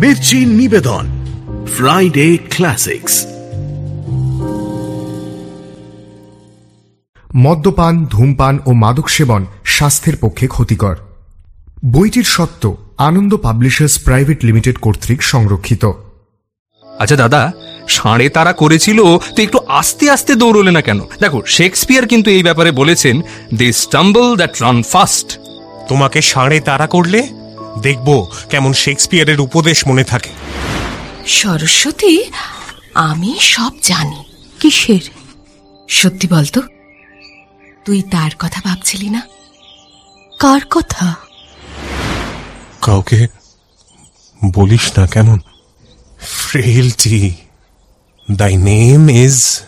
মির্চি নিবেদন Friday classics মদ্যপান ধূমপান ও মাদক সেবন স্বাস্থ্যের পক্ষে ক্ষতিকর। বইটির সত্য আনন্দ পাবলিশার্স প্রাইভেট লিমিটেড কর্তৃক সংরক্ষিত। আচ্ছা দাদা ষাঁড়ে তারা করেছিল তো একটু আস্তে আস্তে দৌড়লে না কেন? দেখো শেক্সপিয়ার কিন্তু এই ব্যাপারে বলেছেন they stumble that run fast তোমাকে ষাঁড়ে তারা করলে? দেখব কেমন শেক্সপিয়ারের উপদেশ মনে থাকে। সরস্বতী আমি সব জানি। কিসের? সত্যি বলতো তুই তার কথা ভাবছিলি না? কার কথা? কাউকে বলিস না কেমন? ফ্রেলটি দাই নেম ইজ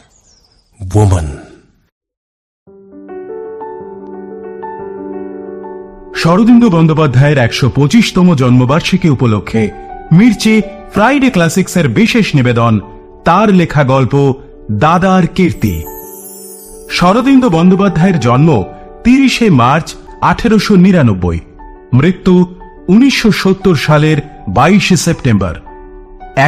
woman শরদিন্দু বন্দ্যোপাধ্যায়ের একশো পঁচিশতম জন্মবার্ষিকী উপলক্ষে মির্চি ফ্রাইডে ক্লাসিক্সের বিশেষ নিবেদন, তার লেখা গল্প, দাদার কীর্তি। শরদিন্দু বন্দ্যোপাধ্যায়ের জন্ম তিরিশে মার্চ আঠেরোশো নিরানব্বই, মৃত্যু উনিশশো সত্তর সালের বাইশে সেপ্টেম্বর।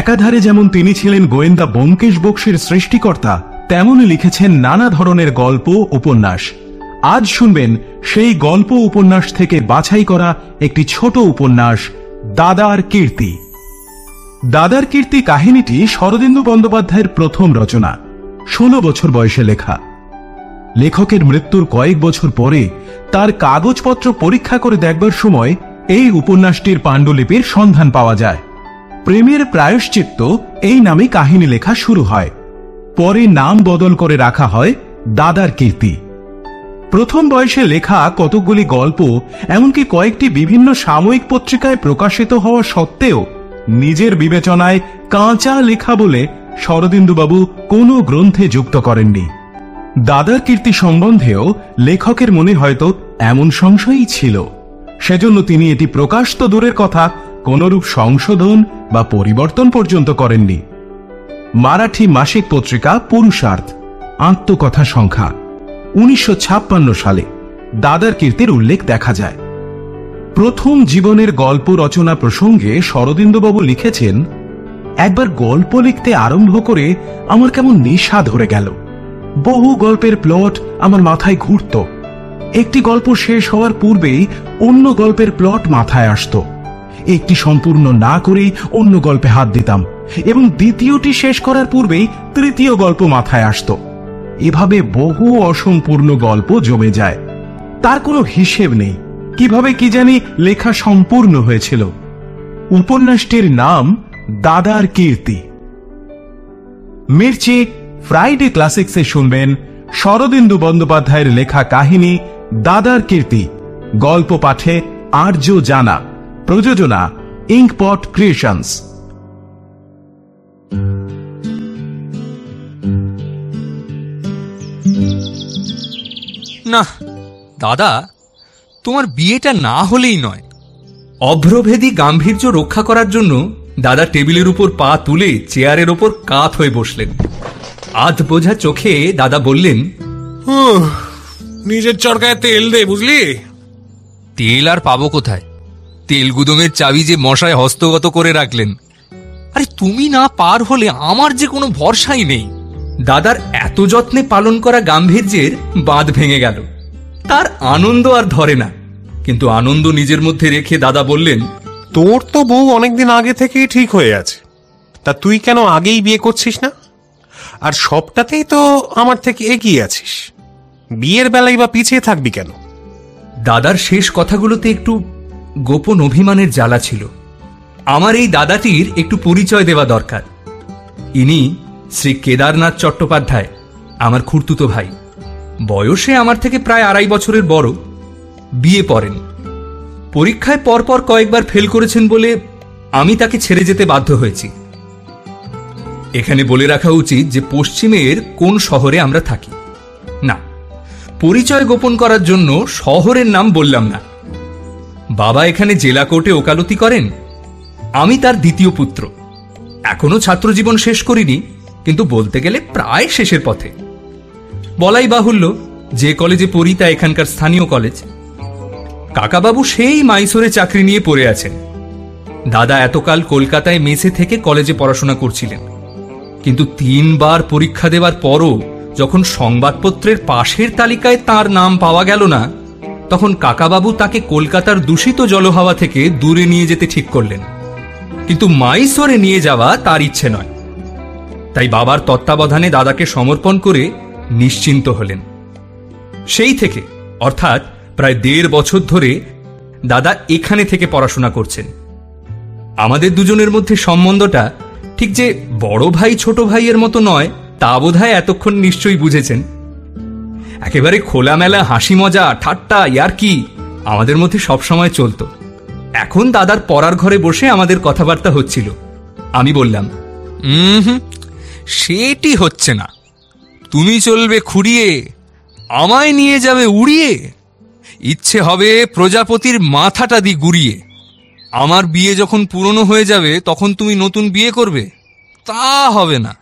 একাধারে যেমন তিনি ছিলেন গোয়েন্দা ব্যোমকেশ বক্সের সৃষ্টিকর্তা, তেমনই লিখেছেন নানা ধরনের গল্প, উপন্যাস। আজ শুনবেন সেই গল্প উপন্যাস থেকে বাছাই করা একটি ছোট উপন্যাস, দাদার কীর্তি। দাদার কীর্তি কাহিনীটি শরদিন্দু বন্দ্যোপাধ্যায়ের প্রথম রচনা, ষোলো বছর বয়সে লেখা। লেখকের মৃত্যুর কয়েক বছর পরে তার কাগজপত্র পরীক্ষা করে দেখবার সময় এই উপন্যাসটির পাণ্ডুলিপির সন্ধান পাওয়া যায়। প্রেমের প্রায়শ্চিত্ত এই নামে কাহিনী লেখা শুরু হয়। পরে নাম বদল করে রাখা হয় দাদার কীর্তি। প্রথম বয়সে লেখা কতকগুলি গল্প, এমনকি কয়েকটি বিভিন্ন সাময়িক পত্রিকায় প্রকাশিত হওয়া সত্ত্বেও নিজের বিবেচনায় কাঁচা লেখা বলে শরদিন্দুবাবু কোনো গ্রন্থে যুক্ত করেননি। দাদার কীর্তি সম্বন্ধেও লেখকের মনে হয়তো এমন সংশয়ই ছিল। সেজন্য তিনি এটি প্রকাশ তো দূরের কথা, কোনরূপ সংশোধন বা পরিবর্তন পর্যন্ত করেননি। মারাঠি মাসিক পত্রিকা পুরুষার্থ, আত্মকথা সংখ্যা। উনিশশো ছাপ্পান্ন সালে দাদার কীর্তির উল্লেখ দেখা যায়। প্রথম জীবনের গল্প রচনা প্রসঙ্গে শরদিন্দুবাবু লিখেছেন, একবার গল্প লিখতে আরম্ভ করে আমার কেমন নেশা ধরে গেল। বহু গল্পের প্লট আমার মাথায় ঘুরত। একটি গল্প শেষ হওয়ার পূর্বেই অন্য গল্পের প্লট মাথায় আসতো। একটি সম্পূর্ণ না করেই অন্য গল্পে হাত দিতাম এবং দ্বিতীয়টি শেষ করার পূর্বেই তৃতীয় গল্প মাথায় আসতো। এভাবে বহু অসম্পূর্ণ গল্প জমে যায়। তার কোনো হিসেব নেই। কীভাবে কি জানি লেখা সম্পূর্ণ হয়েছিল। উপন্যাসটির নাম দাদার কীর্তি। মির্চি ফ্রাইডে ক্লাসিক্সে শুনবেন শরদিন্দু বন্দ্যোপাধ্যায়ের লেখা কাহিনী দাদার কীর্তি। গল্প পাঠে আর্য জানা। প্রযোজনা ইঙ্কপট ক্রিয়েশনস। না। দাদা তোমার বিয়েটা না হলেই নয়। অভ্রভেদী গাম্ভীর্য রক্ষা করার জন্য দাদা টেবিলের উপর পা তুলে চেয়ারের ওপর কাত হয়ে বসলেন। আধ বোঝা চোখে দাদা বললেন নিজের চরকায় তেল দে বুঝলি? তেল আর পাবো কোথায়? তেল গুদমের চাবি যে মশায় হস্তগত করে রাখলেন। আরে তুমি না পার হলে আমার যে কোনো ভরসাই নেই। দাদার এত যত্নে পালন করা গাম্ভীর্যের বাঁধ ভেঙে গেল। তার আনন্দ আর ধরে না। কিন্তু আনন্দ নিজের মধ্যে রেখে দাদা বললেন তোর তো বউ অনেকদিন আগে থেকেই ঠিক হয়ে আছে। তা তুই কেন আগেই বিয়ে করছিস না? আর সবটাতেই তো আমার থেকে এগিয়ে আছিস। বিয়ের বেলায় বা পিছিয়ে থাকবি কেন? দাদার শেষ কথাগুলোতে একটু গোপন অভিমানের জ্বালা ছিল। আমার এই দাদাটির একটু পরিচয় দেওয়া দরকার। ইনি শ্রী কেদারনাথ চট্টোপাধ্যায়, আমার খুড়তুতো ভাই। বয়সে আমার থেকে প্রায় আড়াই বছরের বড়। বিয়ে পড়েন। পরীক্ষায় পরপর কয়েকবার ফেল করেছেন বলে আমি তাকে ছেড়ে যেতে বাধ্য হয়েছি। এখানে বলে রাখা উচিত যে পশ্চিমের কোন শহরে আমরা থাকি। না, পরিচয় গোপন করার জন্য শহরের নাম বললাম না। বাবা এখানে জেলা কোর্টে ওকালতি করেন। আমি তার দ্বিতীয় পুত্র। এখনও ছাত্রজীবন শেষ করিনি। কিন্তু বলতে গেলে প্রায় শেষের পথে। বলাই বাহুল্য, যে কলেজে পড়ি তা এখানকার স্থানীয় কলেজ। কাকাবাবু সেই মাইসোরে চাকরি নিয়ে পড়ে আছেন। দাদা এতকাল কলকাতায় মেসে থেকে কলেজে পড়াশোনা করছিলেন। কিন্তু তিনবার পরীক্ষা দেওয়ার পরও যখন সংবাদপত্রের পাশের তালিকায় তার নাম পাওয়া গেল না, তখন কাকাবাবু তাকে কলকাতার দূষিত জলহাওয়া থেকে দূরে নিয়ে যেতে ঠিক করলেন। কিন্তু মাইসরে নিয়ে যাওয়া তার ইচ্ছে নয়। তাই বাবার তত্ত্বাবধানে দাদাকে সমর্পণ করে নিশ্চিন্ত হলেন। সেই থেকে, অর্থাৎ প্রায় দেড় বছর ধরে দাদা এখানে থেকে পড়াশোনা করছেন। আমাদের দুজনের মধ্যে সম্বন্ধটা ঠিক যে বড় ভাই ছোট ভাইয়ের মতো নয়, তা বোধহয় এতক্ষণ নিশ্চয়ই বুঝেছেন। একেবারে খোলামেলা হাসি মজা ঠাট্টা, ইয়ার্কি আমাদের মধ্যে সবসময় চলতো। এখন দাদার পড়ার ঘরে বসে আমাদের কথাবার্তা হচ্ছিল। আমি বললাম সেটি হচ্ছে না। তুমি চলবে খুঁড়িয়ে আমায় নিয়ে যাবে উড়িয়ে। ইচ্ছে হবে প্রজাপতির মাথাটা দি গুড়িয়ে। আমার বিয়ে যখন পুরনো হয়ে যাবে তখন তুমি নতুন বিয়ে করবে। তা হবে না।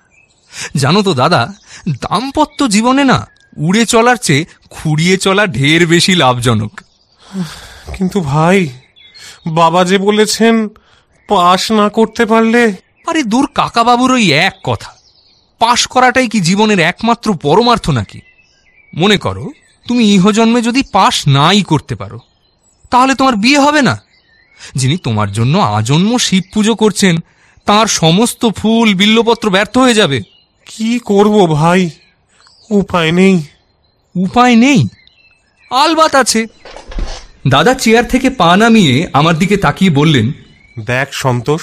জানো তো দাদা দাম্পত্য জীবনে না উড়ে চলার চেয়ে খুঁড়িয়ে চলা ঢের বেশি লাভজনক। কিন্তু ভাই বাবা যে বলেছেন পাশ না করতে পারলে আরে দূর কাকাবাবুর ওই এক কথা। পাশ করাটাই কি জীবনের একমাত্র পরমার্থ নাকি? মনে করো তুমি ইহজন্মে যদি পাশ নাই করতে পারো তাহলে তোমার বিয়ে হবে না। যিনি তোমার জন্য আজন্ম শিব পুজো করছেন তার সমস্ত ফুল বিল্লপত্র ব্যর্থ হয়ে যাবে। কি করব ভাই? উপায় নেই। উপায় নেই? আলবাত আছে। দাদা চেয়ার থেকে পা নামিয়ে আমার দিকে তাকিয়ে বললেন দেখ সন্তোষ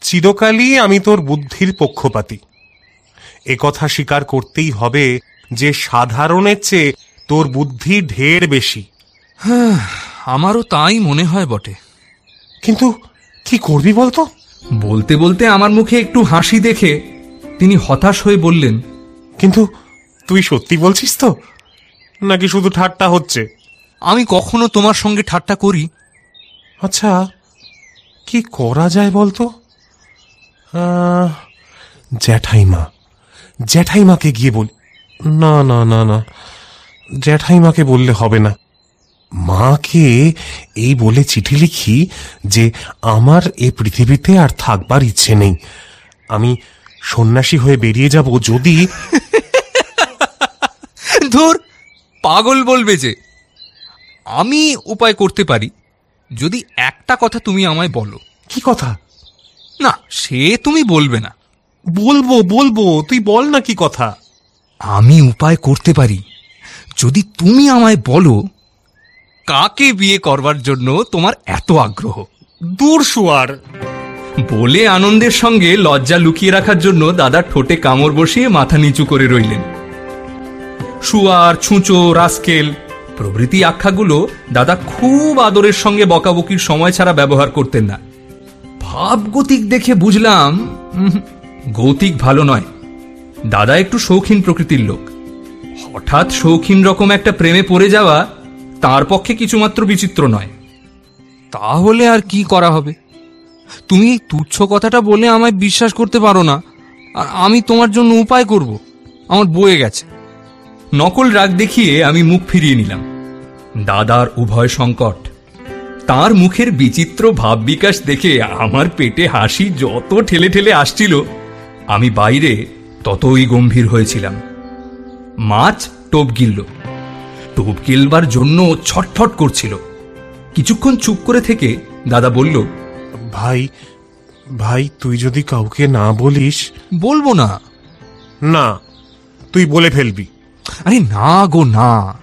চিরকালই আমি তোর বুদ্ধির পক্ষপাতী। কথা স্বীকার করতেই হবে যে সাধারণের চেয়ে তোর বুদ্ধি ঢের বেশি। হ্যাঁ আমারও তাই মনে হয় বটে। কিন্তু কি করবি বলতো? বলতে বলতে আমার মুখে একটু হাসি দেখে তিনি হতাশ হয়ে বললেন কিন্তু তুই সত্যি বলছিস তো? নাকি শুধু ঠাট্টা হচ্ছে? আমি কখনো তোমার সঙ্গে ঠাট্টা করি। আচ্ছা কি করা যায় বলতো? জ্যাঠাইমা জ্যাঠাইমাকে গিয়ে বল না না না না জ্যাঠাইমাকে বললে হবে না। মাকে এই বলে চিঠি লিখি যে আমার এ পৃথিবীতে আর থাকবার ইচ্ছে নেই। আমি সন্ন্যাসী হয়ে বেরিয়ে যাব যদি ধুর পাগল বলবে যে আমি উপায় করতে পারি যদি একটা কথা তুমি আমায় বলো। কি কথা? না সে তুমি বলবে না। বলব বলব, তুই বল না কি কথা। আমি উপায় করতে পারি। যদি তুমি আমায় বলো, কাকে বিয়ে করবার জন্য তোমার এত আগ্রহ? দূর শুয়ার বলে আনন্দের সঙ্গে লজ্জা লুকিয়ে রাখার জন্য দাদা ঠোঁটে কামড় বসিয়ে মাথা নিচু করে রইলেন। শুয়ার ছুঁচো, রাস্কেল, প্রভৃতি আখ্যাগুলো দাদা খুব আদরের সঙ্গে বকাবকির সময় ছাড়া ব্যবহার করতেন না। ভাবগতিক দেখে বুঝলাম গৌতিক ভালো নয়। দাদা একটু শৌখিন প্রকৃতির লোক। হঠাৎ শৌখিন রকম একটা প্রেমে পড়ে যাওয়া তার পক্ষে কিছুমাত্র বিচিত্র নয়। তাহলে আর কি করা হবে? তুমি এই তুচ্ছ কথাটা বলে আমায় বিশ্বাস করতে পারো না। আর আমি তোমার জন্য উপায় করব। আমার বয়ে গেছে। নকল রাগ দেখিয়ে আমি মুখ ফিরিয়ে নিলাম। দাদার উভয় সংকট, তার মুখের বিচিত্র ভাব বিকাশ দেখে আমার পেটে হাসি যত ঠেলে ঠেলে আসছিল আমি বাইরে ততই গম্ভীর হয়েছিলাম। মাছ টোপ গিলল। টোপ গিলবার জন্য ছটফট করছিল। কিছুক্ষণ চুপ করে থেকে দাদা বলল ভাই ভাই তুই যদি কাউকে না বলিস বলব না। না তুই বলে ফেলবি। আরে না গো না।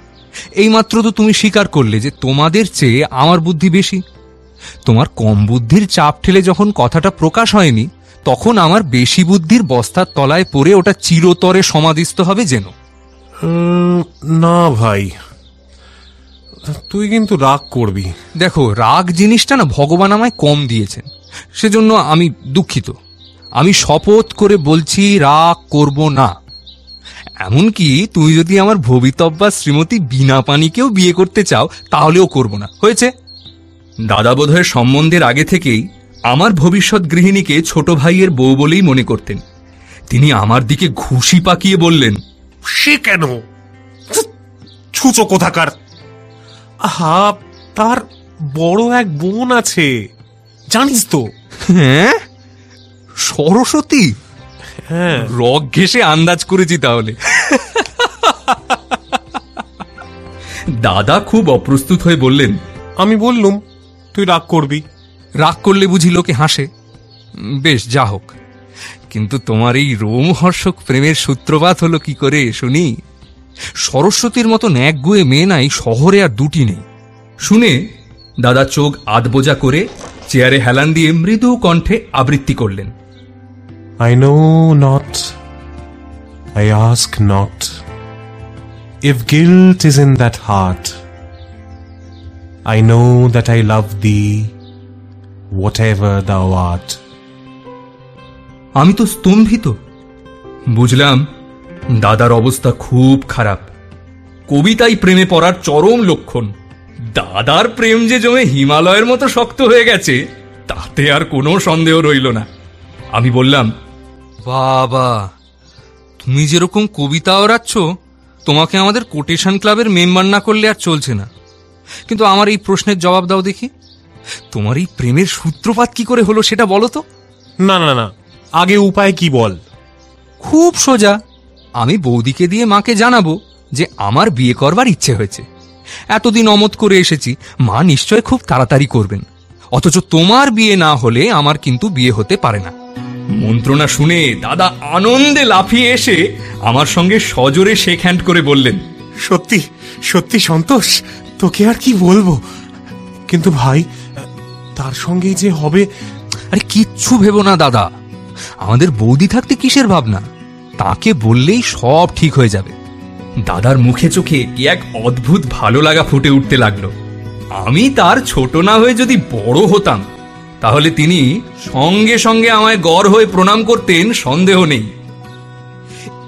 এইমাত্র তো তুমি স্বীকার করলে যে তোমাদের চেয়ে আমার বুদ্ধি বেশি। তোমার কম বুদ্ধির চাপ ঠেলে যখন কথাটা প্রকাশ হয়নি তখন আমার বেশি বুদ্ধির বস্তার তলায় পড়ে ওটা চিরতরে সমাধিস্থ হবে যেন। না ভাই। তুই কিন্তু রাগ করবি। দেখো রাগ জিনিসটা না ভগবান আমায় কম দিয়েছেন। সেজন্য আমি দুঃখিত। আমি শপথ করে বলছি রাগ করব না। এমনকি তুমি যদি আমার ভবিতব্যা শ্রীমতী বিনা পানিকেও বিয়ে করতে চাও তাহলেও করব না। হয়েছে? দাদা বোধহয় সম্বন্ধের আগে থেকেই আমার ভবিষ্যৎ গৃহিণীকে ছোট ভাইয়ের বউ বলেই মনে করতেন। তিনি আমার দিকে ঘুষি পাকিয়ে বললেন সে কেন? ছুচো কোথাকার। আহা তার বড় এক বোন আছে। জানিস তো? হ্যাঁ? সরস্বতী? হ্যাঁ। রক ঘেসে আন্দাজ করেছি তাহলে। দাদা খুব অপ্রস্তুত হয়ে বললেন আমি বললুম তুই রাগ করবি। রাগ করলে বুঝি লোকে হাসে। বেশ যা হোক। কিন্তু তোমার এই রোমহর্ষক প্রেমের সূত্রপাত হলো কি করে শুনি? সরস্বতীর মতো ন্যাকগুয়ে মেয়ে নাই শহরে আর দুটি নেই। শুনে দাদা চোখ আধবোজা করে চেয়ারে হেলান দিয়ে মৃদু কণ্ঠে আবৃত্তি করলেন। I know not I ask not if guilt is in that heart I know that I love thee, whatever thou art. আমি তো স্তম্ভিত। বুঝলাম দাদার অবস্থা খুব খারাপ। কবিতাই প্রেমে পড়ার চরম লক্ষণ। দাদার প্রেম যে জমে হিমালয়ের মতো শক্ত হয়ে গেছে তাতে আর কোনো সন্দেহ রইল না। আমি বললাম বাবা তুমি যেরকম কবিতা ওড়াচ্ছ তোমাকে আমাদের কোটেশন ক্লাবের মেম্বার না করলে আর চলছে না। কিন্তু আমার এই প্রশ্নের জবাব দাও দেখি। তোমার এই প্রেমের সূত্রপাত কি করে হলো সেটা বলো তো? না না না। আগে উপায় কি বল? খুব সোজা। আমি বৌদিকে দিয়ে মাকে জানাব যে আমার বিয়ে করবার ইচ্ছে হয়েছে। এতদিন অমত করে এসেছি মা নিশ্চয় খুব তাড়াতাড়ি করবেন। অথচ তোমার বিয়ে না হলে আমার কিন্তু বিয়ে হতে পারে না। মন্ত্রণা শুনে দাদা আনন্দে লাফিয়ে এসে আমার সঙ্গে সজোরে শেক হ্যান্ড করে বললেন সত্যি সত্যি সন্তোষ তোকে আর কি বলব? কিন্তু ভাই তার সঙ্গেই যে হবে, আরে কিচ্ছু ভেবো না, দাদা। আমাদের বৌদি থাকতে কিসের ভাবনা? তাকে বললেই সব ঠিক হয়ে যাবে। দাদার মুখে চোখে কি এক অদ্ভুত ভালো লাগা ফুটে উঠতে লাগল। আমি তার ছোট না হয়ে যদি বড় হতাম, তাহলে তিনি সঙ্গে সঙ্গে আমায় গড় হয়ে প্রণাম করতেন, সন্দেহ নেই।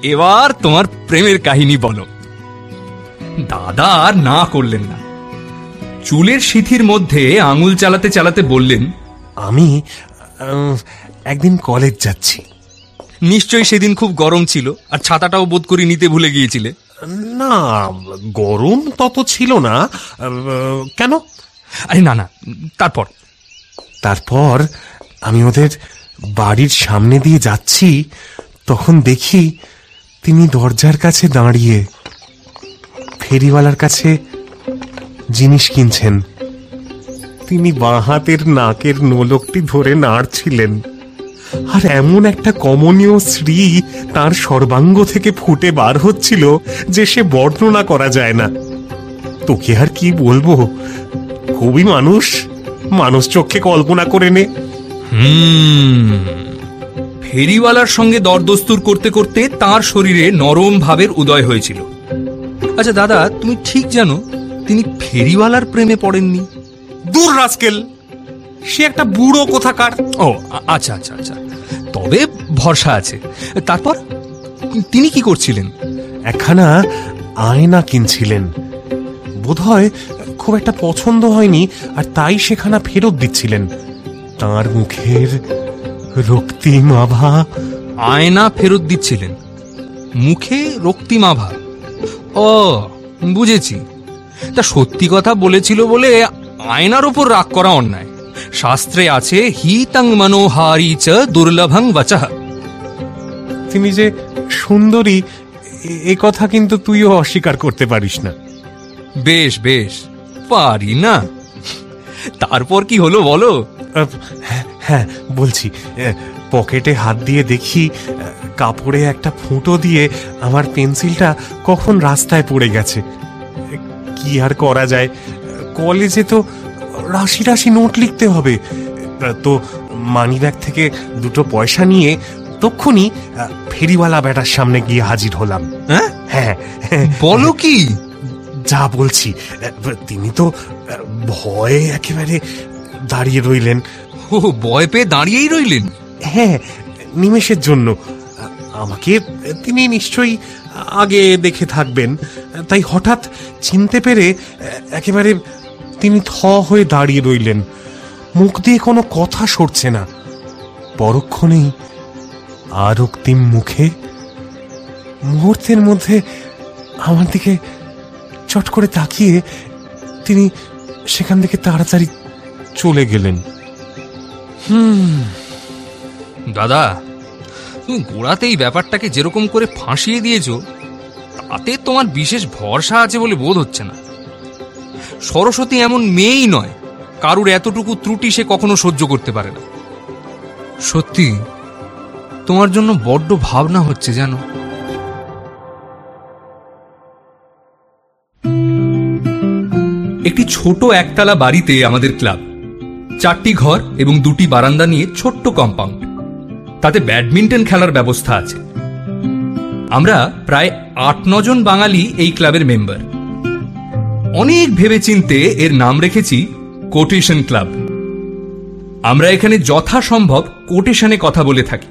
এবার তোমার প্রেমের কাহিনী বলো। দাদা আর না করলেন না। চুলের সিথির মধ্যে আঙুল চালাতে চালাতে বললেন আমি একদিন কলেজ যাচ্ছি। নিশ্চয়ই সেদিন খুব গরম ছিল আর ছাতাটাও বোধ করি নিতে ভুলে গিয়েছিলে। না গরম তত ছিল না। কেন? আরে না না তারপর। তারপর আমি ওদের বাড়ির সামনে দিয়ে যাচ্ছি তখন দেখি তিনি দরজার কাছে দাঁড়িয়ে ফেরিওয়ালার কাছে জিনিস কিনছেন। তিনি বাঁ হাতের নাকের নোলকটি ধরে নাড়ছিলেন। আর এমন একটা কমনীয় শ্রী তার সর্বাঙ্গ থেকে ফুটে বার হচ্ছিল যে সে বর্ণনা করা যায় না। তোকে আর কি বলব? খুবই মানুষ। মানুষ চোখে কল্পনা করে নে। ফেরিওয়ালার সঙ্গে দরদস্তুর করতে করতে তার শরীরে নরম ভাবের উদয় হয়েছিল। আচ্ছা দাদা, তুমি ঠিক জানো তিনি ফেরিওয়ালার প্রেমে পড়েননি। দূর রাজকেল সে একটা বুড়ো কোথাকার। ও আচ্ছা আচ্ছা আচ্ছা। তবে ভরসা আছে। তারপর তিনি কি করছিলেন? একখানা আয়না কিনছিলেন। বোধহয় খুব একটা পছন্দ হয়নি আর তাই সেখানা ফেরত দিচ্ছিলেন। তার মুখের রক্তিম আভা। আয়না ফেরত দিচ্ছিলেন। মুখে রক্তিমাভা ও বুঝেছি। তা সত্যি কথা বলেছিল বলে আয়নার উপর রাগ করা অন্যায়। শাস্ত্রে আছে হিতং মনোহারি চ দুর্লভং বচহ তিনি যে সুন্দরী এ- এ কথা কিন্তু তুইও অস্বীকার করতে পারিস না। বেশ বেশ পারি না। তারপর কি হলো বলো? হ্যাঁ, হ্যাঁ বলছি পকেটে হাত দিয়ে দেখি কাপড়ে একটা ফুটো দিয়ে আমার পেন্সিলটা কখন রাস্তায় পড়ে গেছে। কি আর করা যায়? কলেজে তো রাশি রাশি নোট লিখতে হবে। তো মানি ব্যাগ থেকে দুটো পয়সা নিয়ে তক্ষুনি ফেরিওয়ালা বেটার সামনে গিয়ে হাজির হলাম। হ্যাঁ হ্যাঁ? হ্যাঁ। বলো কি? যা বলছি। তিনি তো ভয়ে একেবারে দাঁড়িয়ে রইলেন। ও ভয় পেয়ে দাঁড়িয়েই রইলেন? হ্যাঁ নিমেষের জন্য। আমাকে তিনি নিশ্চয়ই আগে দেখে থাকবেন। তাই হঠাৎ চিনতে পেরে, একেবারে তিনি থ হয়ে দাঁড়িয়ে রইলেন। মুখ দিয়ে কোনো কথা সরছে না। পরক্ষণেই আর অক্তিম মুখে মুহূর্তের মধ্যে আমার দিকে চট করে তাকিয়ে তিনি সেখান থেকে তাড়াতাড়ি চলে গেলেন। হুম। দাদা তুমি গোড়াতেই ব্যাপারটাকে যেরকম করে ফাঁসিয়ে দিয়েছ, তাতে তোমার বিশেষ ভরসা আছে বলে বোধ হচ্ছে না। সরস্বতী এমন মেয়েই নয়, কারুর এতটুকু ত্রুটি সে কখনো সহ্য করতে পারে না। সত্যি, তোমার জন্য বড্ড ভাবনা হচ্ছে, জানো? একটি ছোট একতলা বাড়িতে আমাদের ক্লাব। চারটি ঘর এবং দুটি বারান্দা নিয়ে ছোট্ট কম্পাউন্ড তাতে ব্যাডমিন্টন খেলার ব্যবস্থা আছে। আমরা প্রায় আট নজন বাঙালি এই ক্লাবের মেম্বার। অনেক ভেবেচিন্তে এর নাম রেখেছি কোটেশন ক্লাব। আমরা এখানে যথাসম্ভব কোটেশনে কথা বলে থাকি।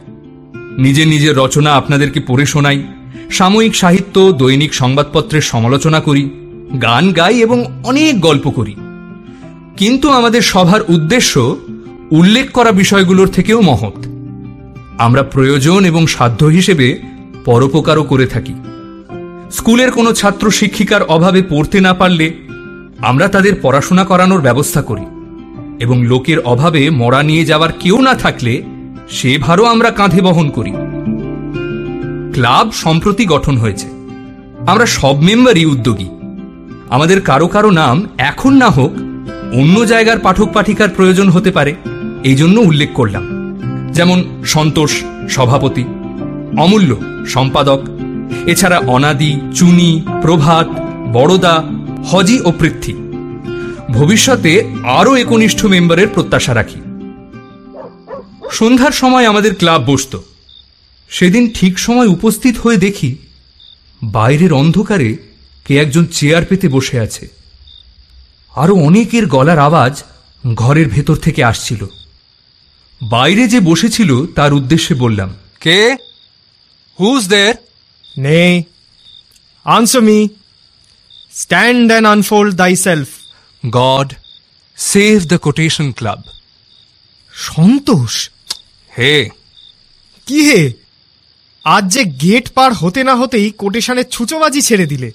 নিজের নিজের রচনা আপনাদেরকে পড়ে শোনাই, সাময়িক সাহিত্য, দৈনিক সংবাদপত্রের সমালোচনা করি, গান গাই এবং অনেক গল্প করি। কিন্তু আমাদের সভার উদ্দেশ্য উল্লেখ করা বিষয়গুলোর থেকেও মহৎ। আমরা প্রয়োজন এবং সাধ্য হিসেবে পরোপকারও করে থাকি। স্কুলের কোনো ছাত্র শিক্ষিকার অভাবে পড়তে না পারলে আমরা তাদের পড়াশোনা করানোর ব্যবস্থা করি এবং লোকের অভাবে মরা নিয়ে যাওয়ার কেউ না থাকলে সে ভারও আমরা কাঁধে বহন করি। ক্লাব সম্প্রতি গঠন হয়েছে। আমরা সব মেম্বারই উদ্যোগী। আমাদের কারও কারও নাম এখন না হোক অন্য জায়গার পাঠক পাঠিকার প্রয়োজন হতে পারে এই জন্য উল্লেখ করলাম। যেমন সন্তোষ সভাপতি, অমূল্য সম্পাদক, এছাড়া অনাদি, চুনি, প্রভাত, বড়দা, হজি ও পৃথ্বী। ভবিষ্যতে আরও একনিষ্ঠ মেম্বারের প্রত্যাশা রাখি। সন্ধ্যার সময় আমাদের ক্লাব বসত। সেদিন ঠিক সময় উপস্থিত হয়ে দেখি বাইরের অন্ধকারে কে একজন চেয়ার পেতে বসে আছে। আরও অনেকের গলার আওয়াজ ঘরের ভেতর থেকে আসছিল। বাইরে যে বসেছিল তার উদ্দেশ্যে বললাম কে? Who's there Nay. Answer stand and unfold thyself God save the quotation club সন্তোষ? হে। কি হে? আজ যে গেট পার হতে না হতেই কোটেশনের ছুচোবাজি ছেড়ে দিলে।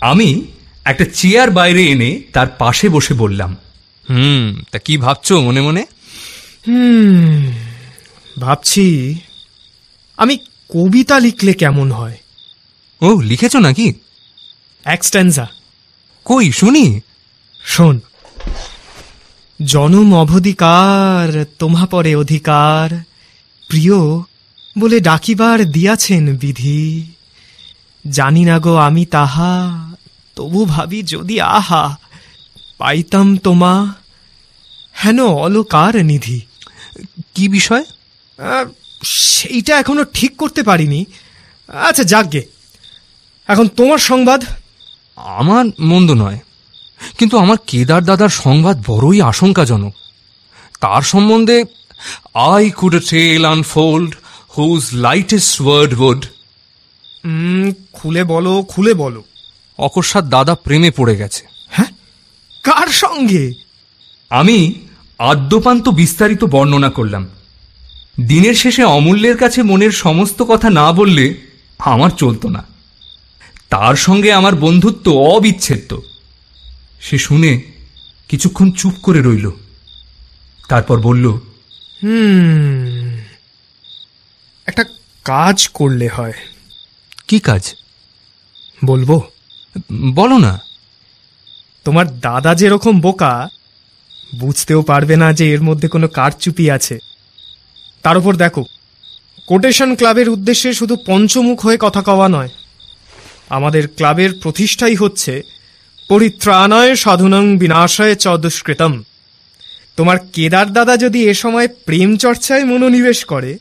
আমি একটা চেয়ার বাইরে এনে তার পাশে বসে বললাম হুম তা কি ভাবছ মনে মনে? ভাবছি আমি কবিতা লিখলে কেমন হয়? ও লিখেছো নাকি? এক্সটেন্সা। কই শুনি। শোন জনম অবধিকার তোমা পরে অধিকার প্রিয় বলে ডাকিবার দিয়াছেন বিধি। জানি না গো আমি তাহা তবু ভাবি যদি আহা পাইতাম তোমা হেন অলকার নিধি। কি বিষয়? সেইটা এখনও ঠিক করতে পারিনি। আচ্ছা যাকগে। এখন তোমার সংবাদ? আমার মন্দ নয়। কিন্তু আমার কেদার দাদার সংবাদ বড়ই আশঙ্কাজনক। তার সম্বন্ধে I could tell unfold whose lightest word would খুলে বলো খুলে বলো। অকস্মাৎ দাদা প্রেমে পড়ে গেছে। হ্যাঁ? কার সঙ্গে? আমি আদ্যপান্ত বিস্তারিত বর্ণনা করলাম। দিনের শেষে অমূল্যের কাছে মনের সমস্ত কথা না বললে আমার চলতো না। তার সঙ্গে আমার বন্ধুত্ব অবিচ্ছেদ্য। সে শুনে কিছুক্ষণ চুপ করে রইল। তারপর বলল হুম একটা কাজ করলে হয়। কি কাজ? বলব? বলো না। তোমার দাদা যেরকম বোকা বুঝতেও পারবে না যে এর মধ্যে কোনো কারচুপি আছে। তার উপর দেখো, কোটেশন ক্লাবের উদ্দেশ্যে শুধু পঞ্চমুখ হয়ে কথা কওয়া নয়। আমাদের ক্লাবের প্রতিষ্ঠাই হচ্ছে, পরিত্রাণায় সাধুনং বিনাশায় চ দুষ্কৃতম। তোমার কেদার দাদা যদি এ সময় প্রেম চর্চায় মনোনিবেশ করে,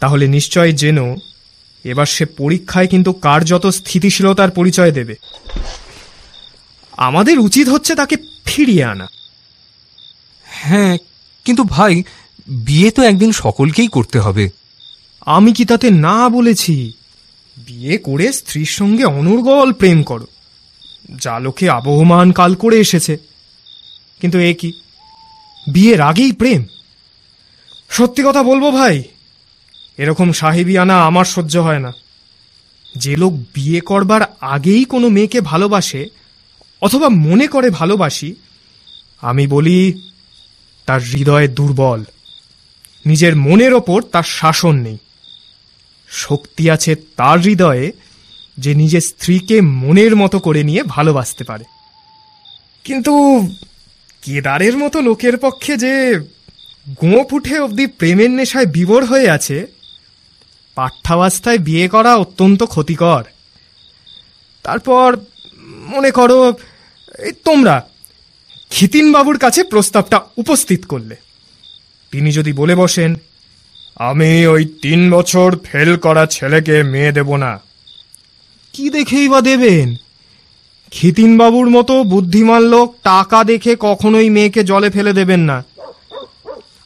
তাহলে নিশ্চয় জেনো, এবার সে পরীক্ষায় কিন্তু কার্যত স্থিতিশীলতার পরিচয় দেবে। আমাদের উচিত হচ্ছে তাকে ফিরিয়ে আনা। হ্যাঁ কিন্তু ভাই, বিয়ে তো একদিন সকলকেই করতে হবে। আমি কি তাতে না বলেছি? বিয়ে করে স্ত্রীর সঙ্গে অনর্গল প্রেম করো। যা লোকে আবহমান কাল করে এসেছে। কিন্তু এ কি? বিয়ের আগেই প্রেম। সত্যি কথা বলব ভাই, এরকম সাহেবিয়ানা আমার সহ্য হয় না। যে লোক বিয়ে করবার আগেই কোনো মেয়েকে ভালোবাসে অথবা মনে করে ভালোবাসি, আমি বলি তার হৃদয় দুর্বল। নিজের মনের ওপর তার শাসন নেই। শক্তি আছে তার হৃদয়ে যে নিজের স্ত্রীকে মনের মতো করে নিয়ে ভালোবাসতে পারে। কিন্তু কেদারের মতো লোকের পক্ষে যে গোঁপ উঠে অবধি প্রেমের নেশায় বিভোর হয়ে আছে, পাঠ্যাবস্থায় বিয়ে করা অত্যন্ত ক্ষতিকর। তারপর মনে করো, এই তোমরা খিতিনবাবুর কাছে প্রস্তাবটা উপস্থিত করলে। তিনি যদি বলে বসেন, আমি ওই তিন বছর ফেল করা ছেলেকে মেয়ে দেব না। কি দেখেই বা দেবেন? খিতিনবাবুর মতো বুদ্ধিমান লোক টাকা দেখে কখনোই মেয়েকে জলে ফেলে দেবেন না।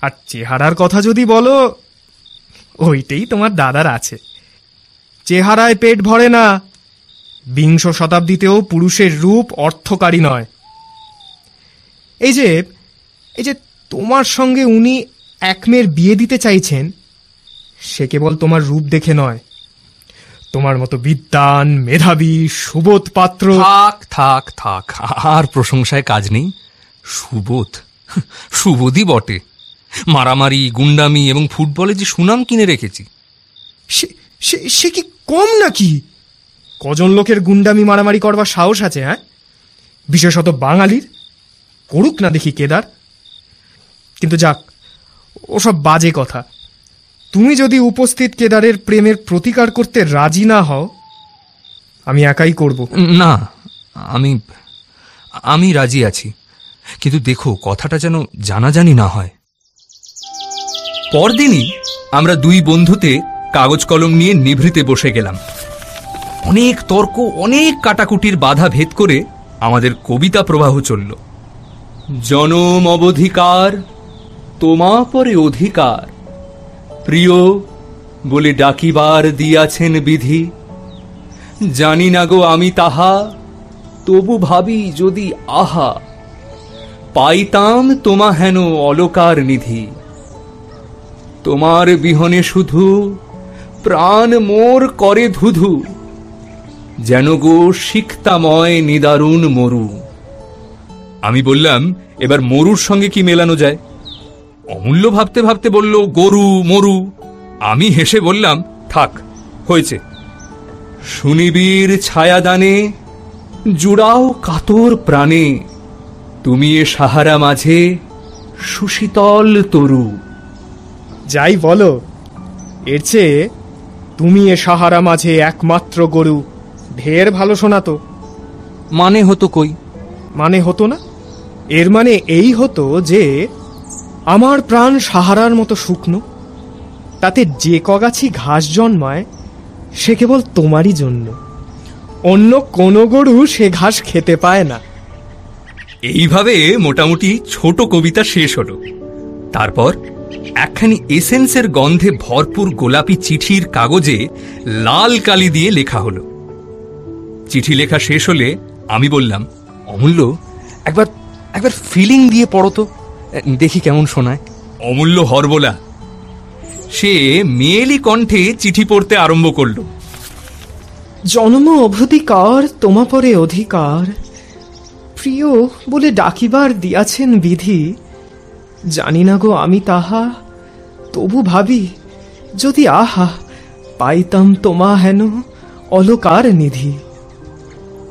আর চেহারার কথা যদি বলো, ওইটাই তোমার দাদার আছে। চেহারায় পেট ভরে না, বিংশ শতাব্দীতেও পুরুষের রূপ অর্থকারী নয়। এই যে এই যে তোমার সঙ্গে উনি এক মেয়ের বিয়ে দিতে চাইছেন সে কেবল তোমার রূপ দেখে নয়। তোমার মতো বিদ্যান মেধাবী সুবোধ পাত্র। থাক থাক থাক আর প্রশংসায় কাজ নেই। সুবোধ সুবোধই বটে। মারামারি গুন্ডামি এবং ফুটবলে যে সুনাম কিনে রেখেছি। সে- সে- সে কি কম নাকি? কজন লোকের গুন্ডামি মারামারি করবার সাহস আছে হ্যাঁ? বিশেষত বাঙালির। করুক না দেখি কেদার। কিন্তু যাক, ওসব বাজে কথা। তুমি যদি উপস্থিত কেদারের প্রেমের প্রতিকার করতে রাজি না হও, আমি একাই করব। না, আমি আমি রাজি আছি। কিন্তু দেখো, কথাটা যেন জানাজানি না হয়। পরদিনই আমরা দুই বন্ধুতে কাগজ কলম নিয়ে নিভৃতে বসে গেলাম। অনেক তর্ক, অনেক কাটাকুটির বাধা ভেদ করে আমাদের কবিতা প্রবাহ চলল। জনম অবধিকার, তোমা পরে অধিকার। প্রিয়, বলে ডাকিবার দিয়াছেন বিধি। জানি না গো আমি তাহা, তবু ভাবি যদি আহা। পাইতাম তোমা হেন অলকার নিধি। তোমার বিহনে শুধু প্রাণ মোর করে ধুধু। যেন গো শিক্তাময় নিদারুণ মরু। আমি বললাম এবার মরুর সঙ্গে কি মেলানো যায়? অমূল্য ভাবতে ভাবতে বলল গরু মরু। আমি হেসে বললাম থাক হয়েছে। সুনিবির ছায়াদানে জুড়াও কাতর প্রাণে তুমি এ সাহারা মাঝে সুশীতল তরু। যাই বলো এর চেয়ে তুমি এ সাহারা মাঝে একমাত্র গরু ঢের ভালো শোনাতো। মানে হতো কই? মানে হতো না? এর মানে এই হতো যে আমার প্রাণ সাহারার মতো শুকনো। তাতে যে কগাছি ঘাস জন্মায়, সে কেবল তোমারই জন্য। অন্য কোনো গরু সে ঘাস খেতে পায় না। এইভাবে মোটামুটি ছোট কবিতা শেষ হলো। তারপর একখানি এসেন্সের গন্ধে ভরপুর গোলাপি চিঠির কাগজে লাল কালি দিয়ে লেখা হলো। চিঠি লেখা শেষ হলে আমি বললাম, অমূল্য, একবার একবার ফিলিং দিয়ে পড়ো তো। দেখি কেমন শোনায়। অমূল্য হরবোলা। সে মেয়েলি কণ্ঠে চিঠি পড়তে আরম্ভ করল। জন্ম অভধিকার তোমা পরে অধিকার। প্রিয় বলে ডাকিবার দিয়াছেন বিধি। জানি না গো আমি তাহা তবু ভাবি যদি আহা পাইতাম তোমা হেন অলকার নিধি।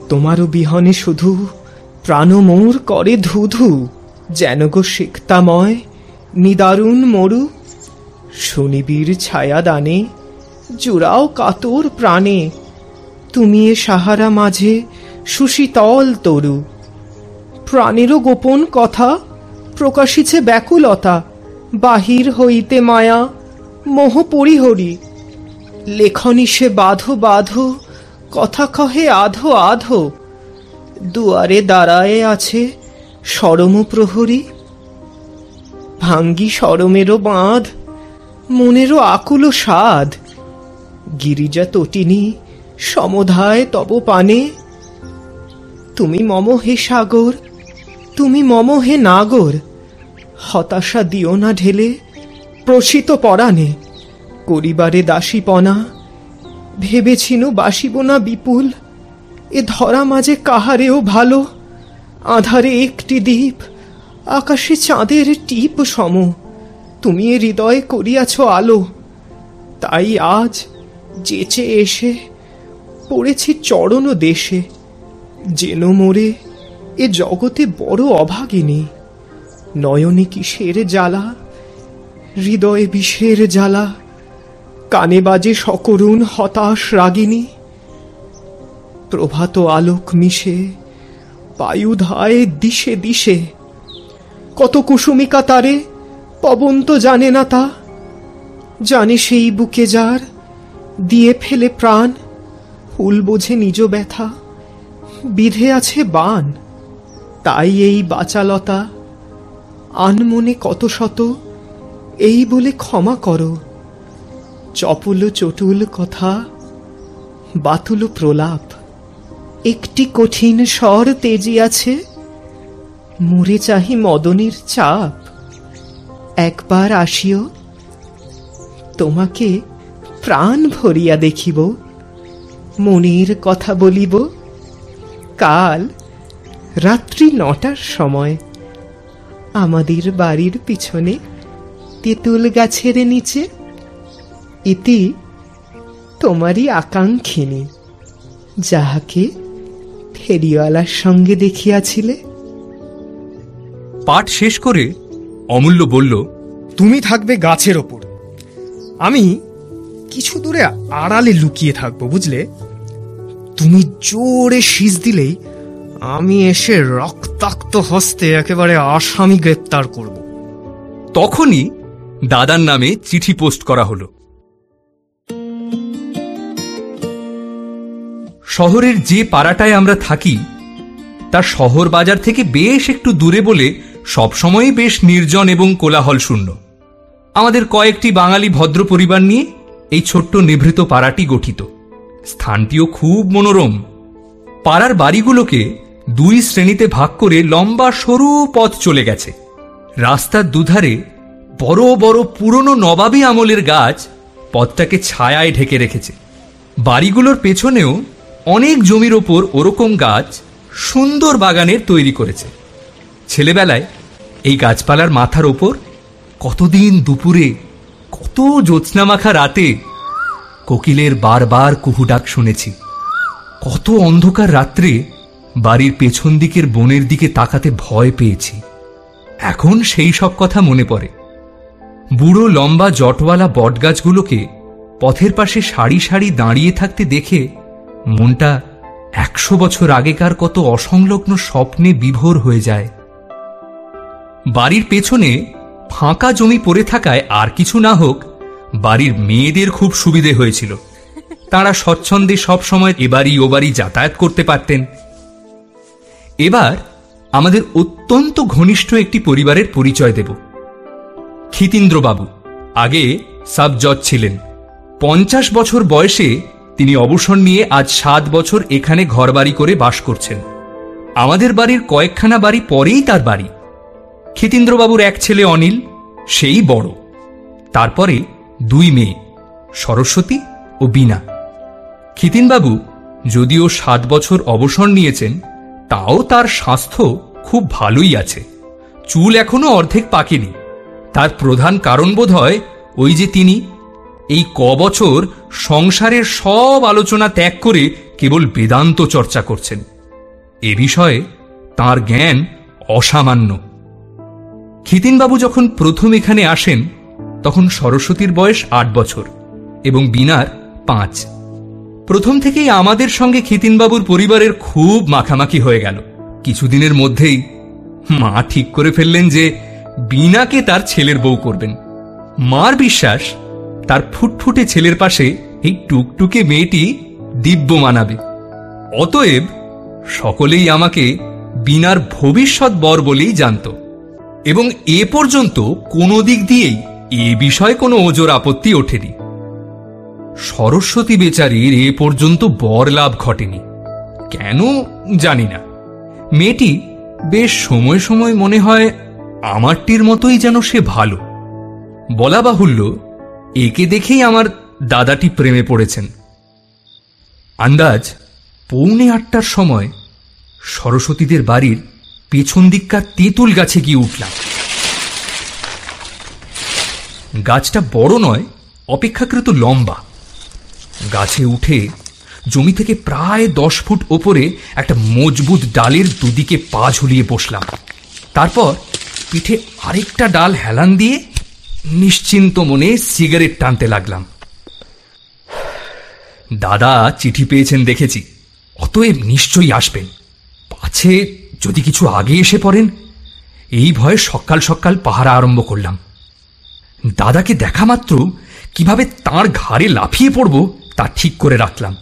তোমারও বিহনে শুধু প্রাণমোর করে ধুধু, যেন গো শিক্তাময় নিদারুণ মরু। শনিবীর ছায়া দানে জুড়াও কাতর প্রাণে, তুমি এ সাহারা মাঝে সুশীতল তরু। প্রাণেরও গোপন কথা, প্রকাশিছে ব্যাকুলতা, বাহির হইতে মায়া মোহ পরিহরি লেখনি সে বাধো বাধো, কথা কহে আধো আধো দুয়ারে দাঁড়ায়ে আছে সরম প্রহরী। ভাঙ্গি সরমেরও বাঁধ, মনেরও আকুল সাধ গিরিজা তটিনী সমধায় তব পানে। তুমি মম হে সাগর, তুমি মম হে নাগর, হতাশা দিও না ঢেলে প্রসিত পরাণে। করিবারে দাসীপনা, ভেবেছিনু বাসিব না বিপুল। এ ধরা মাঝে কাহারেও ভালো? আধারে একটি দ্বীপ, আকাশে চাঁদের টিপ সম। তুমি এ হৃদয়ে করিয়াছ আলো। তাই আজ যেচে এসে পড়েছি চরণ দেশে। যেন মোরে এ জগতে বড় অভাগিনী। নয়নে কিসের জ্বালা? হৃদয়ে বিষের জ্বালা। কানে বাজে সকরুণ হতাশ রাগিনী। প্রভাত আলোক মিশে, বায়ুধায় দিশে দিশে। কত কুসুমিকা তারে, পবন তো জানে না তা। জানে সেই বুকে যার, দিয়ে ফেলে প্রাণ। ফুল বোঝে নিজ ব্যথা, বিধে আছে বান। তাই এই বাচালতা আনমনে কত শত, এই বলে ক্ষমা করো। চপল চটুল কথা, বাতুল প্রলাপ। একটি কঠিন স্বর তেজি আছে। মুড়ে চাহি মদনের চাপ। একবার আসিও, তোমাকে প্রাণ ভরিয়া দেখিব। মনের কথা বলিব, কাল রাত্রি নটার সময় আমাদের বাড়ির পিছনে তেঁতুল গাছের নিচে। ইতি তোমারই আকাঙ্ক্ষিনী যাহাকে ফেরিওয়ালার সঙ্গে দেখিয়াছিলে? পাঠ শেষ করে অমূল্য বলল তুমি থাকবে গাছের ওপর। আমি কিছু দূরে আড়ালে লুকিয়ে থাকব বুঝলে? তুমি জোরে শীষ দিলেই আমি এসে রক্তাক্ত হস্তে একেবারে আসামি গ্রেপ্তার করব। তখনই দাদার নামে চিঠি পোস্ট করা হলো। শহরের যে পাড়াটায় আমরা থাকি তা শহর বাজার থেকে বেশ একটু দূরে বলে সবসময়ই বেশ নির্জন এবং কোলাহল শূন্য আমাদের কয়েকটি বাঙালি ভদ্র পরিবার নিয়ে এই ছোট্ট নিভৃত পাড়াটি গঠিত। স্থানটিও খুব মনোরম। পাড়ার বাড়িগুলোকে দুই শ্রেণীতে ভাগ করে লম্বা সরু পথ চলে গেছে। রাস্তার দুধারে বড় বড় পুরনো নবাবী আমলের গাছ পথটাকে ছায়ায় ঢেকে রেখেছে। বাড়িগুলোর পেছনেও অনেক জমির ওপর ওরকম গাছ সুন্দর বাগানের তৈরি করেছে। ছেলেবেলায় এই গাছপালার মাথার ওপর কতদিন দুপুরে কত জ্যোৎস্নামাখা রাতে কোকিলের বারবার কুহু ডাক শুনেছি। কত অন্ধকার রাত্রে বাড়ির পেছন দিকের বনের দিকে তাকাতে ভয় পেয়েছি। এখন সেই সব কথা মনে পড়ে। বুড়ো লম্বা জটওয়ালা বটগাছগুলোকে পথের পাশে সারি সারি দাঁড়িয়ে থাকতে দেখে মনটা একশো বছর আগেকার কত অসংলগ্ন স্বপ্নে বিভোর হয়ে যায়। বাড়ির পেছনে ফাঁকা জমি পড়ে থাকায় আর কিছু না হোক, বাড়ির মেয়েদের খুব সুবিধে হয়েছিল। তারা স্বচ্ছন্দে সবসময় এবারই ওবারই যাতায়াত করতে পারতেন। এবার আমাদের অত্যন্ত ঘনিষ্ঠ একটি পরিবারের পরিচয় দেব। খিতীন্দ্রবাবু আগে সাব জজ ছিলেন। পঞ্চাশ বছর বয়সে তিনি অবসর নিয়ে আজ সাত বছর এখানে ঘরবাড়ি করে বাস করছেন। আমাদের বাড়ির কয়েকখানা বাড়ি পরেই তার বাড়ি। খিতীন্দ্রবাবুর এক ছেলে অনিল, সেই বড়। তারপরে দুই মেয়ে, সরস্বতী ও বীণা। খিতিনবাবু যদিও সাত বছর অবসর নিয়েছেন, তাও তার স্বাস্থ্য খুব ভালোই আছে। চুল এখনও অর্ধেক পাকেনি। তার প্রধান কারণ বোধ হয় ওই যে তিনি এই ক বছর সংসারের সব আলোচনা ত্যাগ করে কেবল বেদান্ত চর্চা করছেন। এ বিষয়ে তার জ্ঞান অসামান্য। খিতিনবাবু যখন প্রথম এখানে আসেন, তখন সরস্বতীর বয়স আট বছর এবং বিনার পাঁচ। প্রথম থেকেই আমাদের সঙ্গে খিতিনবাবুর পরিবারের খুব মাখামাখি হয়ে গেল। কিছুদিনের মধ্যেই মা ঠিক করে ফেললেন যে বিনাকে তার ছেলের বউ করবেন। মার বিশ্বাস তার ফুটফুটে ছেলের পাশে এই টুকটুকে মেয়েটি দিব্য মানাবে। অতএব সকলেই আমাকে বিনার ভবিষ্যৎ বর বলেই জানত এবং এ পর্যন্ত কোনো দিক দিয়েই এ বিষয়ে কোনো ওজোর আপত্তি ওঠেনি। সরস্বতী বেচারির এ পর্যন্ত বর লাভ ঘটেনি। কেন জানি না। মেয়েটি বেশ সময় সময় মনে হয় আমারটির মতোই যেন সে ভালো। বলা বাহুল্য একে দেখেই আমার দাদাটি প্রেমে পড়েছেন। আন্দাজ পৌনে আটটার সময় সরস্বতীদের বাড়ির পেছন দিককার তেঁতুল গাছে গিয়ে উঠলাম। গাছটা বড় নয়, অপেক্ষাকৃত লম্বা। গাছে উঠে জমি থেকে প্রায় দশ ফুট ওপরে একটা মজবুত ডালের দুদিকে পা ঝুলিয়ে বসলাম। তারপর পিঠে আরেকটা ডাল হেলান দিয়ে নিশ্চিন্ত মনে সিগারেট টানতে লাগলাম। দাদা চিঠি পেয়েছেন দেখেছি। অতএব নিশ্চয়ই আসবেন। পাছে যদি কিছু আগে এসে পড়েন, এই ভয়ে সকাল সকাল পাহারা আরম্ভ করলাম। দাদাকে দেখা মাত্র কীভাবে তার ঘাড়ে লাফিয়ে পড়ব তা ঠিক করে রাখলাম।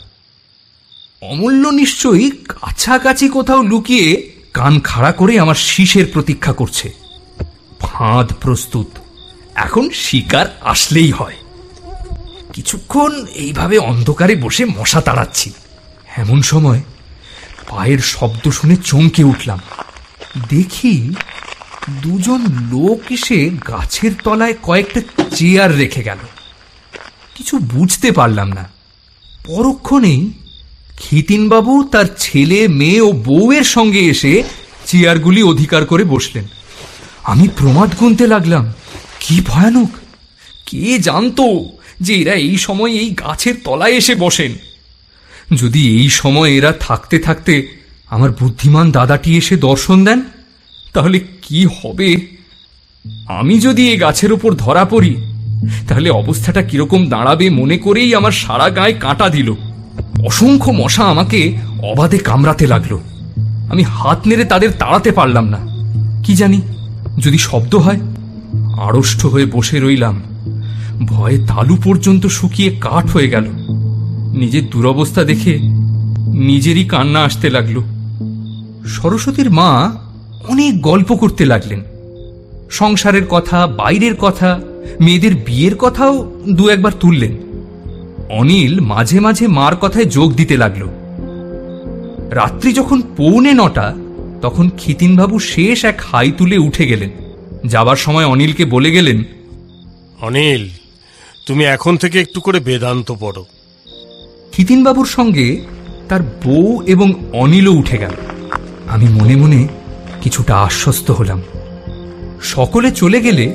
অমূল্য নিশ্চয়ই কাছাকাছি কোথাও লুকিয়ে কান খাড়া করে আমার শীষের প্রতীক্ষা করছে। ফাঁদ প্রস্তুত। এখন শিকার আসলেই হয়। কিছুক্ষণ এইভাবে অন্ধকারে বসে মশা তাড়াচ্ছি। এমন সময় পায়ের শব্দ শুনে চমকে উঠলাম। দেখি দুজন লোক এসে গাছের তলায় কয়েকটা চেয়ার রেখে গেল। কিছু বুঝতে পারলাম না। পরক্ষণেই খিতিনবাবু তার ছেলে, মেয়ে ও বউয়ের সঙ্গে এসে চেয়ারগুলি অধিকার করে বসলেন। আমি প্রমাদ গুনতে লাগলাম। কি ভয়ানক? কে জানতো যে এরা এই সময় এই গাছের তলায় এসে বসেন? যদি এই সময় এরা থাকতে থাকতে আমার বুদ্ধিমান দাদাটি এসে দর্শন দেন, তাহলে কি হবে? আমি যদি এই গাছের উপর ধরা পড়ি, তাহলে অবস্থাটা কীরকম দাঁড়াবে মনে করেই আমার সারা গায়ে কাঁটা দিল। অসংখ্য মশা আমাকে অবাধে কামড়াতে লাগল। আমি হাত নেড়ে তাদের তাড়াতে পারলাম না। কি জানি, যদি শব্দ হয়? আড়ষ্ট হয়ে বসে রইলাম। ভয়ে তালু পর্যন্ত শুকিয়ে কাঠ হয়ে গেল। নিজের দুরবস্থা দেখে নিজেরই কান্না আসতে লাগল। সরস্বতীর মা অনেক গল্প করতে লাগলেন। সংসারের কথা, বাইরের কথা, মেয়েদের বিয়ের কথাও দু একবার তুললেন। অনিল মাঝে মাঝে মার কথায় যোগ দিতে লাগল। রাত্রি যখন পৌনে নটা, তখন খিতিনবাবু শেষ এক হাই তুলে উঠে গেলেন। যাবার সময় অনিলকে বলে গেলেন অনিল তুমি এখন থেকে একটু করে বেদান্ত পড়ো। খিতিনবাবুর সঙ্গে তার বউ এবং অনিলও উঠে গেল। আমি মনে মনে কিছুটা আশ্বস্ত হলাম। সকলে চলে গেলে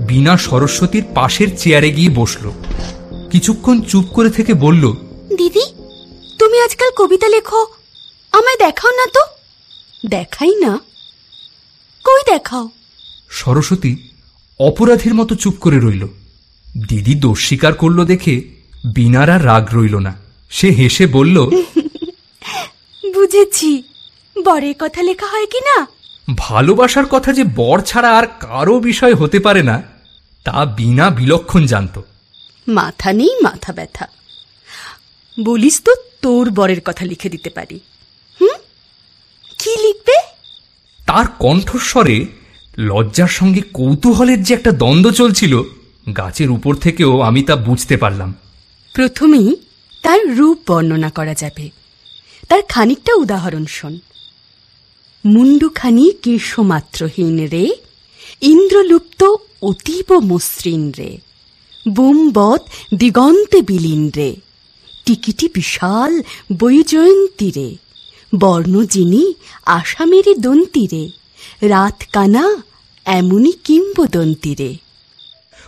বিনা সরস্বতীর পাশের চেয়ারে গিয়ে বসল। কিছুক্ষণ চুপ করে থেকে বলল দিদি তুমি আজকাল কবিতা লেখো আমায় দেখাও না তো? দেখাই না। কই দেখাও? সরস্বতী অপরাধীর মতো চুপ করে রইল। দিদি দোষ স্বীকার করল দেখে বিনার রাগ রইল না। সে হেসে বলল বুঝেছি। বরের কথা লেখা হয় কি না? ভালোবাসার কথা যে বর ছাড়া আর কারও বিষয় হতে পারে না তা বিনা বিলক্ষণ জানত। মাথা নেই মাথা ব্যথা। বলিস তো তোর বরের কথা লিখে দিতে পারি। হুম? কি লিখবে? তার কণ্ঠস্বরে লজ্জার সঙ্গে কৌতূহলের যে একটা দ্বন্দ্ব চলছিল, গাছের উপর থেকেও আমি তা বুঝতে পারলাম। প্রথমেই তার রূপ বর্ণনা করা যাবে। তার খানিকটা উদাহরণ শোন। মুন্ডুখানি কেশমাত্রহীন রে, ইন্দ্রলুপ্ত অতীব মসৃণ রে, বোমবৎ দিগন্তে বিলীন রে, টিকিটি বিশাল বৈজয়ন্তী রে বর্ণ যিনি আসামেরই দন্তি রে। রাত কানা এমনই কিংবদন্তি রে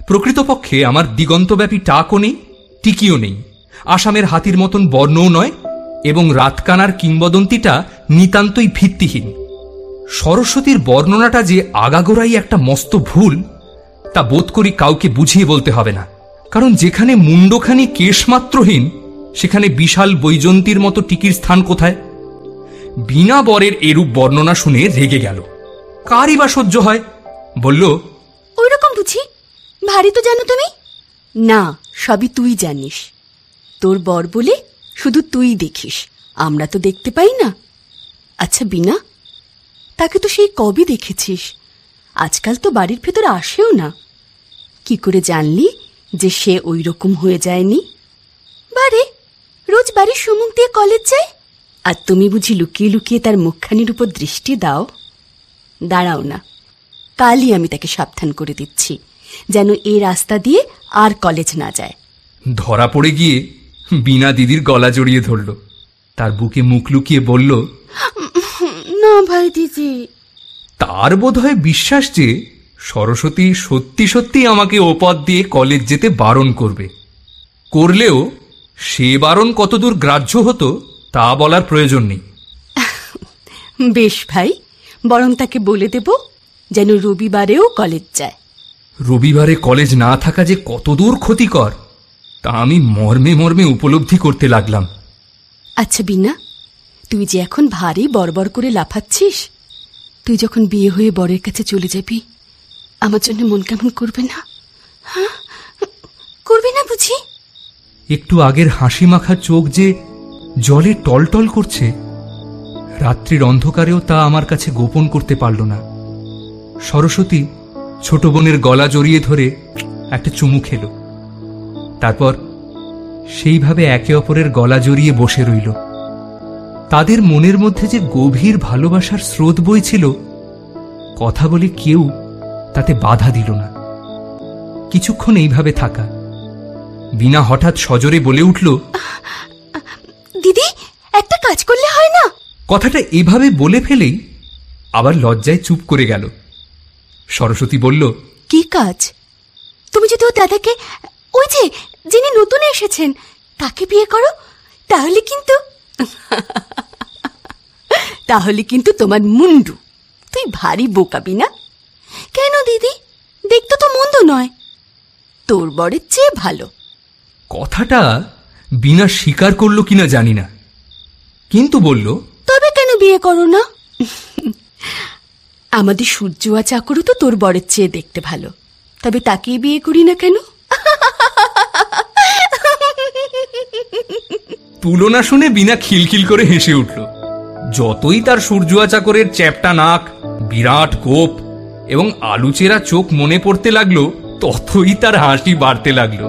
প্রকৃতপক্ষে আমার দিগন্তব্যাপী টাকও নেই, টিকিও নেই। আসামের হাতির মতন বর্ণও নয় এবং রাতকানার কিংবদন্তিটা নিতান্তই ভিত্তিহীন। সরস্বতীর বর্ণনাটা যে আগাগোড়াই একটা মস্ত ভুল, তা বোধ করি কাউকে বুঝিয়ে বলতে হবে না। কারণ যেখানে মুন্ডখানি কেশমাত্রহীন, সেখানে বিশাল বৈজন্তীর মতো টিকির স্থান কোথায়? বিনা বরের এরূপ বর্ণনা শুনে রেগে গেল। কারই বা সহ্য হয়? বলল ওই রকম বুঝি? ভারী তো জানো তুমি? না, সবই তুই জানিস। তোর বর বলে শুধু তুই দেখিস, আমরা তো দেখতে পাই না। আচ্ছা বিনা, তাকে তো সেই কবই দেখেছিস? আজকাল তো বাড়ির ভেতর আসেও না। কি করে জানলি যে সে ওই রকম হয়ে যায়নি? বারে, রোজ বাড়ির সম্মুখ দিয়ে কলেজ যায়? আর তুমি বুঝি লুকিয়ে লুকিয়ে তার মুখখানির উপর দৃষ্টি দাও। দাঁড়াও না। কালই আমি তাকে সাবধান করে দিচ্ছি যেন এই রাস্তা দিয়ে আর কলেজ না যায়। ধরা পড়ে গিয়ে বিনা দিদির গলা জড়িয়ে ধরল। তার বুকে মুখ লুকিয়ে বলল না ভাই দিদি। তার বোধহয় বিশ্বাস যে সরস্বতী সত্যি সত্যি আমাকে ও দিয়ে কলেজ যেতে বারণ করবে। করলেও সে বারণ কতদূর গ্রাহ্য হতো তা বলার প্রয়োজন নেই। বেশ ভাই বরং তাকে বলে দেব যেন রবিবারেও কলেজ যায়। রবিবারে কলেজ না থাকা যে কতদূর ক্ষতিকর তা আমি মর্মে মর্মে উপলব্ধি করতে লাগলাম। আচ্ছা বিনা তুই যে এখন ভারী বরবর করে লাফাচ্ছিস তুই যখন বিয়ে হয়ে বরের কাছে চলে যাবি আমার জন্য মন কেমন করবে না? হ্যাঁ? করবে না বুঝি? একটু আগের হাসি মাখা চোখ যে জলে টলটল করছে রাত্রির অন্ধকারেও তা আমার কাছে গোপন করতে পারল না। সরস্বতী ছোট বোনের গলা জড়িয়ে ধরে একটা চুমু খেল। তারপর সেইভাবে একে অপরের গলা জড়িয়ে বসে রইল। তাদের মনের মধ্যে যে গভীর ভালোবাসার স্রোত বইছিল কথা বলে কেউ তাতে বাধা দিল না। কিছুক্ষণ এইভাবে থাকা। বিনা হঠাৎ সজোরে বলে উঠল দিদি, একটা কাজ করলে হয় না? কথাটা এভাবে বলে ফেলেই আবার লজ্জায় চুপ করে গেল। সরস্বতী বলল কি কাজ? তুমি যদি ওর দাদাকে ওই যে যিনি নতুন এসেছেন তাকে বিয়ে করো তাহলে কিন্তু তাহলে কিন্তু তোমার মুন্ডু তুই ভারী বোকাবি না কেন দিদি? দেখতে তো মন্দ নয়। তোর বরের চেয়ে ভালো। কথাটা বিনা স্বীকার করল কিনা জানি না। কিন্তু বলল বিয়ে করো না। আমাদের সূর্যুয়া চাকরও তো তোর বরের চেয়ে দেখতে ভালো। তবে তাকেই বিয়ে করি না কেন? তুলনা শুনে বিনা খিলখিল করে হেসে উঠল। যতই তার সূর্যুয়া চাকরের চ্যাপটা নাক, বিরাট কোপ এবং আলুচেরা চোখ মনে পড়তে লাগল, ততই তার হাসি বাড়তে লাগল।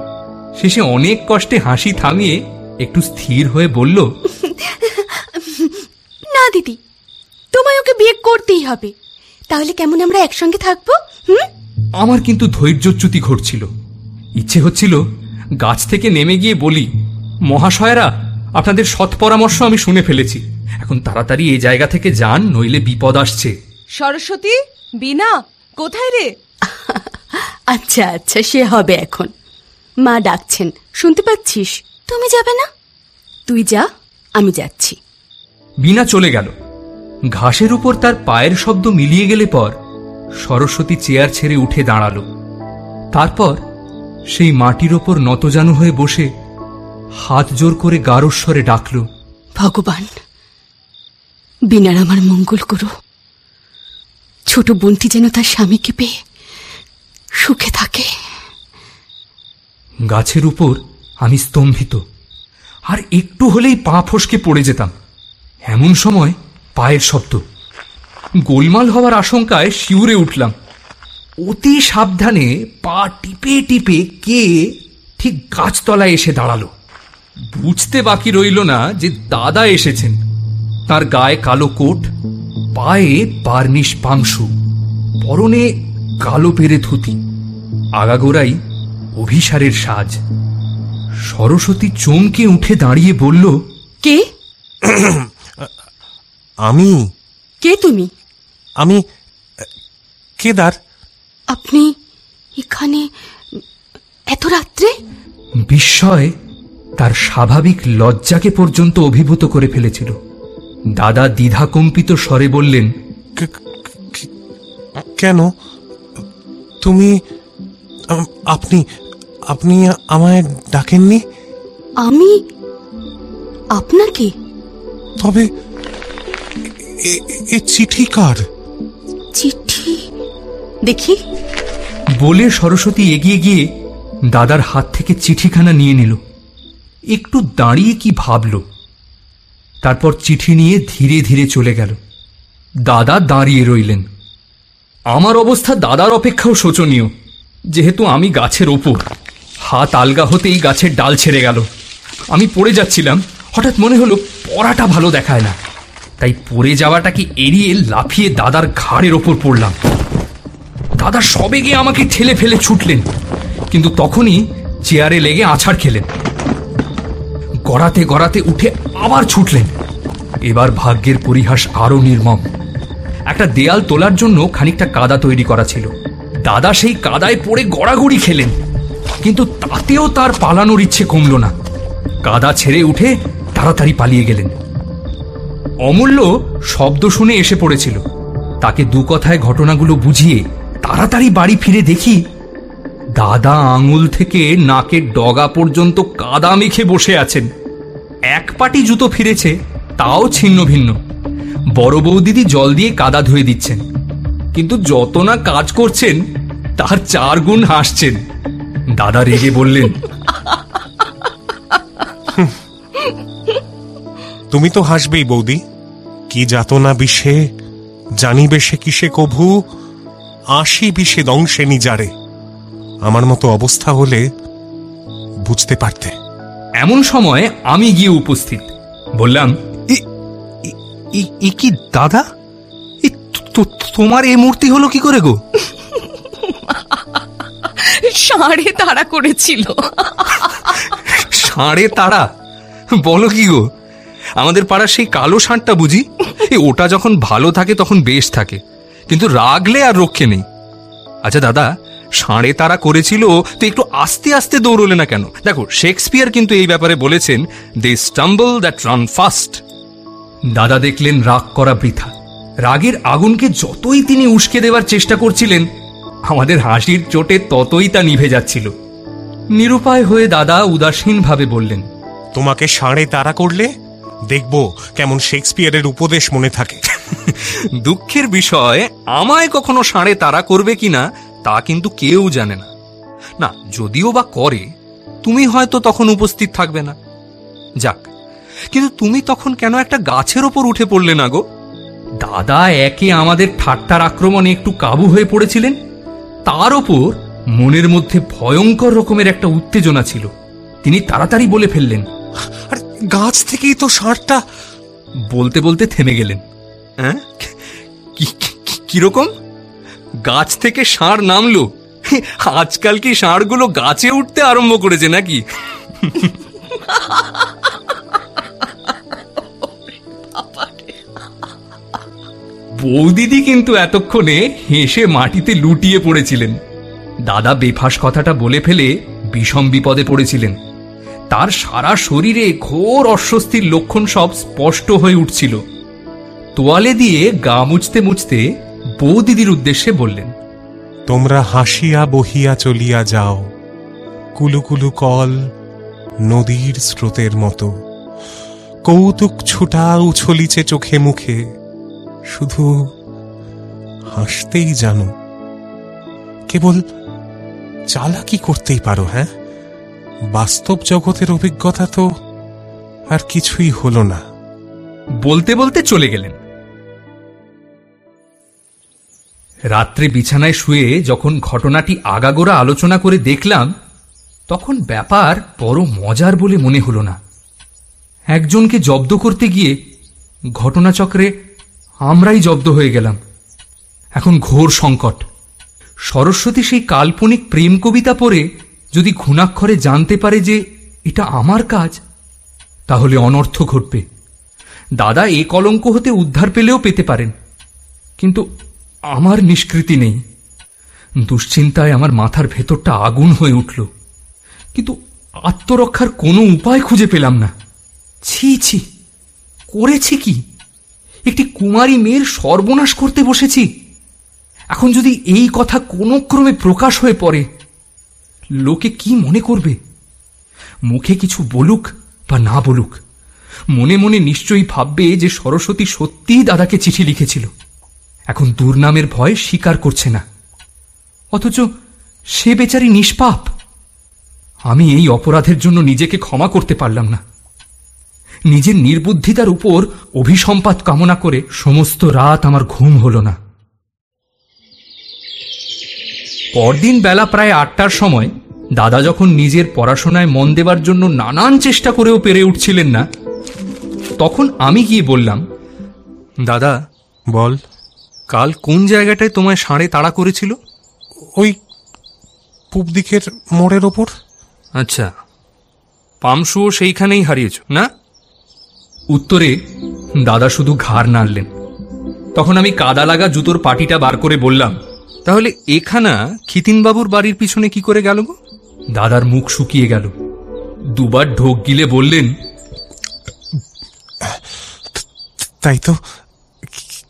শেষে অনেক কষ্টে হাসি থামিয়ে একটু স্থির হয়ে বলল না দিদি তোমায় ওকে বিয়ে করতেই হবে। তাহলে কেমন আমরা একসঙ্গে থাকব হুম? আমার কিন্তু ধৈর্যচ্যুতি ঘটছিল। ইচ্ছে হচ্ছিল গাছ থেকে নেমে গিয়ে বলি মহাশয়রা আপনাদের সৎ পরামর্শ আমি শুনে ফেলেছি। এখন তাড়াতাড়ি এই জায়গা থেকে যান নইলে বিপদ আসছে। সরস্বতী বিনা কোথায় রে? আচ্ছা আচ্ছা সে হবে এখন। মা ডাকছেন শুনতে পাচ্ছিস? তুমি যাবে না? তুই যা আমি যাচ্ছি। বিনা চলে গেল। ঘাসের উপর তার পায়ের শব্দ মিলিয়ে গেলে পর সরস্বতী চেয়ার ছেড়ে উঠে দাঁড়াল। তারপর সেই মাটির ওপর নতজানু হয়ে বসে হাত জোর করে গারস্বরে ডাকল ভগবান বিনার আমার মঙ্গল করো। ছোট বোনটি যেন তার স্বামীকে পেয়ে সুখে থাকে। গাছের উপর আমি স্তম্ভিত আর একটু হলেই পা ফসকে পড়ে যেতাম। এমন সময় পায়ের শব্দ। গোলমাল হওয়ার আশঙ্কায় শিউরে উঠলাম। অতি সাবধানে পা টিপে টিপে কে ঠিক গাছতলায় এসে দাঁড়াল। বুঝতে বাকি রইল না যে দাদা এসেছেন। তার গায়ে কালো কোট পায়ে বার্নিশ পাংশু পরনে কালো পেরে ধুতি আগাগোড়াই অভিসারের সাজ। সরস্বতী চমকে উঠে দাঁড়িয়ে বলল কে? আমি? কে তুমি? আমি কেদার আপনি এখানে এত রাত্রে? বিস্ময় তার স্বাভাবিক লজ্জাকে পর্যন্ত অভিভূত করে ফেলেছিল। দাদা দ্বিধাকম্পিত স্বরে বললেন কেন? তুমি আপনি আপনি আমায় ডাকেননি? আমি আপনাকে? তবে এ- এ চিঠি কার? চিঠি? দেখি। বলে সরস্বতী এগিয়ে গিয়ে দাদার হাত থেকে চিঠিখানা নিয়ে নিল। একটু দাঁড়িয়ে কি ভাবল? তারপর চিঠি নিয়ে ধীরে ধীরে চলে গেল। দাদা দাঁড়িয়ে রইলেন। আমার অবস্থা দাদার অপেক্ষাও শোচনীয়। যেহেতু আমি গাছের ওপর। হাত আলগা হতেই গাছের ডাল ছেড়ে গেল। আমি পড়ে যাচ্ছিলাম। হঠাৎ মনে হলো পড়াটা ভালো দেখায় না। তাই পড়ে যাওয়াটাকে এড়িয়ে লাফিয়ে দাদার ঘাড়ের ওপর পড়লাম। দাদা সবেগে আমাকে ঠেলে ফেলে ছুটলেন, কিন্তু তখনই চেয়ারে লেগে আছাড় খেলেন। গড়াতে গড়াতে উঠে আবার ছুটলেন। এবার ভাগ্যের পরিহাস আরও নির্মম। একটা দেয়াল তোলার জন্য খানিকটা কাদা তৈরি করা ছিল। দাদা সেই কাদায় পড়ে গড়াগড়ি খেলেন, কিন্তু তাতেও তার পালানোর ইচ্ছে কমল না। কাদা ছেড়ে উঠে তাড়াতাড়ি পালিয়ে গেলেন। অমূল্য শব্দ শুনে এসে পড়েছিল। তাকে দু কথায় ঘটনাগুলো বুঝিয়ে তাড়াতাড়ি বাড়ি ফিরে দেখি, দাদা আঙুল থেকে নাকের ডগা পর্যন্ত কাদা মেখে বসে আছেন। এক পাটি জুতো ফিরেছে, তাও ছিন্ন ভিন্ন। বড় বৌদিদি জল দিয়ে কাদা ধুয়ে দিচ্ছেন। কিন্তু যত না কাজ করছেন, তার চার গুণ হাসছেন। দাদা রেগে বললেন তুমি তো হাসবেই বৌদি। কি যাতনা বিষে জানিবে সে কিসে কভু আশি বিষে দংশে নিজারে। আমার মতো অবস্থা হলে বুঝতে পারতে। এমন সময় আমি গিয়ে উপস্থিত। বললাম ই কি দাদা? এ তোমার এই মূর্তি হলো কি করে গো? ষাঁড়ে তাড়া করেছিল। ষাঁড়ে তারা বলো কি গো? আমাদের পাড়ার সেই কালো ষাঁড়টা বুঝি? ওটা যখন ভালো থাকে তখন বেশ থাকে। কিন্তু রাগলে আর রক্ষে নেই। আচ্ছা দাদা, ষাঁড়ে তারা করেছিল তো একটু আস্তে আস্তে দৌড়লে না কেন? দেখো, শেক্সপিয়ার কিন্তু এই ব্যাপারে বলেছেন they stumble that run fast দাদা দেখলেন রাগ করা বৃথা। রাগের আগুনকে যতই তিনি উস্কে দেওয়ার চেষ্টা করছিলেন, আমাদের হাসির চোটে ততই তা নিভে যাচ্ছিল। নিরুপায় হয়ে দাদা উদাসীনভাবে বললেন, তোমাকে ষাঁড়ে তাড়া করলে? দেখব কেমন শেক্সপিয়ারের উপদেশ মনে থাকে। দুঃখের বিষয় আমায় কখনো ষাঁড়ে তারা করবে কিনা তা কিন্তু কেউ জানে না। না যদিও বা করে তুমি হয়তো তখন উপস্থিত থাকবে না। যাক কিন্তু তুমি তখন কেন একটা গাছের ওপর উঠে পড়লে না গো? দাদা একে আমাদের ঠাট্টার আক্রমণে একটু কাবু হয়ে পড়েছিলেন। তার ওপর মনের মধ্যে ভয়ঙ্কর রকমের একটা উত্তেজনা ছিল। তিনি তাড়াতাড়ি বলে ফেললেন আর গাছ থেকেই তো ষাঁড়টা বলতে বলতে থেমে গেলেন। হ্যাঁ? কীরকম গাছ থেকে ষাঁড় নামলো? আজকাল কি ষাঁড়গুলো গাছে উঠতে আরম্ভ করেছে নাকি? বৌদিদি কিন্তু এতক্ষণে হেসে মাটিতে লুটিয়ে পড়েছিলেন। দাদা বেফাস কথাটা বলে ফেলে বিষম বিপদে পড়েছিলেন। তার সারা শরীরে ঘোর অস্বস্তির লক্ষণ সব স্পষ্ট হয়ে উঠছিল। তোয়ালে দিয়ে গা মুছতে মুছতে বৌদিদির উদ্দেশ্যে বললেন, তোমরা হাসিয়া বহিয়া চলিয়া যাও। কুলুকুলু কল নদীর স্রোতের মতো। কৌতুক ছুটা উছলিছে চোখে মুখে। শুধু হাসতেই জানো। কেবল চালাকি করতেই পারো হ্যাঁ? বাস্তব জগতের অভিজ্ঞতা তো আর কিছুই হলো না। বলতে বলতে চলে গেলেন। রাত্রে বিছানায় শুয়ে যখন ঘটনাটি আগাগোড়া আলোচনা করে দেখলাম, তখন ব্যাপার বড় মজার বলে মনে হলো না। একজনকে জব্দ করতে গিয়ে ঘটনাচক্রে আমরাই জব্দ হয়ে গেলাম। এখন ঘোর সংকট। সরস্বতী সেই কাল্পনিক প্রেম কবিতা পড়ে যদি ঘুণাক্ষরে জানতে পারে যে এটা আমার কাজ, তাহলে অনর্থ ঘটবে। দাদা এ কলঙ্ক হতে উদ্ধার পেলেও পেতে পারেন, কিন্তু আমার নিষ্কৃতি নেই। দুশ্চিন্তায় আমার মাথার ভেতরটা আগুন হয়ে উঠল, কিন্তু আত্মরক্ষার কোনো উপায় খুঁজে পেলাম না। ছি ছি, করেছি কি? একটি কুমারী মেয়ের সর্বনাশ করতে বসেছি। এখন যদি এই কথা কোনো ক্রমে প্রকাশ হয়ে পড়ে লোকে কি মনে করবে? মুখে কিছু বলুক বা না বলুক, মনে মনে নিশ্চয়ই ভাববে যে সরস্বতী সত্যিই দাদাকে চিঠি লিখেছিল। এখন দুর্নামের ভয় স্বীকার করছে না। অথচ সে বেচারি নিষ্পাপ। আমি এই অপরাধের জন্য নিজেকে ক্ষমা করতে পারলাম না। নিজের নির্বুদ্ধিতার উপর অভিসম্পাত কামনা করে সমস্ত রাত আমার ঘুম হল না। পরদিন বেলা প্রায় আটটার সময় দাদা যখন নিজের পড়াশোনায় মন দেবার জন্য নানান চেষ্টা করেও পেরে উঠছিলেন না তখন আমি গিয়ে বললাম দাদা বল কাল কোন জায়গাটায় তোমায় ষাঁড়ে তাড়া করেছিল? ওই পূব দিকের মোড়ের ওপর? আচ্ছা। পামশুও সেইখানেই হারিয়েছ না? উত্তরে দাদা শুধু ঘাড় নাড়লেন। তখন আমি কাদা লাগা জুতোর পাটিটা বার করে বললাম তাহলে এখানা খিতিনবাবুর বাড়ির পিছনে কি করে গেল গো? দাদার মুখ শুকিয়ে গেল। দুবার ঢোক গিলে বললেন তাই তো।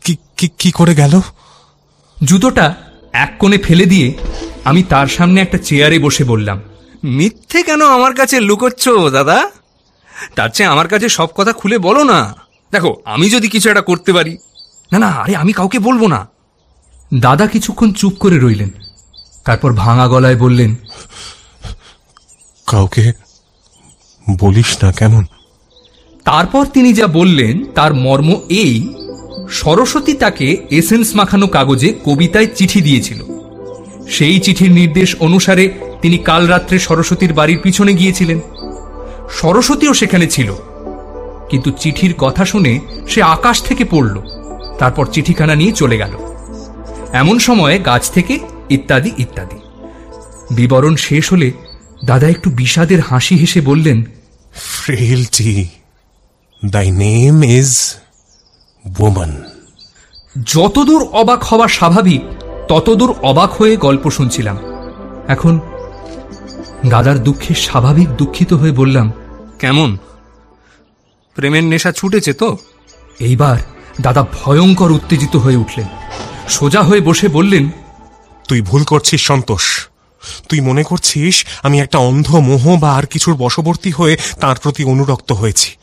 কি- করে গেল? জুতোটা এক কোণে ফেলে দিয়ে আমি তার সামনে একটা চেয়ারে বসে বললাম মিথ্যে কেন আমার কাছে লুকোচ্ছ দাদা? তার চেয়ে আমার কাছে সব কথা খুলে বলো না। দেখো আমি যদি কিছু একটা করতে পারি। না না আরে আমি কাউকে বলব না। দাদা কিছুক্ষণ চুপ করে রইলেন। তারপর ভাঙা গলায় বললেন কাউকে বলিস না কেমন? তারপর তিনি যা বললেন তার মর্ম এই সরস্বতী তাকে এসেন্স মাখানো কাগজে কবিতায় চিঠি দিয়েছিল। সেই চিঠির নির্দেশ অনুসারে তিনি কাল রাত্রে সরস্বতীর বাড়ির পিছনে গিয়েছিলেন। সরস্বতীও সেখানে ছিল। কিন্তু চিঠির কথা শুনে সে আকাশ থেকে পড়ল। তারপর চিঠিখানা নিয়ে চলে গেল। এমন সময় গাছ থেকে ইত্যাদি ইত্যাদি। বিবরণ শেষ হলে দাদা একটু বিষাদের হাসি হেসে বললেন ফ্রেলটি দাই নেম ইজ woman. যতদূর অবাক হওয়া স্বাভাবিক ততদূর অবাক হয়ে গল্প শুনছিলাম। এখন দাদার দুঃখে স্বাভাবিক দুঃখিত হয়ে বললাম কেমন? প্রেমের নেশা ছুটেছে তো? এইবার দাদা ভয়ঙ্কর উত্তেজিত হয়ে উঠলেন। সোজা হয়ে বসে বললেন, তুই ভুল করছিস, সন্তোষ। তুই মনে করছিস আমি একটা অন্ধ মোহ বা আর কিছুর বশবর্তী হয়ে তার প্রতি অনুরক্ত হয়েছি।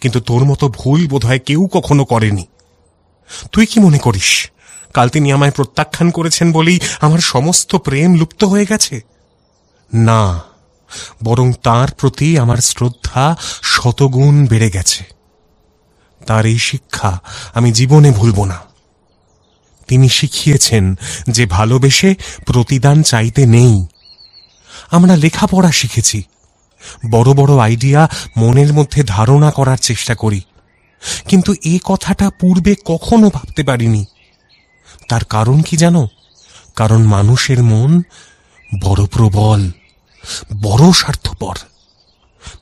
কিন্তু তোর মতো ভুল বোধহয় কেউ কখনো করেনি। তুই কি মনে করিস, কাল তিনি আমায় প্রত্যাখ্যান করেছেন বলেই আমার সমস্ত প্রেম লুপ্ত হয়ে গেছে? না, বরং তার প্রতি আমার শ্রদ্ধা শতগুণ বেড়ে গেছে। তার এই শিক্ষা আমি জীবনে ভুলব না। তিনি শিখিয়েছেন যে ভালোবেসে প্রতিদান চাইতে নেই। আমরা লেখাপড়া শিখেছি। বড় বড় আইডিয়া মনের মধ্যে ধারণা করার চেষ্টা করি। কিন্তু এ কথাটা পূর্বে কখনো ভাবতে পারিনি। তার কারণ কি জানো? কারণ মানুষের মন বড় প্রবল, বড় স্বার্থপর।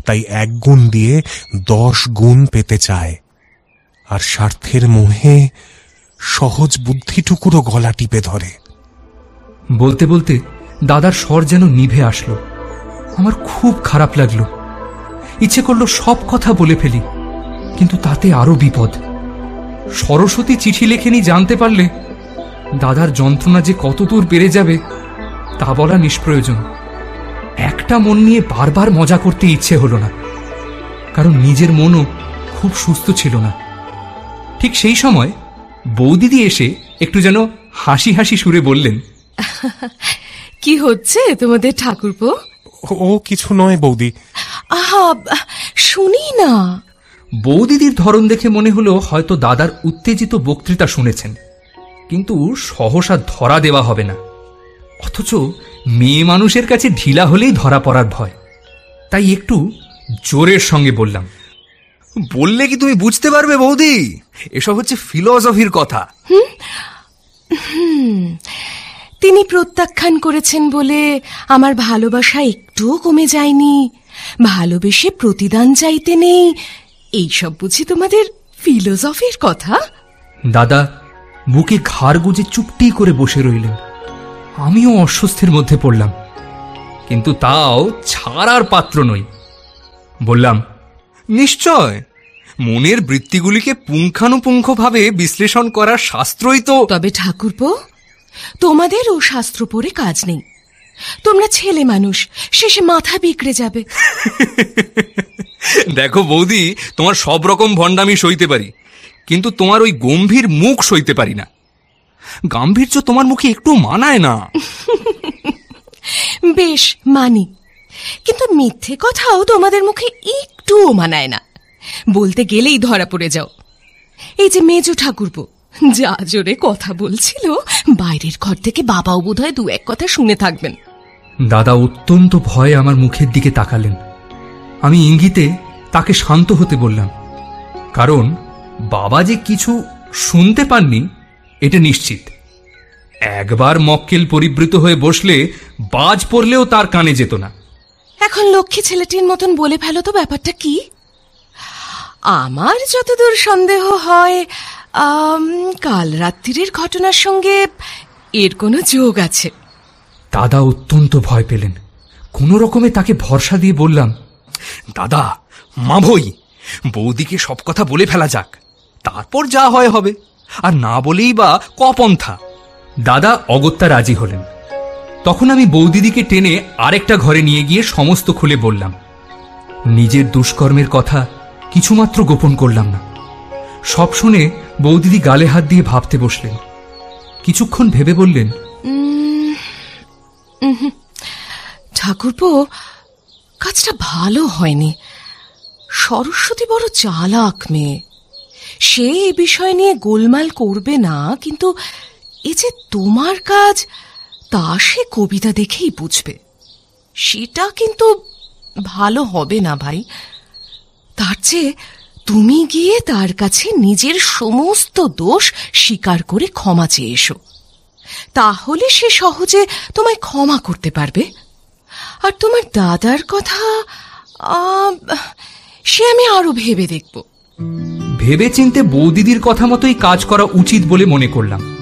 তাই এক গুণ দিয়ে দশ গুণ পেতে চায়। আর স্বার্থের মোহে সহজ বুদ্ধিটুকুরও গলা টিপে ধরে। বলতে বলতে দাদার স্বর যেন নিভে আসলো। আমার খুব খারাপ লাগল। ইচ্ছে করল সব কথা বলে ফেলি, কিন্তু তাতে আরও বিপদ। সরস্বতী চিঠি লেখেনি জানতে পারলে, দাদার যন্ত্রণা যে কতদূর বেড়ে যাবে, তা বলা নিষ্প্রয়োজন। একটা মন নিয়ে বারবার মজা করতে ইচ্ছে হলো না, কারণ নিজের মনও খুব সুস্থ ছিল না। ঠিক সেই সময় বৌদিদি এসে একটু যেন হাসি হাসি সুরে বললেন কি হচ্ছে তোমাদের ঠাকুরপো? ও কিছু নয় বৌদি। আহা শুনি না। বৌদিদির ধরন দেখে মনে হলো হয়তো দাদার উত্তেজিত বক্তৃতা শুনেছেন কিন্তু সহসা ধরা দেওয়া হবে না। অথচ মেয়ে মানুষের কাছে ঢিলা হলেই ধরা পড়ার ভয়। তাই একটু জোরের সঙ্গে বললাম বললে কি তুমি বুঝতে পারবে বৌদি? এসব হচ্ছে ফিলসফির কথা। তিনি প্রত্যাখ্যান করেছেন বলে আমার ভালোবাসা একটুও কমে যায়নি। ভালোবেসে প্রতিদান চাইতে নেই। এইসব বুঝি তোমাদের ফিলোসফির কথা? দাদা বুকে ঘাড় গুজে চুপটি করে বসে রইলেন। আমিও অস্বস্তির মধ্যে পড়লাম। কিন্তু তাও ছাড়ার পাত্র নই। বললাম নিশ্চয়। মনের বৃত্তিগুলিকে পুঙ্খানুপুঙ্খভাবে বিশ্লেষণ করার শাস্ত্রই তো তবে ঠাকুরপো তোমাদের ও শাস্ত্র পড়ে কাজ নেই। তোমরা ছেলে মানুষ শেষে মাথা বিগড়ে যাবে। দেখো বৌদি তোমার সব রকম ভণ্ডামি সইতে পারি কিন্তু তোমার ওই গম্ভীর মুখ সইতে পারি না। গাম্ভীর্য তোমার মুখে একটু মানায় না। বেশ মানি। কিন্তু মিথ্যে কথাও তোমাদের মুখে একটুও মানায় না। বলতে গেলেই ধরা পড়ে যাও। এই যে মেজো ঠাকুরপো, যা জোরে কথা বলছিল, বাইরের ঘর থেকে বাবাও বোধহয় দু এক কথা শুনে থাকবেন। দাদা অত্যন্ত ভয়ে আমার মুখের দিকে তাকালেন। আমি ইঙ্গিতে তাকে শান্ত হতে বললাম, কারণ বাবা যে কিছু শুনতে পাননি, এটা নিশ্চিত। একবার মক্কেল পরিবৃত হয়ে বসলে বাজ পড়লেও তার কানে যেত না। এখন লক্ষ্মী ছেলেটির মতন বলে ফেলো তো ব্যাপারটা কি? আমার যতদূর সন্দেহ হয় কাল রাত্রির ঘটনার সঙ্গে এর কোনো যোগ আছে। দাদা অত্যন্ত ভয় পেলেন। কোনো রকমে তাকে ভরসা দিয়ে বললাম দাদা মা ভই বৌদিকে সব কথা বলে ফেলা যাক। তারপর যা হয় হবে আর না বলেই বা কপন্থা। দাদা অগত্যা রাজি হলেন। তখন আমি বৌদিদিকে টেনে আরেকটা ঘরে নিয়ে গিয়ে সমস্ত খুলে বললাম, নিজের দুষ্কর্মের কথা কিছুমাত্র গোপন করলাম না। সব শুনে বৌদিদি গালে হাত দিয়ে ভাবতে বসলেন। কিছুক্ষণ ভেবে বললেন ঠাকুরপো, কাজটা ভালো হয়নি। সরস্বতী বড় চালাক মেয়ে। সে এ বিষয় নিয়ে গোলমাল করবে না, কিন্তু এ যে তোমার কাজ তা সে কবিতা দেখেই বুঝবে। সেটা কিন্তু ভালো হবে না ভাই। তার চেয়ে তুমি গিয়ে তার কাছে নিজের সমস্ত দোষ স্বীকার করে ক্ষমা চেয়ে এসো। তাহলে সে সহজে তোমায় ক্ষমা করতে পারবে। আর তোমার দাদার কথা সে আমি আরও ভেবে দেখব। ভেবে চিনতে বৌদিদির কথা মতোই কাজ করা উচিত বলে মনে করলাম।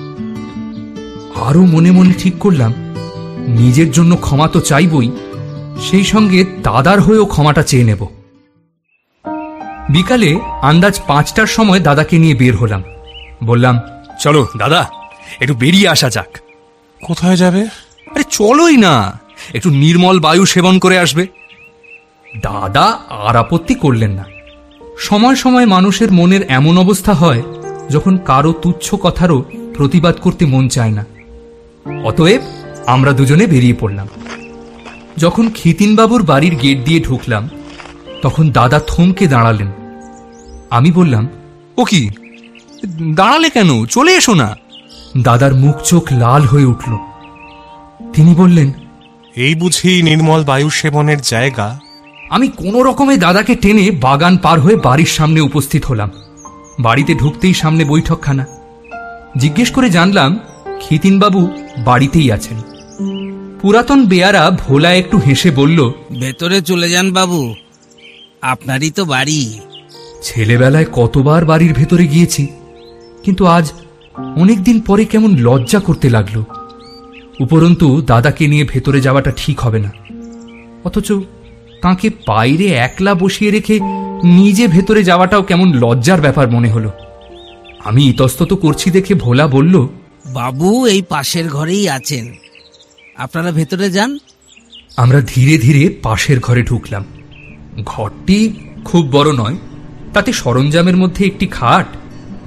আরও মনে মনে ঠিক করলাম নিজের জন্য ক্ষমা তো চাইবই সেই সঙ্গে দাদার হয়েও ক্ষমাটা চেয়ে নেব। বিকালে আন্দাজ পাঁচটার সময় দাদাকে নিয়ে বের হলাম। বললাম চলো দাদা একটু বেরিয়ে আসা যাক। কোথায় যাবে? আরে চলোই না একটু নির্মল বায়ু সেবন করে আসবে। দাদা আর আপত্তি করলেন না। সময় সময় মানুষের মনের এমন অবস্থা হয় যখন কারও তুচ্ছ কথারও প্রতিবাদ করতে মন চায় না। অতএব আমরা দুজনে বেরিয়ে পড়লাম। যখন খিতিনবাবুর বাড়ির গেট দিয়ে ঢুকলাম তখন দাদা থমকে দাঁড়ালেন। আমি বললাম ও কি? দাঁড়ালে কেন? চলে এসো না। দাদার মুখ চোখ লাল হয়ে উঠল। তিনি বললেন এই বুঝি নির্মল বায়ু সেবনের জায়গা? আমি কোনো রকমে দাদাকে টেনে বাগান পার হয়ে বাড়ির সামনে উপস্থিত হলাম। বাড়িতে ঢুকতেই সামনে বৈঠকখানা। জিজ্ঞেস করে জানলাম খিতিনবাবু বাড়িতেই আছেন। পুরাতন বেয়ারা ভোলা একটু হেসে বলল ভেতরে চলে যান বাবু আপনারই তো বাড়ি। ছেলেবেলায় কতবার বাড়ির ভেতরে গিয়েছি কিন্তু আজ অনেকদিন পরে কেমন লজ্জা করতে লাগল। উপরন্তু দাদাকে নিয়ে ভেতরে যাওয়াটা ঠিক হবে না। অথচ তাকে বাইরে একলা বসিয়ে রেখে নিজে ভেতরে যাওয়াটাও কেমন লজ্জার ব্যাপার মনে হলো। আমি ইতস্তত করছি দেখে ভোলা বলল বাবু এই পাশের ঘরেই আছেন। আপনারা ভেতরে যান। আমরা ধীরে ধীরে পাশের ঘরে ঢুকলাম। ঘরটি খুব বড় নয়, তাতে সরঞ্জামের মধ্যে একটি খাট,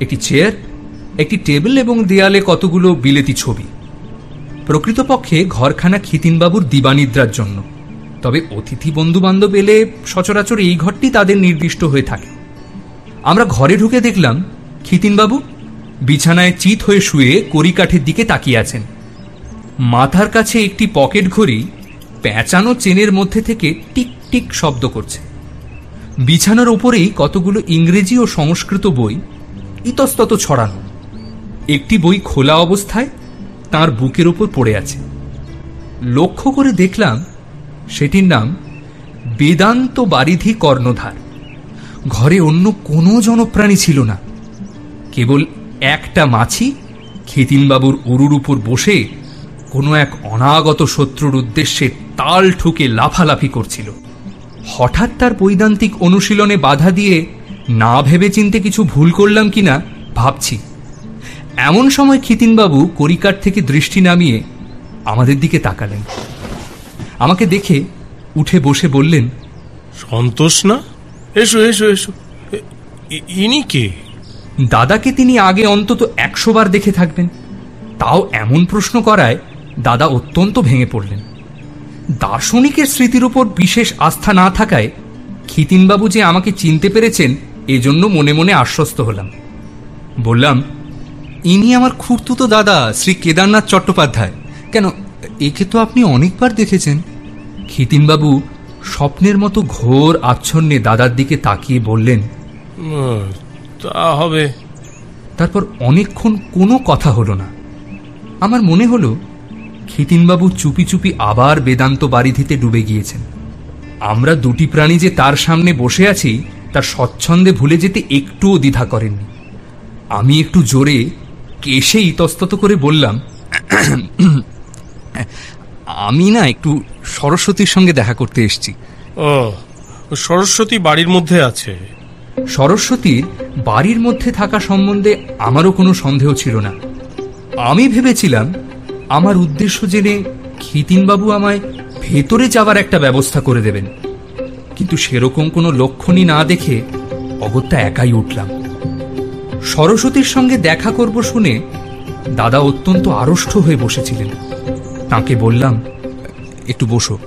একটি চেয়ার, একটি টেবিল এবং দেয়ালে কতগুলো বিলেতি ছবি। প্রকৃতপক্ষে ঘরখানা খিতিনবাবুর দিবানিদ্রার জন্য, তবে অতিথি বন্ধু বান্ধব এলে সচরাচর এই ঘরটি তাদের নির্দিষ্ট হয়ে থাকে। আমরা ঘরে ঢুকে দেখলাম খিতিনবাবু বিছানায় চিত হয়ে শুয়ে কড়িকাঠের দিকে তাকিয়ে আছেন। মাথার কাছে একটি পকেট ঘড়ি প্যাঁচানো চেনের মধ্যে থেকে টিক টিক শব্দ করছে। বিছানার ওপরেই কতগুলো ইংরেজি ও সংস্কৃত বই ইতস্তত ছড়ানো। একটি বই খোলা অবস্থায় তার বুকের ওপর পড়ে আছে। লক্ষ্য করে দেখলাম সেটির নাম বেদান্ত বারিধি কর্ণধার। ঘরে অন্য কোনো জনপ্রাণী ছিল না। কেবল একটা মাছি খিতিনবাবুর উরুর উপর বসে কোনো এক অনাগত শত্রুর উদ্দেশ্যে তাল ঠুকে লাফালাফি করছিল। হঠাৎ তার বৈদান্তিক অনুশীলনে বাধা দিয়ে না ভেবে চিনতে কিছু ভুল করলাম কিনা ভাবছি। এমন সময় খিতিনবাবু করিকার থেকে দৃষ্টি নামিয়ে আমাদের দিকে তাকালেন। আমাকে দেখে উঠে বসে বললেন, সন্তোষ না? এসো এসো এসো। ইনি কে? দাদাকে তিনি আগে অন্তত একশো বার দেখে থাকবেন। তাও এমন প্রশ্ন করায় দাদা অত্যন্ত ভেঙে পড়লেন। দার্শনিকের স্মৃতির উপর বিশেষ আস্থা না থাকায় খিতিনবাবু যে আমাকে চিনতে পেরেছেন, এজন্য মনে মনে আশ্বস্ত হলাম। বললাম, ইনি আমার খুঁড়তুতো দাদা, শ্রী কেদারনাথ চট্টোপাধ্যায়। কেন, একে তো আপনি অনেকবার দেখেছেন। খিতিনবাবু স্বপ্নের মতো ঘোর আচ্ছন্নে দাদার দিকে তাকিয়ে বললেন তা হবে। তারপর অনেকক্ষণ কোনো কথা হলো না। আমার মনে হলো খিতিনবাবু চুপি চুপি আবার বেদান্ত বারিধিতে ডুবে গিয়েছেন। আমরা দুটি প্রাণী যে তার সামনে বসে আছি তার স্বচ্ছন্দে ভুলে যেতে একটুও দ্বিধা করেননি। আমি একটু জোরে কেশে ইতস্তত করে বললাম আমি না একটু সরস্বতীর সঙ্গে দেখা করতে এসেছি। ও সরস্বতী বাড়ির মধ্যে আছে। সরস্বতীর বাড়ির মধ্যে থাকা সম্বন্ধে আমারও কোনো সন্দেহ ছিল না। আমি ভেবেছিলাম, আমার উদ্দেশ্য জেনে খিতিনবাবু আমায় ভেতরে যাওয়ার একটা ব্যবস্থা করে দেবেন। কিন্তু সেরকম কোনো লক্ষণই না দেখে অগত্যা একাই উঠলাম। সরস্বতীর সঙ্গে দেখা করব শুনে দাদা অত্যন্ত আড়ষ্ট হয়ে বসেছিলেন। তাকে বললাম, একটু বসো,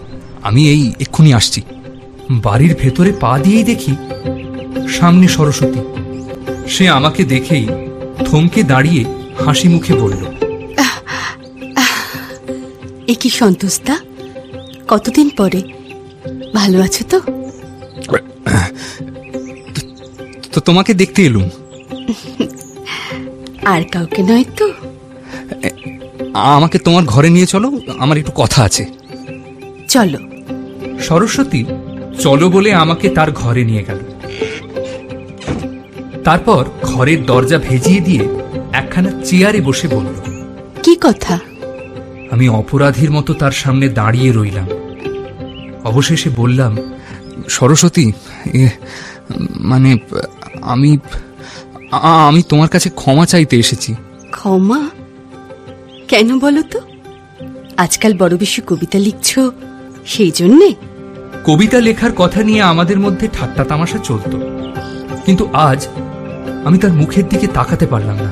আমি এই এক্ষুনি আসছি। বাড়ির ভেতরে পা দিয়েই দেখি সামনে সরস্বতী। সে আমাকে দেখেই থমকে দাঁড়িয়ে হাসি মুখে বলল এ কি সন্তোষদা? কতদিন পরে? ভালো আছো তো? তো তোমাকে দেখতে এলুম। আর কাউকে নয় তো? আমাকে তোমার ঘরে নিয়ে চলো আমার একটু কথা আছে। চলো। সরস্বতী চলো বলে আমাকে তার ঘরে নিয়ে গেল। তারপর ঘরের দরজা ভেজিয়ে দিয়ে একখানা চেয়ারে বসে বলল কি কথা? আমি অপরাধীর মতো তার সামনে দাঁড়িয়ে রইলাম। অবশেষে বললাম সরস্বতী মানে আমি আমি তোমার কাছে ক্ষমা চাইতে এসেছি। ক্ষমা? কেন বলো তো? আজকাল বড় বেশি কবিতা লিখছ সেই জন্যে। কবিতা লেখার কথা নিয়ে আমাদের মধ্যে ঠাট্টা তামাশা চলত। কিন্তু আজ আমি তার মুখের দিকে তাকাতে পারলাম না।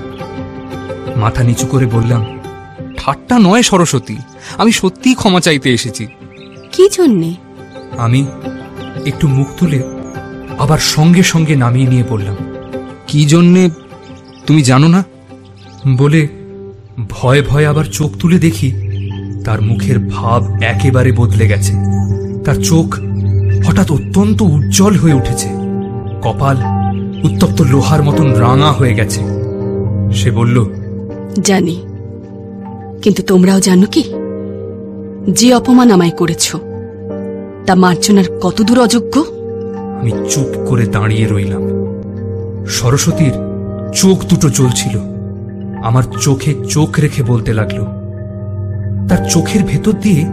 মাথা নিচু করে বললাম ঠাট্টা নয় সরস্বতী আমি সত্যিই ক্ষমা চাইতে এসেছি। কি জন্যে? আমি একটু মুখ তুলে আবার সঙ্গে সঙ্গে নামিয়ে নিয়ে বললাম কি জন্যে তুমি জানো না? বলে ভয়ে ভয়ে আবার চোখ তুলে দেখি তার মুখের ভাব একেবারে বদলে গেছে। তার চোখ হঠাৎ অত্যন্ত উজ্জ্বল হয়ে উঠেছে। কপাল উত্তপ্ত লোহার মতন রাঙা হয়ে গেছে। সে বলল জানি। কিন্তু তোমরাও জানো কি? যে অপমান আমায় করেছ তা মার্জনার কতদূর অযোগ্য? আমি চুপ করে দাঁড়িয়ে রইলাম। সরস্বতীর চোখ দুটো জ্বলছিল। আমার চোখে চোখ রেখে বলতে লাগল তার চোখের ভেতর দিয়ে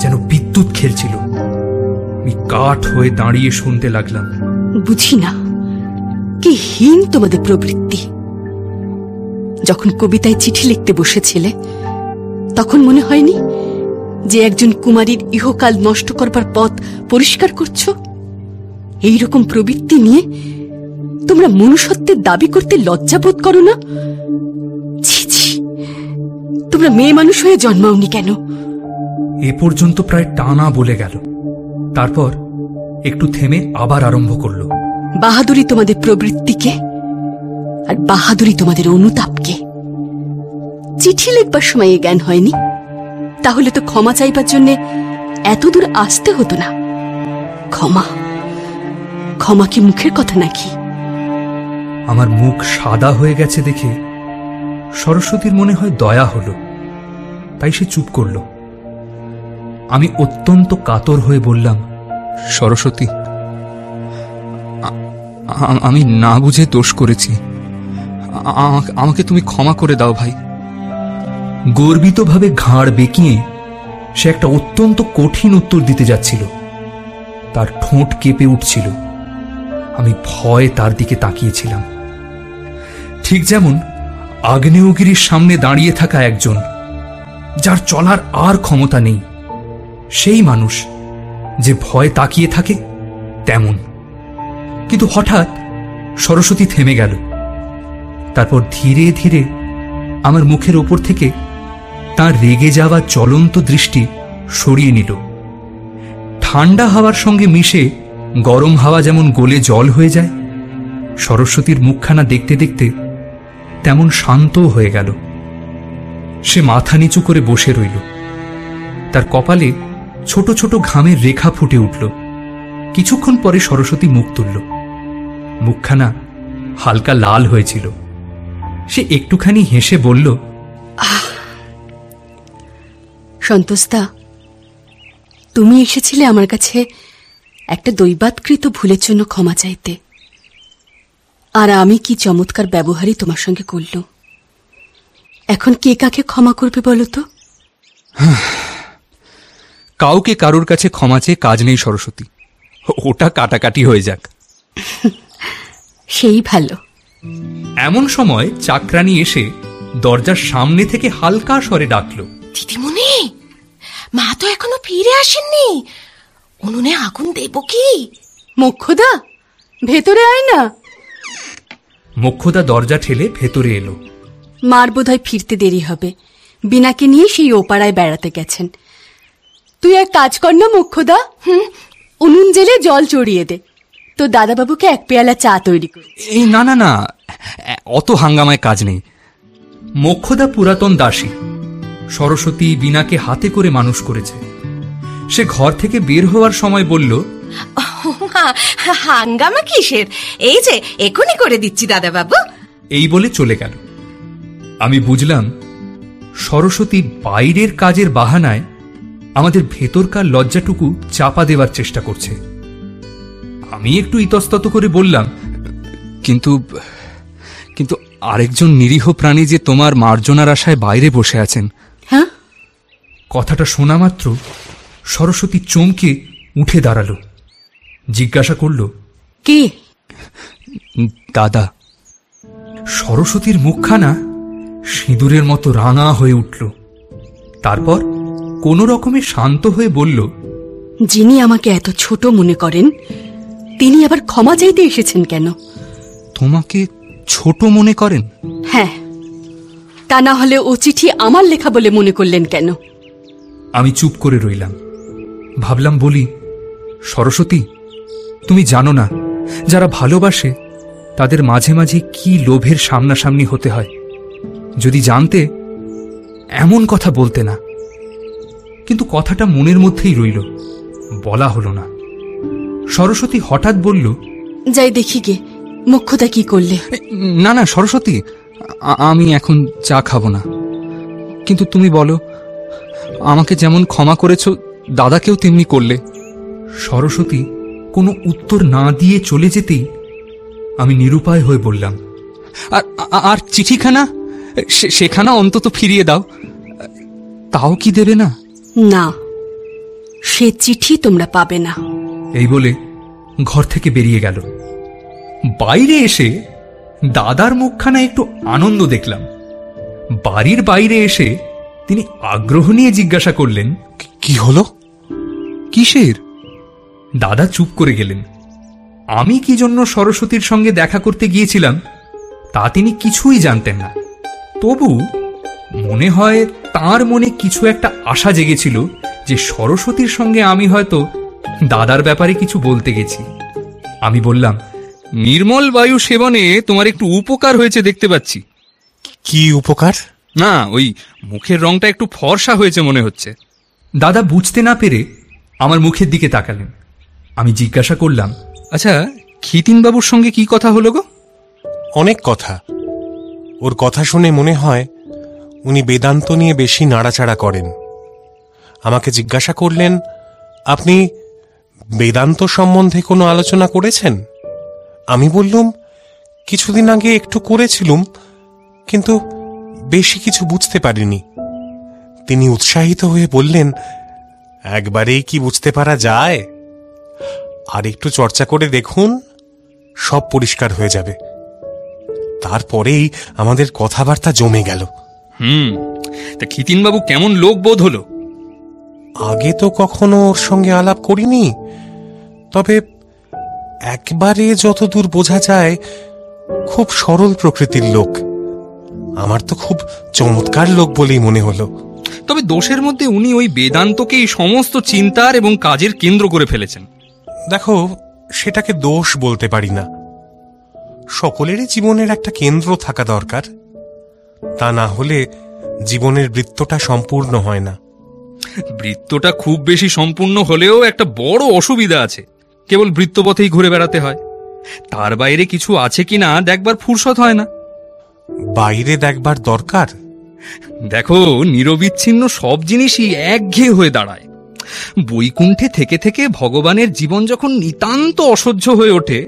যেন বিদ্যুৎ খেলছিল। আমি কাঠ হয়ে দাঁড়িয়ে শুনতে লাগলাম। বুঝি না। কি হীন তোমাদের প্রবৃত্তি। যখন কবিতায় চিঠি লিখতে বসেছিলে, তখন মনে হয়নি যে একজন কুমারীর ইহকাল নষ্ট করবার পথ পরিষ্কার করছ? এই রকম প্রবৃত্তি নিয়ে তোমরা মনুষ্যত্বের দাবি করতে লজ্জা বোধ করো না? তোমরা মেয়ে মানুষ হয়ে জন্মাওনি কেন? এ পর্যন্ত প্রায় টানা বলে গেল। তারপর একটু থেমে আবার আরম্ভ করল। বাহাদুরি তোমাদের প্রবৃত্তিকে আর বাহাদুরি তোমাদের অনুতাপকে। চিঠি লিখবার সময় এ জ্ঞান হয়নি। তাহলে তো ক্ষমা চাইবার জন্য এত দূর আসতে হতো না। ক্ষমা। ক্ষমা কি মুখের কথা নাকি? আমার মুখ সাদা হয়ে গেছে দেখে সরস্বতীর মনে হয় দয়া হলো। তাই সে চুপ করল। আমি অত্যন্ত কাতর হয়ে বললাম, সরস্বতী আমি না বুঝে দোষ করেছি। আমাকে- তুমি ক্ষমা করে দাও ভাই। গর্বিতভাবে ঘাড় বেঁকিয়ে সে একটা অত্যন্ত কঠিন উত্তর দিতে যাচ্ছিল। তার ঠোঁট কেঁপে উঠছিল। আমি ভয়ে তার দিকে তাকিয়েছিলাম। ঠিক যেমন আগ্নেয়গিরির সামনে দাঁড়িয়ে থাকা একজন, যার চলার আর ক্ষমতা নেই, সেই মানুষ যে ভয় তাকিয়ে থাকে, তেমন। কিন্তু হঠাৎ সরস্বতী থেমে গেল। তারপর ধীরে ধীরে আমার মুখের ওপর থেকে তার রেগে যাওয়া চলন্ত দৃষ্টি সরিয়ে নিল। ঠান্ডা হাওয়ার সঙ্গে মিশে গরম হাওয়া যেমন গোলে জল হয়ে যায়, সরস্বতীর মুখখানা দেখতে দেখতে তেমন শান্তও হয়ে গেল। সে মাথা নিচু করে বসে রইল। তার কপালে ছোট ছোট ঘামের রেখা ফুটে উঠল। কিছুক্ষণ পরে সরস্বতী মুখ তুলল। মুখখানা হালকা লাল হয়েছিল। সে একটুখানি হেসে বলল সন্তোষদা তুমি এসেছিলে আমার কাছে একটা দৈবাৎকৃত ভুলের জন্য ক্ষমা চাইতে। আর আমি কি চমৎকার ব্যবহারই তোমার সঙ্গে করল? এখন কে কাকে ক্ষমা করবে বলো তো? কাউকে কারোর কাছে ক্ষমা চেয়ে কাজ নেই সরস্বতী। ওটা কাটাকাটি হয়ে যাক। সেই ভালো। এমন সময় চাকরানি এসে দরজার সামনে থেকে হালকা স্বরে ডাকলো। দিদিমণি মা তো এখনও ফিরে আসেননি। উনুনে আগুন দেব কি? মোক্ষদা ভেতরে আয় না। মোক্ষদা দরজা ঠেলে ভেতরে এলো। মার বোধহয় ফিরতে দেরি হবে। বিনাকে নিয়ে সেই ওপাড়ায় বেড়াতে গেছেন। তুই এক কাজ কর না মক্ষদা হুম উনুন জেলে জল চড়িয়ে দে। তো দাদাবাবুকে এক পেয়ালা চা তৈরি কর। এই না না না। অত হাঙ্গামায় কাজ নেই। মোক্ষদা পুরাতন দাসী সরস্বতী বিনাকে হাতে করে মানুষ করেছে। সে ঘর থেকে বের হওয়ার সময় বলল হাঙ্গামা কিসের? এই যে এখনই করে দিচ্ছি দাদা বাবু এই বলে চলে গেল। আমি বুঝলাম সরস্বতী বাইরের কাজের বাহানায় আমাদের ভেতরকার লজ্জাটুকু চাপা দেওয়ার চেষ্টা করছে। আমি একটু ইতস্তত করে বললাম কিন্তু কিন্তু আরেকজন নিরীহ প্রাণী যে তোমার মার্জনার আশায় বাইরে বসে আছেন। হ্যাঁ? কথাটা শোনা মাত্র সরস্বতী চমকে উঠে দাঁড়াল। জিজ্ঞাসা করল কে? দাদা সরস্বতীর মুখখানা সিঁদুরের মতো রাঙা হয়ে উঠল। তারপর কোনো রকমে শান্ত হয়ে বলল যিনি আমাকে এত ছোট মনে করেন তিনি আবার ক্ষমা চাইতে এসেছেন কেন? তোমাকে ছোট মনে করেন? হ্যাঁ। তা না হলে ও চিঠি আমার লেখা বলে মনে করলেন কেন? আমি চুপ করে রইলাম। ভাবলাম বলি সরস্বতী তুমি জানো না যারা ভালোবাসে তাদের মাঝে মাঝে কি লোভের সামনাসামনি হতে হয়। যদি জানতে এমন কথা বলতে না। কিন্তু কথাটা মনের মধ্যেই রইল বলা হলো না। সরস্বতী হঠাৎ বলল যাই দেখি গে মুখ্যতা কি করলে? না না সরস্বতী আমি এখন চা খাব না। কিন্তু তুমি বলো আমাকে যেমন ক্ষমা করেছ দাদাকেও তেমনি করলে। সরস্বতী কোনো উত্তর না দিয়ে চলে যেতেই আমি নিরুপায় হয়ে বললাম আর আর চিঠিখানা? সেখানা অন্তত ফিরিয়ে দাও। তাও কি দেবে না? না সে চিঠি তোমরা পাবে না। এই বলে ঘর থেকে বেরিয়ে গেল। বাইরে এসে দাদার মুখখানা একটু আনন্দ দেখলাম। বাড়ির বাইরে এসে তিনি আগ্রহ নিয়ে জিজ্ঞাসা করলেন কি হলো? কিসের? দাদা চুপ করে গেলেন। আমি কি জন্য সরস্বতীর সঙ্গে দেখা করতে গিয়েছিলাম তা তিনি কিছুই জানতেন না। তবু মনে হয় তার মনে কিছু একটা আশা জেগেছিল যে সরস্বতীর সঙ্গে আমি হয়তো দাদার ব্যাপারে কিছু বলতে গেছি। আমি বললাম নির্মল বায়ু সেবনে তোমার একটু উপকার হয়েছে দেখতে পাচ্ছি। কি উপকার? না ওই মুখের রংটা একটু ফর্সা হয়েছে মনে হচ্ছে। দাদা বুঝতে না পেরে আমার মুখের দিকে তাকালেন। আমি জিজ্ঞাসা করলাম আচ্ছা খিতিনবাবুর সঙ্গে কি কথা হলো গো? অনেক কথা। ওর কথা শুনে মনে হয় উনি বেদান্ত নিয়ে বেশি নাড়াচাড়া করেন। আমাকে জিজ্ঞাসা করলেন আপনি বেদান্ত সম্বন্ধে কোনো আলোচনা করেছেন? আমি বললুম, কিছুদিন আগে একটু করেছিলুম, কিন্তু বেশি কিছু বুঝতে পারিনি। তিনি উৎসাহিত হয়ে বললেন, একবারেই কি বুঝতে পারা যায়? আর একটু চর্চা করে দেখুন, সব পরিষ্কার হয়ে যাবে। তারপরেই আমাদের কথাবার্তা জমে গেল। হুম, তা খিতিনবাবু কেমন লোক বোধ হলো? আগে তো কখনো ওর সঙ্গে আলাপ করিনি। তবে একবারে যতদূর বোঝা যায় খুব সরল প্রকৃতির লোক। আমার তো খুব চমৎকার লোক বলেই মনে হলো। তবে দোষের মধ্যে উনি ওই বেদান্তকেই সমস্ত চিন্তার এবং কাজের কেন্দ্র করে ফেলেছেন। দেখো সেটাকে দোষ বলতে পারি না। সকলেরই জীবনের একটা কেন্দ্র থাকা দরকার। তা না হলে জীবনের বৃত্তটা সম্পূর্ণ হয় না। বৃত্তটা খুব বেশি সম্পূর্ণ হলেও একটা বড় অসুবিধা আছে। কেবল বৃত্তপথেই ঘুরে বেড়াতে হয়। তার বাইরে কিছু আছে কিনা দেখবার ফুরসত হয় না। বাইরে দেখবার দরকার? দেখো নিরবিচ্ছিন্ন সব জিনিসই একঘেয়ে হয়ে দাঁড়ায়। বৈকুণ্ঠে থেকে থেকে ভগবানের জীবন যখন নিতান্ত অসহ্য হয়ে ওঠে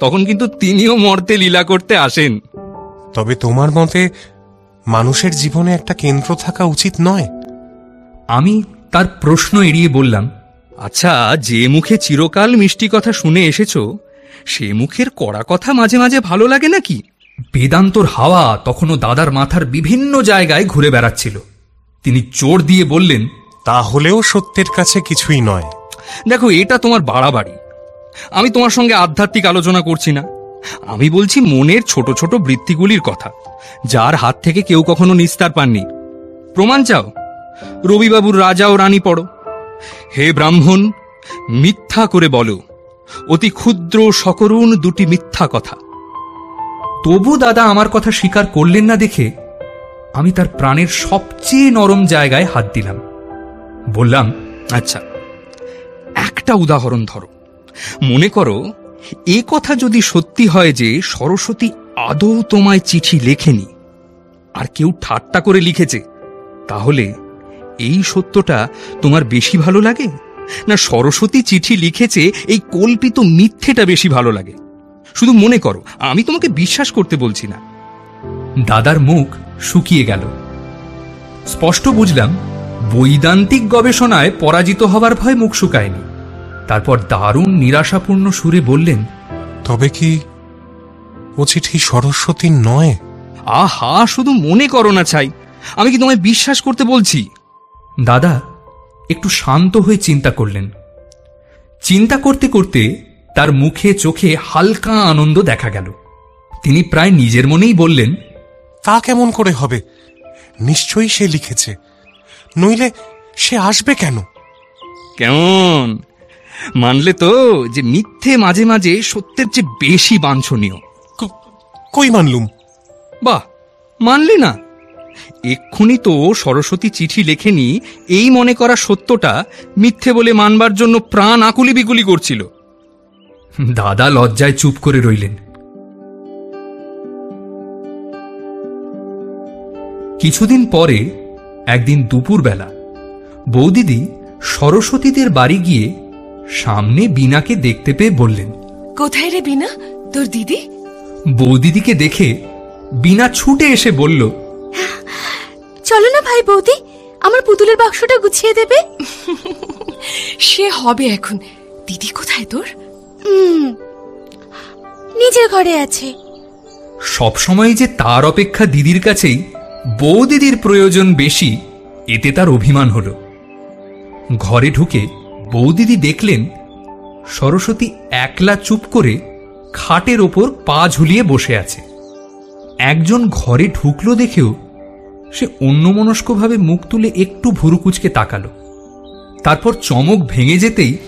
তখন কিন্তু তিনিও মর্তে লীলা করতে আসেন। তবে তোমার মতে মানুষের জীবনে একটা কেন্দ্র থাকা উচিত নয়? আমি তার প্রশ্ন এড়িয়ে বললাম আচ্ছা যে মুখে চিরকাল মিষ্টি কথা শুনে এসেছ সে মুখের কড়া কথা মাঝে মাঝে ভালো লাগে নাকি? বেদান্তর হাওয়া তখনও দাদার মাথার বিভিন্ন জায়গায় ঘুরে বেড়াচ্ছিল। তিনি চোর দিয়ে বললেন তাহলেও সত্যের কাছে কিছুই নয়। দেখো এটা তোমার বাড়াবাড়ি। আমি তোমার সঙ্গে আধ্যাত্মিক আলোচনা করছি না। আমি বলছি মনের ছোট ছোট বৃত্তিগুলির কথা যার হাত থেকে কেউ কখনো নিস্তার পাননি। প্রমাণ চাও? রবিবাবুর রাজা ও রানী পড়ো। হে ব্রাহ্মণ, মিথ্যা করে বলো। অতি ক্ষুদ্র সকরুণ দুটি মিথ্যা কথা। তবু দাদা আমার কথা স্বীকার করলেন না দেখে আমি তার প্রাণের সবচেয়ে নরম জায়গায় হাত দিলাম। বললাম আচ্ছা একটা উদাহরণ ধরো। মনে করো, এ কথা যদি সত্যি হয় যে সরস্বতী আদৌ তোমায় চিঠি লেখেনি, আর কেউ ঠাট্টা করে লিখেছে, তাহলে এই সত্যটা তোমার বেশি ভালো লাগে? না সরস্বতী চিঠি লিখেছে এই কল্পিত মিথ্যেটা বেশি ভালো লাগে? শুধু মনে করো আমি তোমাকে বিশ্বাস করতে বলছি না। দাদার মুখ শুকিয়ে গেল। স্পষ্ট বুঝলাম বৈদান্তিক গবেষণায় পরাজিত হবার ভয় মুখ শুকায়নি। তারপর দারুণ নিরাশাপূর্ণ সুরে বললেন তবে কি ও চিঠি সরস্বতী নয়? আহা শুধু মনে করো না চাই আমি কি তোমায় বিশ্বাস করতে বলছি? দাদা একটু শান্ত হয়ে চিন্তা করলেন। চিন্তা করতে করতে তার মুখে চোখে হালকা আনন্দ দেখা গেল। তিনি প্রায় নিজের মনেই বললেন তা কেমন করে হবে? নিশ্চয়ই সে লিখেছে। নইলে সে আসবে কেন? কেমন? মানলে তো যে মিথ্যে মাঝে মাঝে সত্যের চেয়ে বেশি বাঞ্ছনীয়। কই মানলুম? বাহ মানলি না। এক্ষুনি তো সরস্বতী চিঠি লেখেনি এই মনে করা সত্যটা মিথ্যে বলে মানবার জন্য প্রাণ আকুলি বিকুলি করছিল। দাদা লজ্জায় চুপ করে রইলেন। কিছুদিন পরে একদিন দুপুরবেলা বৌদিদি সরস্বতীদের বাড়ি গিয়ে সামনে বিনাকে দেখতে পেয়ে বললেন কোথায় রে বিনা তোর দিদি? বৌদিদিকে দেখে বিনা ছুটে এসে বলল চলো না ভাই বৌদি আমার পুতুলের বাক্সটা গুছিয়ে দেবে। সে হবে এখন। দিদি কোথায় তোর? নিজের ঘরে আছে। সবসময় যে তার অপেক্ষা দিদির কাছেই বৌদিদির প্রয়োজন বেশি এতে তার অভিমান হল। ঘরে ঢুকে বৌদিদি দেখলেন সরস্বতী একলা চুপ করে খাটের ওপর পা ঝুলিয়ে বসে আছে। একজন ঘরে ঢুকলো দেখেও সে অন্যমনস্কভাবে মুখ তুলে একটু ভুরুকুচকে তাকালো। তারপর চমক ভেঙে যেতেই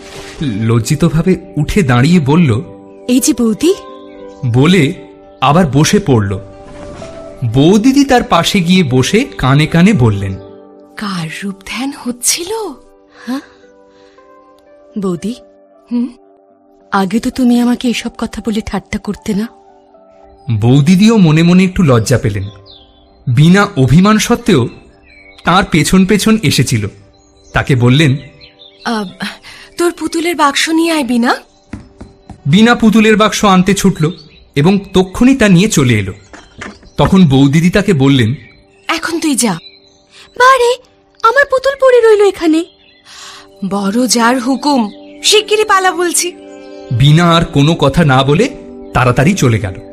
লজ্জিতভাবে উঠে দাঁড়িয়ে বলল এই যে বৌদি। বলে আবার বসে পড়ল। বৌদিদি তার পাশে গিয়ে বসে কানে কানে বললেন কার রূপ ধ্যান হচ্ছিল? বৌদি হুম? আগে তো তুমি আমাকে এসব কথা বলে ঠাট্টা করতে না। বৌদিদিও মনে মনে একটু লজ্জা পেলেন। বিনা অভিমান সত্ত্বেও তার পেছন পেছন এসেছিল। তাকে বললেন তোর পুতুলের বাক্স নিয়ে আয় বিনা। বিনা পুতুলের বাক্স আনতে ছুটল এবং তক্ষুনি তা নিয়ে চলে এলো। তখন বৌদিদি তাকে বললেন এখন তুই যা। বারে আমার পুতুল পড়ে রইল এখানে। বড় যার হুকুম শিগগিরই পালা বলছি। বিনা আর কোনো কথা না বলে তাড়াতাড়ি চলে গেল।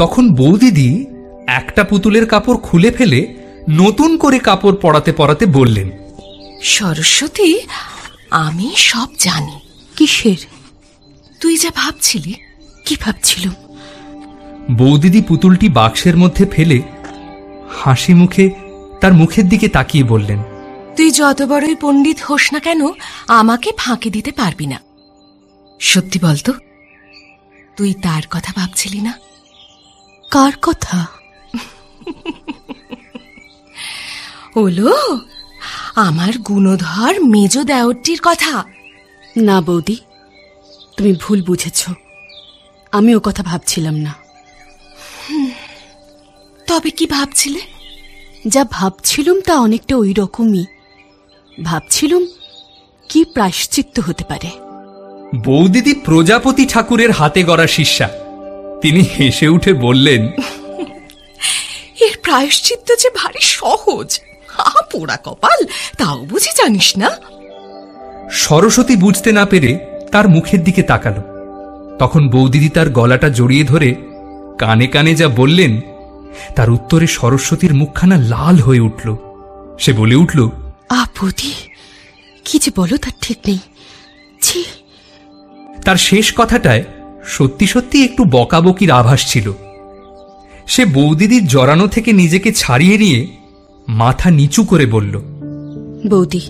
তখন বৌদিদি একটা পুতুলের কাপড় খুলে ফেলে নতুন করে কাপড় পরাতে পরাতে বললেন সরস্বতী আমি সব জানি। কিসের? তুই যা ভাবছিলি কি ভাবছিলাম বৌদিদি পুতুলটি বাক্সের মধ্যে ফেলে হাসি মুখে তার মুখের দিকে তাকিয়ে বললেন তুই যত বড়ই পণ্ডিত হোস না কেন আমাকে ফাঁকে দিতে পারবি না। সত্যি বলতো তুই তার কথা ভাবছিলি না? কার কথা? ওলো আমার গুণধর মেজ দেওরটির কথা। না বৌদি তুমি ভুল বুঝেছ। আমি ও কথা ভাবছিলাম না। তবে কি ভাবছিলে? যা ভাবছিলুম তা অনেকটা ওই রকমই। ভাবছিলুম কি প্রায়শ্চিত্ত হতে পারে। বৌদিদি প্রজাপতি ঠাকুরের হাতে গড়া শিষ্যা। তিনি হেসে উঠে বললেন এর প্রায়শ্চিত্ত যে ভারী সহজ পোড়া কপাল তাও বুঝি জানিস না? সরস্বতী বুঝতে না পেরে তার মুখের দিকে তাকালো। তখন বৌদিদি তার গলাটা জড়িয়ে ধরে কানে কানে যা বললেন তার উত্তরে সরস্বতীর মুখখানা লাল হয়ে উঠল। সে বলে উঠল আ বৌদি কি যে বলো তার ঠিক নেই। ছি। তার শেষ কথাটায় সত্যি সত্যি একটু বকাবকির আভাস ছিল। সে বৌদিদির জড়ানো থেকে নিজেকে ছাড়িয়ে নিয়ে মাথা নিচু করে বলল বৌদি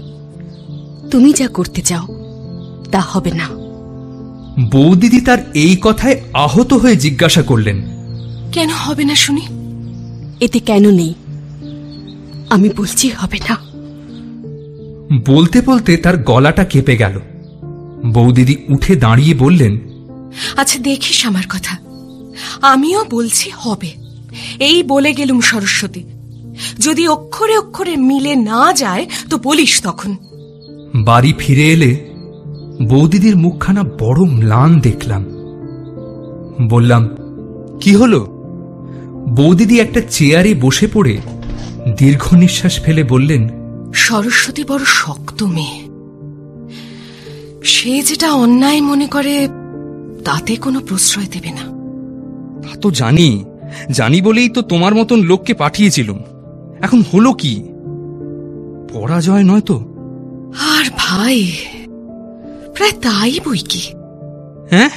তুমি যা করতে চাও তা হবে না। বৌদিদি তার এই কথায় আহত হয়ে জিজ্ঞাসা করলেন কেন হবে না শুনি? এতে কেন নেই? আমি বলছি হবে না। বলতে বলতে তার গলাটা কেঁপে গেল। বৌদিদি উঠে দাঁড়িয়ে বললেন আচ্ছা দেখিস আমার কথা। আমিও বলছি হবে। এই বলে গেলুম সরস্বতী। যদি অক্ষরে অক্ষরে মিলে না যায় তো বলিস তখন। বাড়ি ফিরে এলে বৌদিদির মুখখানা বড় ম্লান দেখলাম। বললাম কি হলো? বৌদিদি একটা চেয়ারে বসে পড়ে দীর্ঘ নিঃশ্বাস ফেলে বললেন সরস্বতী বড় শক্ত মেয়ে। সে যেটা অন্যায় মনে করে তাতে কোনো প্রশ্রয় দেবে না। তা তো জানি। জানি বলেই তো তোমার মতন লোককে পাঠিয়েছিলুম। এখন হলো কি? পরাজয় নয় তো? আর ভাই প্রায় তাই বই কি? হ্যাঁ?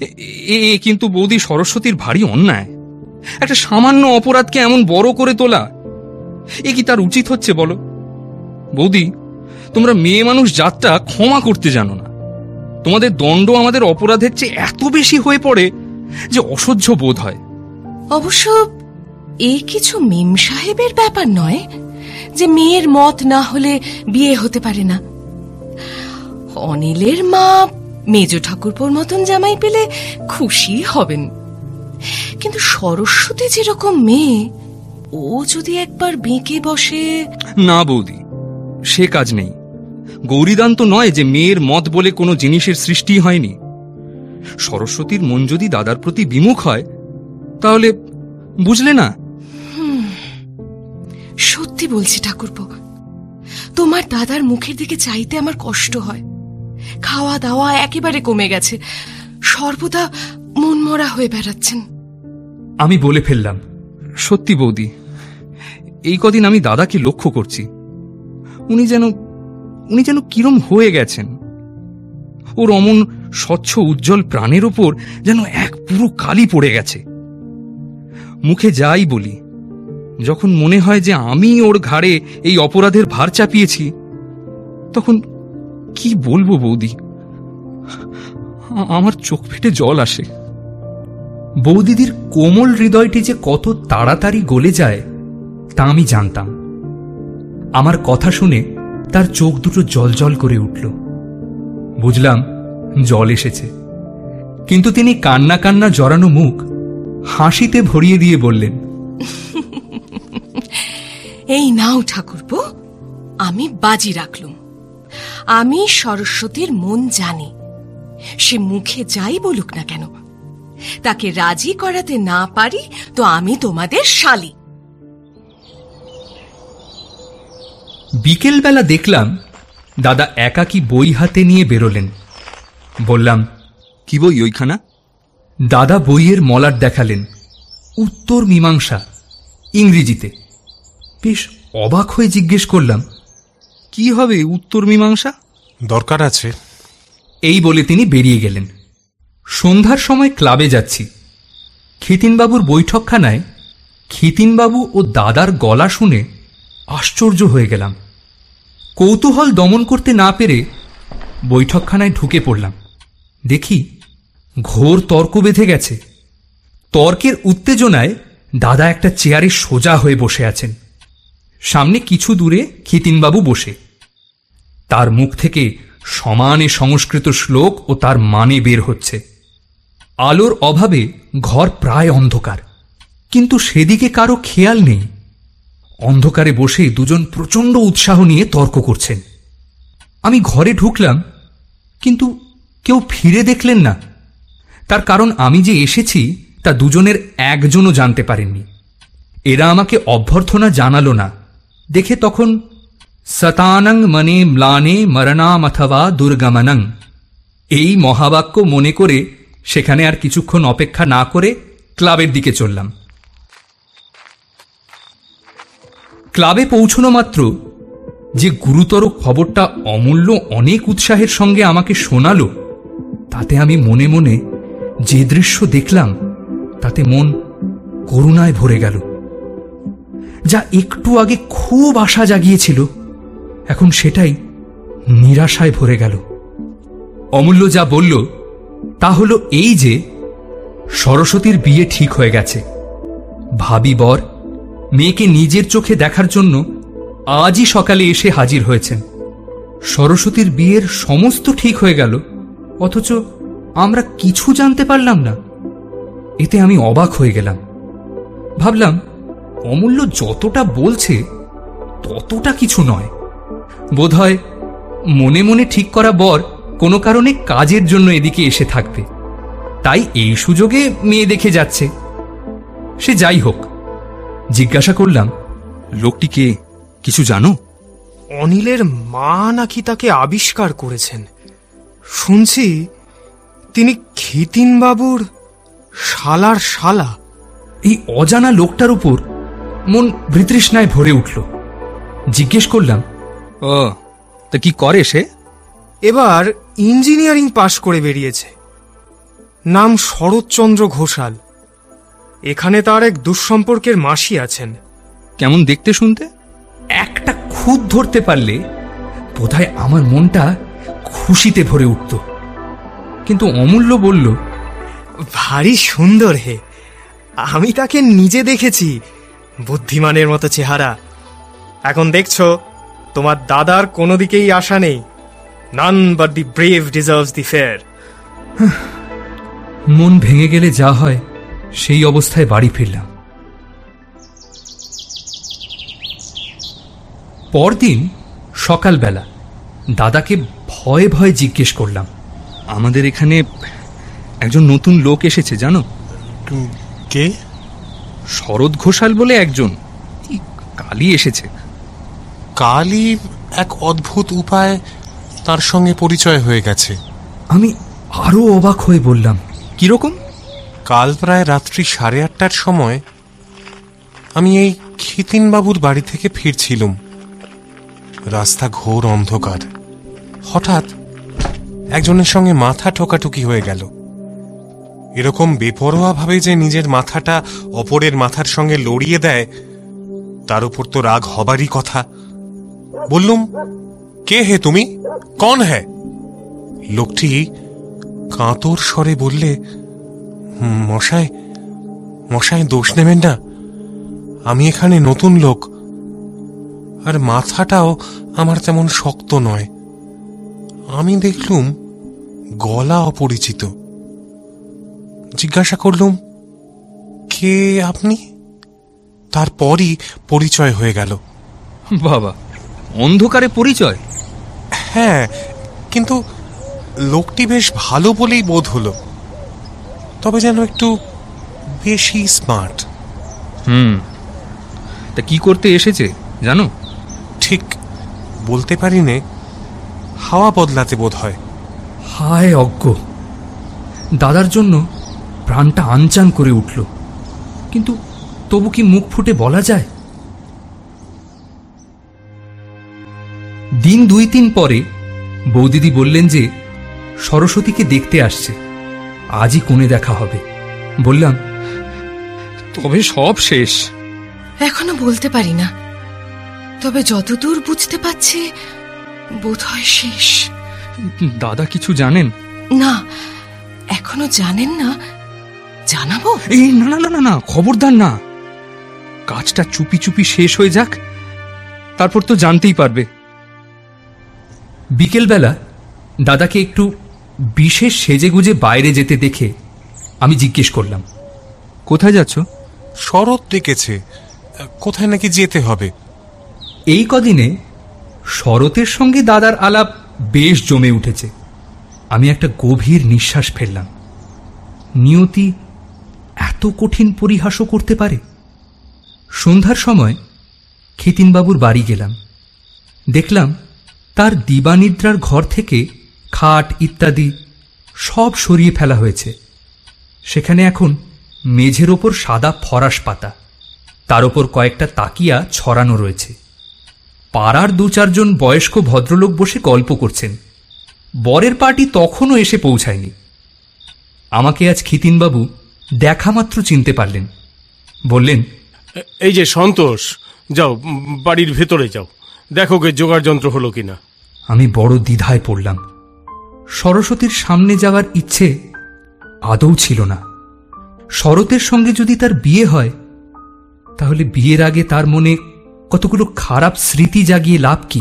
এ- কিন্তু বৌদি সরস্বতীর ভারী অন্যায়। একটা সামান্য অপরাধকে এমন বড় করে তোলা এ কি তার উচিত হচ্ছে বলো? বৌদি তোমরা মেয়ে মানুষ জাতটা ক্ষমা করতে জানো না। তোমাদের দণ্ড আমাদের অপরাধের চেয়ে এত বেশি হয়ে পড়ে যে অসহ্য বোধ হয়। অবশ্য এ কিছু মেম সাহেবের ব্যাপার নয় যে মেয়ের মত না হলে বিয়ে হতে পারে না। অনিলের মা মেজ ঠাকুরপোর মতন জামাই পেলে খুশি হবেন। কিন্তু সরস্বতী যেরকম মেয়ে ও যদি একবার বেঁকে বসে না বৌদি সে কাজ নেই। গৌরীদান তো নয় যে মেয়ের মত বলে কোনো জিনিসের সৃষ্টি হয়নি। সরস্বতীর মন যদি দাদার প্রতি বিমুখ হয় তাহলে বুঝলে না? সত্যি বলছি ঠাকুরপো তোমার দাদার মুখের দিকে চাইতে আমার কষ্ট হয়। খাওয়া দাওয়া একেবারে কমে গেছে। সর্বদা মনমরা হয়ে বেড়াচ্ছেন। আমি বলে ফেললাম। সত্যি বৌদি এই কদিন আমি দাদাকে লক্ষ্য করছি। উনি যেন উনি যেন কিরম হয়ে গেছেন। ওর অমন স্বচ্ছ উজ্জ্বল প্রাণের ওপর যেন এক পুরো কালি পড়ে গেছে। মুখে যাই বলি, যখন মনে হয় যে আমি ওর ঘাড়ে এই অপরাধের ভার চাপিয়েছি, তখন কি বলব বৌদি? আমার চোখ ফেটে জল আসে। বৌদিদির কোমল হৃদয়টি যে কত তাড়াতাড়ি গলে যায়, তা আমি জানতাম। আমার কথা শুনে তার চোখ দুটো জল করে উঠল। বুঝলাম, জল এসেছে। কিন্তু তিনি কান্না কান্না জড়ানো মুখ হাসিতে ভরিয়ে দিয়ে বললেন, এই নাও ঠাকুরপো, আমি বাজি রাখলুম। আমি সরস্বতীর মন জানি, সে মুখে যাই বলুক না কেন। তাকে রাজি করাতে না পারি তো আমি তোমাদের শালি। বিকেলবেলা দেখলাম দাদা একাকী বই হাতে নিয়ে বেরোলেন। বললাম কি বই ওইখানা? দাদা বইয়ের মলার দেখালেন উত্তর মীমাংসা ইংরেজিতে। বেশ অবাক হয়ে জিজ্ঞেস করলাম কি হবে উত্তর মীমাংসা? দরকার আছে। এই বলে তিনি বেরিয়ে গেলেন। সন্ধ্যার সময় ক্লাবে যাচ্ছি। খিতিনবাবুর বৈঠকখানায় খিতিনবাবু ও দাদার গলা শুনে আশ্চর্য হয়ে গেলাম। কৌতূহল দমন করতে না পেরে বৈঠকখানায় ঢুকে পড়লাম। দেখি ঘোর তর্ক বেঁধে গেছে। তর্কের উত্তেজনায় দাদা একটা চেয়ারে সোজা হয়ে বসে আছেন। সামনে কিছু দূরে খিতিনবাবু বসে। তার মুখ থেকে সমানে সংস্কৃত শ্লোক ও তার মানে বের হচ্ছে। আলোর অভাবে ঘর প্রায় অন্ধকার। কিন্তু সেদিকে কারও খেয়াল নেই। অন্ধকারে বসে দুজন প্রচণ্ড উৎসাহ নিয়ে তর্ক করছেন। আমি ঘরে ঢুকলাম, কিন্তু কেউ ফিরে দেখলেন না। তার কারণ আমি যে এসেছি, তা দুজনের একজনও জানতে পারেননি। এরা আমাকে অভ্যর্থনা জানালো না। দেখে তখন, সতানং মনে ম্লানে মরণাম অথবা দুর্গমনং। এই মহাবাক্য মনে করে সেখানে আর কিছুক্ষণ অপেক্ষা না করে ক্লাবের দিকে চললাম। ক্লাবে পৌঁছনো মাত্র। যে গুরুতর খবরটা অমূল্য অনেক উৎসাহের সঙ্গে আমাকে শোনালো, তাতে আমি মনে মনে যে দৃশ্য দেখলাম, তাতে মন করুণায় ভরে গেল। যা একটু আগে খুব আশা জাগিয়েছিল, এখন সেটাই নিরাশায় ভরে গেল। অমূল্য যা বলল, তা হলো এই যে, সরস্বতীর বিয়ে ঠিক হয়ে গেছে। ভাবি বর মেয়েকে নিজের চোখে দেখার জন্য আজই সকালে এসে হাজির হয়েছেন। সরস্বতীর বিয়ের সমস্ত ঠিক হয়ে গেল, অথচ আমরা কিছু জানতে পারলাম না। এতে আমি অবাক হয়ে গেলাম। ভাবলাম, অমূল্য যতটা বলছে, ততটা কিছু নয়। বোধহয় মনে মনে ঠিক করা বর কোনো কারণে কাজের জন্য এদিকে এসে থাকবে। তাই এই সুযোগে মেয়ে দেখে যাচ্ছে। সে যাই হোক জিজ্ঞাসা করলাম লোকটিকে কিছু জানো? অনিলের মা নাকি তাকে আবিষ্কার করেছেন। শুনছি তিনি খিতিন বাবুর শালার শালা। এই অজানা লোকটার উপর মন বৃতৃষ্ণায় ভরে উঠল। জিজ্ঞেস করলাম ও তা কি করে সে? এবার ইঞ্জিনিয়ারিং পাশ করে বেরিয়েছে। নাম শরৎচন্দ্র ঘোষাল। এখানে তার এক দুঃসম্পর্কের মাসি আছেন। কেমন দেখতে শুনতে? একটা খুদ ধরতে পারলে বোধহয় আমার মনটা খুশিতে ভরে উঠত। কিন্তু অমূল্য বলল ভারী সুন্দর হে আমি তাকে নিজে দেখেছি বুদ্ধিমানের মতো চেহারা। এখন দেখছ তোমার দাদার কোনো দিকেই আশা নেই। None but the brave deserves the fair মন ভেঙে গেলে যা হয় সেই অবস্থায় বাড়ি ফিরলাম। পরদিন সকালবেলা দাদাকে ভয়ে ভয়ে জিজ্ঞেস করলাম আমাদের এখানে একজন নতুন লোক এসেছে জানো? কে? শরৎ ঘোষাল বলে একজন। কালই এসেছে। কালই এক অদ্ভুত উপায় তার সঙ্গে পরিচয় হয়ে গেছে। আমি আরও অবাক হয়ে বললাম কীরকম? কাল প্রায় রাত্রি সাড়ে আটটার সময় আমি এই খিতিনবাবুর বাড়ি থেকে ফিরছিলুম। রাস্তা ঘোর অন্ধকার। হঠাৎ একজনের সঙ্গে মাথা ঠোকাঠুকি হয়ে গেল। এরকম বেপরোয়াভাবে যে নিজের মাথাটা অপরের মাথার সঙ্গে লড়িয়ে দেয়, তার উপর তো রাগ হবারই কথা। বললুম, কে হে তুমি? কন হ্যাঁ লোকটি কাঁতর স্বরে বললে মশাই মশাই দোষ নেবেন না। আমি এখানে নতুন লোক। আর মাথাটাও আমার তেমন শক্ত নয়। আমি দেখলুম গলা অপরিচিত। জিজ্ঞাসা করলুম কে আপনি? তারপরই পরিচয় হয়ে গেল। বাবা অন্ধকারে পরিচয়? হ্যাঁ কিন্তু লোকটি বেশ ভালো বলেই বোধ হলো। তবে যেন একটু বেশি স্মার্ট। হুম। তা কি করতে এসেছে জানো? ঠিক বলতে পারি নে হাওয়া বদলাতে বোধ হয় হায় অজ্ঞ! দাদার জন্য প্রাণটা আনচান করে উঠল। কিন্তু তবু কি মুখ ফুটে বলা যায়? দিন দুই তিন পরে বৌদিদি বললেন যে সরস্বতীকে দেখতে আসছে। আজই কোণে দেখা হবে। বললাম তবে সব শেষ। এখনও বলতে পারি না। তবে যতদূর বুঝতে পারছি বোধহয় শেষ। দাদা কিছু জানেন? না এখনও জানেন না। জানাব? এই না না না না না খবরদার না। কাজটা চুপি চুপি শেষ হয়ে যাক তারপর তো জানতেই পারবে। বিকেলবেলা দাদাকে একটু বিশেষ সেজেগুজে বাইরে যেতে দেখে আমি জিজ্ঞেস করলাম কোথায় যাচ্ছ? শরৎ ডেকেছে। কোথায় নাকি যেতে হবে? এই কদিনে শরতের সঙ্গে দাদার আলাপ বেশ জমে উঠেছে। আমি একটা গভীর নিঃশ্বাস ফেললাম। নিয়তি এত কঠিন পরিহাসও করতে পারে? সন্ধ্যার সময় খিতিনবাবুর বাড়ি গেলাম। দেখলাম তার দিবানিদ্রার ঘর থেকে খাট ইত্যাদি সব সরিয়ে ফেলা হয়েছে। সেখানে এখন মেঝের ওপর সাদা ফরাস পাতা তার ওপর কয়েকটা তাকিয়া ছড়ানো রয়েছে। পাড়ার দু চারজন বয়স্ক ভদ্রলোক বসে গল্প করছেন। বরের পার্টি তখনও এসে পৌঁছায়নি। আমাকে আজ খিতিনবাবু দেখামাত্র চিনতে পারলেন। বললেন এই যে সন্তোষ যাও বাড়ির ভেতরে যাও। দেখো গে জোগাড় যন্ত্র হলো কিনা। আমি বড় দ্বিধায় পড়লাম। সরস্বতীর সামনে যাওয়ার ইচ্ছে আদৌ ছিল না। শরতের সঙ্গে যদি তার বিয়ে হয়, তাহলে বিয়ের আগে তার মনে কতগুলো খারাপ স্মৃতি জাগিয়ে লাভ কি?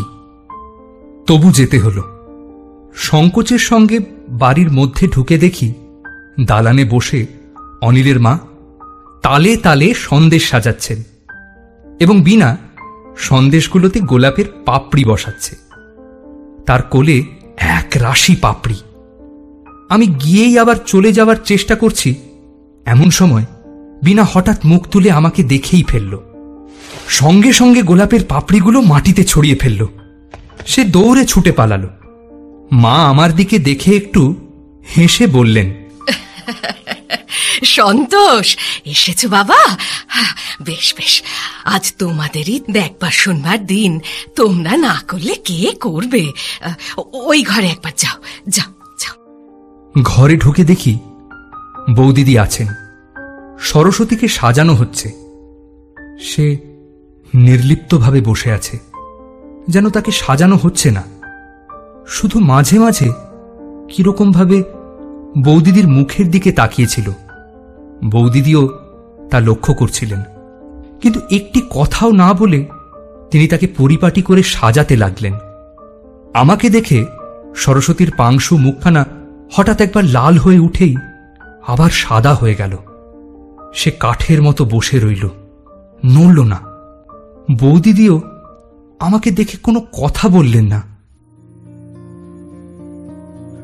তবু যেতে হলো। সংকোচের সঙ্গে বাড়ির মধ্যে ঢুকে দেখি দালানে বসে অনিলের মা তালে তালে সন্দেশ সাজাচ্ছেন এবং বিনা সন্দেশগুলোতে গোলাপের পাপড়ি বসাচ্ছে। তার কোলে এক রাশি পাপড়ি। আমি গিয়েই আবার চলে যাওয়ার চেষ্টা করছি, এমন সময় বিনা হঠাৎ মুখ তুলে আমাকে দেখেই ফেলল। সঙ্গে সঙ্গে গোলাপের পাপড়িগুলো মাটিতে ছড়িয়ে ফেলল। সে দৌড়ে ছুটে পালালো। মা আমার দিকে দেখে একটু হেসে বললেন সন্তোষ, এসেছ বাবা? বেশ বেশ। আজ তোমাদেরই দেখবার শুনবার দিন। তোমরা না করলে কে করবে? ওই ঘরে একবার যাও যাও যাও। ঘরে ঢুকে দেখি বৌদিদি আছেন। সরস্বতীকে সাজানো হচ্ছে। সে নির্লিপ্তভাবে বসে আছে। যেন তাকে সাজানো হচ্ছে না। শুধু মাঝে মাঝে কিরকমভাবে বৌদিদির মুখের দিকে তাকিয়েছিল। বৌদিদিও তা লক্ষ্য করছিলেন। কিন্তু একটি কথাও না বলে তিনি তাকে পরিপাটি করে সাজাতে লাগলেন। আমাকে দেখে সরস্বতীর পাংশু মুখখানা হঠাৎ একবার লাল হয়ে উঠেই আবার সাদা হয়ে গেল। সে কাঠের মতো বসে রইল। নড়ল না। বৌদিদিও আমাকে দেখে কোনো কথা বললেন না।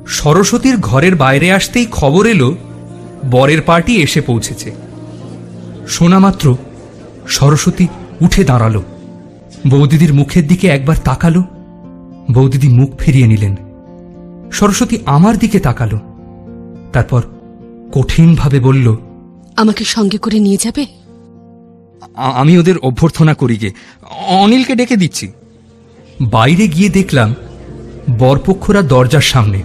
সরস্বতীর ঘরের বাইরে আসতেই খবর এলো বরের পার্টি এসে পৌঁছেছে। শোনা মাত্র সরস্বতী উঠে দাঁড়াল। বৌদিদির মুখের দিকে একবার তাকালো। বৌদিদি মুখ ফিরিয়ে নিলেন। সরস্বতী আমার দিকে তাকালো। তারপর কঠিনভাবে বলল আমাকে সঙ্গে করে নিয়ে যাবে? আমি ওদের অভ্যর্থনা করি গে। অনিলকে ডেকে দিচ্ছি। বাইরে গিয়ে দেখলাম বরপক্ষরা দরজার সামনে।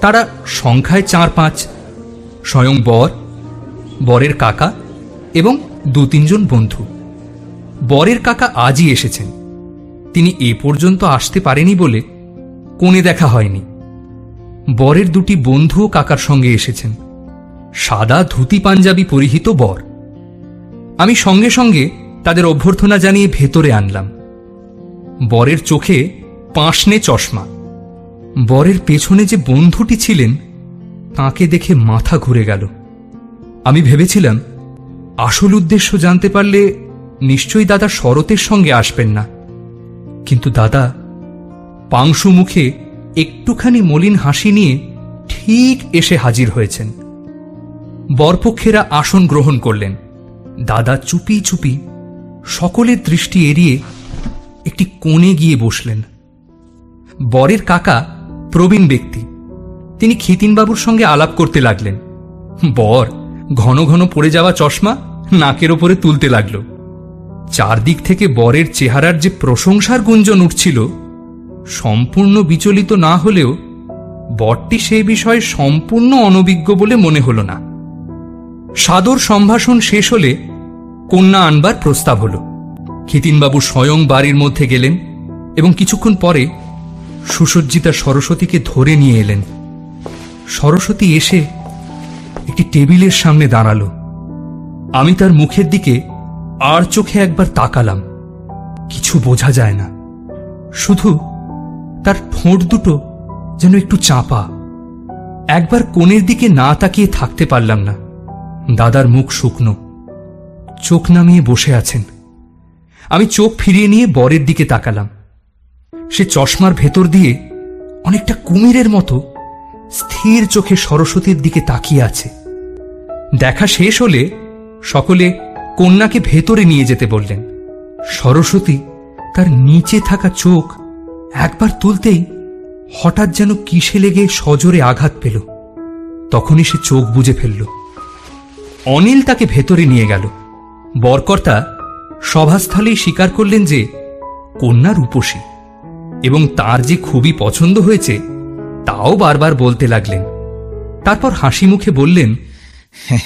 তারা সংখ্যায় চার পাঁচ স্বয়ং বর, বরের কাকা এবং দু তিনজন বন্ধু। বরের কাকা আজই এসেছেন। তিনি এ পর্যন্ত আসতে পারেনি বলে কোণে দেখা হয়নি। বরের দুটি বন্ধুও কাকার সঙ্গে এসেছেন। সাদা ধুতি পাঞ্জাবি পরিহিত বর। আমি সঙ্গে সঙ্গে তাদের অভ্যর্থনা জানিয়ে ভেতরে আনলাম। বরের চোখে পাঁশনে চশমা। বরের পেছনে যে বন্ধুটি ছিলেন তাকে দেখে মাথা ঘুরে গেল। আমি ভেবেছিলাম, আসল উদ্দেশ্য জানতে পারলে নিশ্চয়ই দাদা শরতের সঙ্গে আসবেন না। কিন্তু দাদা পাংশু মুখে একটুখানি মলিন হাসি নিয়ে ঠিক এসে হাজির হয়েছেন। বরপক্ষেরা আসন গ্রহণ করলেন। দাদা চুপি চুপি সকলের দৃষ্টি এড়িয়ে একটি কোণে গিয়ে বসলেন। বরের কাকা প্রবীণ ব্যক্তি। তিনি খিতিনবাবুর সঙ্গে আলাপ করতে লাগলেন। বর, ঘন ঘন পড়ে যাওয়া চশমা নাকের ওপরে তুলতে লাগল। চারদিক থেকে বরের চেহারার যে প্রশংসার গুঞ্জন উঠছিল, সম্পূর্ণ বিচলিত না হলেও বরটি সেই বিষয়ে সম্পূর্ণ অনভিজ্ঞ বলে মনে হল না। সাদর সম্ভাষণ শেষ হলে কন্যা আনবার প্রস্তাব হল। খিতিনবাবু স্বয়ং বাড়ির মধ্যে গেলেন এবং কিছুক্ষণ পরে সুসজ্জিতা সরস্বতীকে ধরে নিয়ে এলেন। সরস্বতী এসে একটি টেবিলের সামনে দাঁড়াল। আমি তার মুখের দিকে আর চোখে একবার তাকালাম। কিছু বোঝা যায় না। শুধু তার ঠোঁট দুটো যেন একটু চাপা। একবার কোণের দিকে না তাকিয়ে থাকতে পারলাম না। দাদার মুখ শুকনো। চোখ নামিয়ে বসে আছেন। আমি চোখ ফিরিয়ে নিয়ে বরের দিকে তাকালাম। সে চশমার ভেতর দিয়ে অনেকটা কুমিরের মতো স্থির চোখে সরস্বতীর দিকে তাকিয়ে আছে। দেখা শেষ হলে সকলে কন্যাকে ভেতরে নিয়ে যেতে বললেন। সরস্বতী তার নিচে থাকা চোখ একবার তুলতেই হঠাৎ যেন কিসে লেগে সজোরে আঘাত পেল। তখনই সে চোখ বুজে ফেলল। অনিল তাকে ভেতরে নিয়ে গেল। বরকর্তা সভাস্থলেই স্বীকার করলেন যে কন্যার রূপসী এবং তার যে খুবই পছন্দ হয়েছে তাও বারবার বলতে লাগলেন। তারপর হাসি মুখে বললেন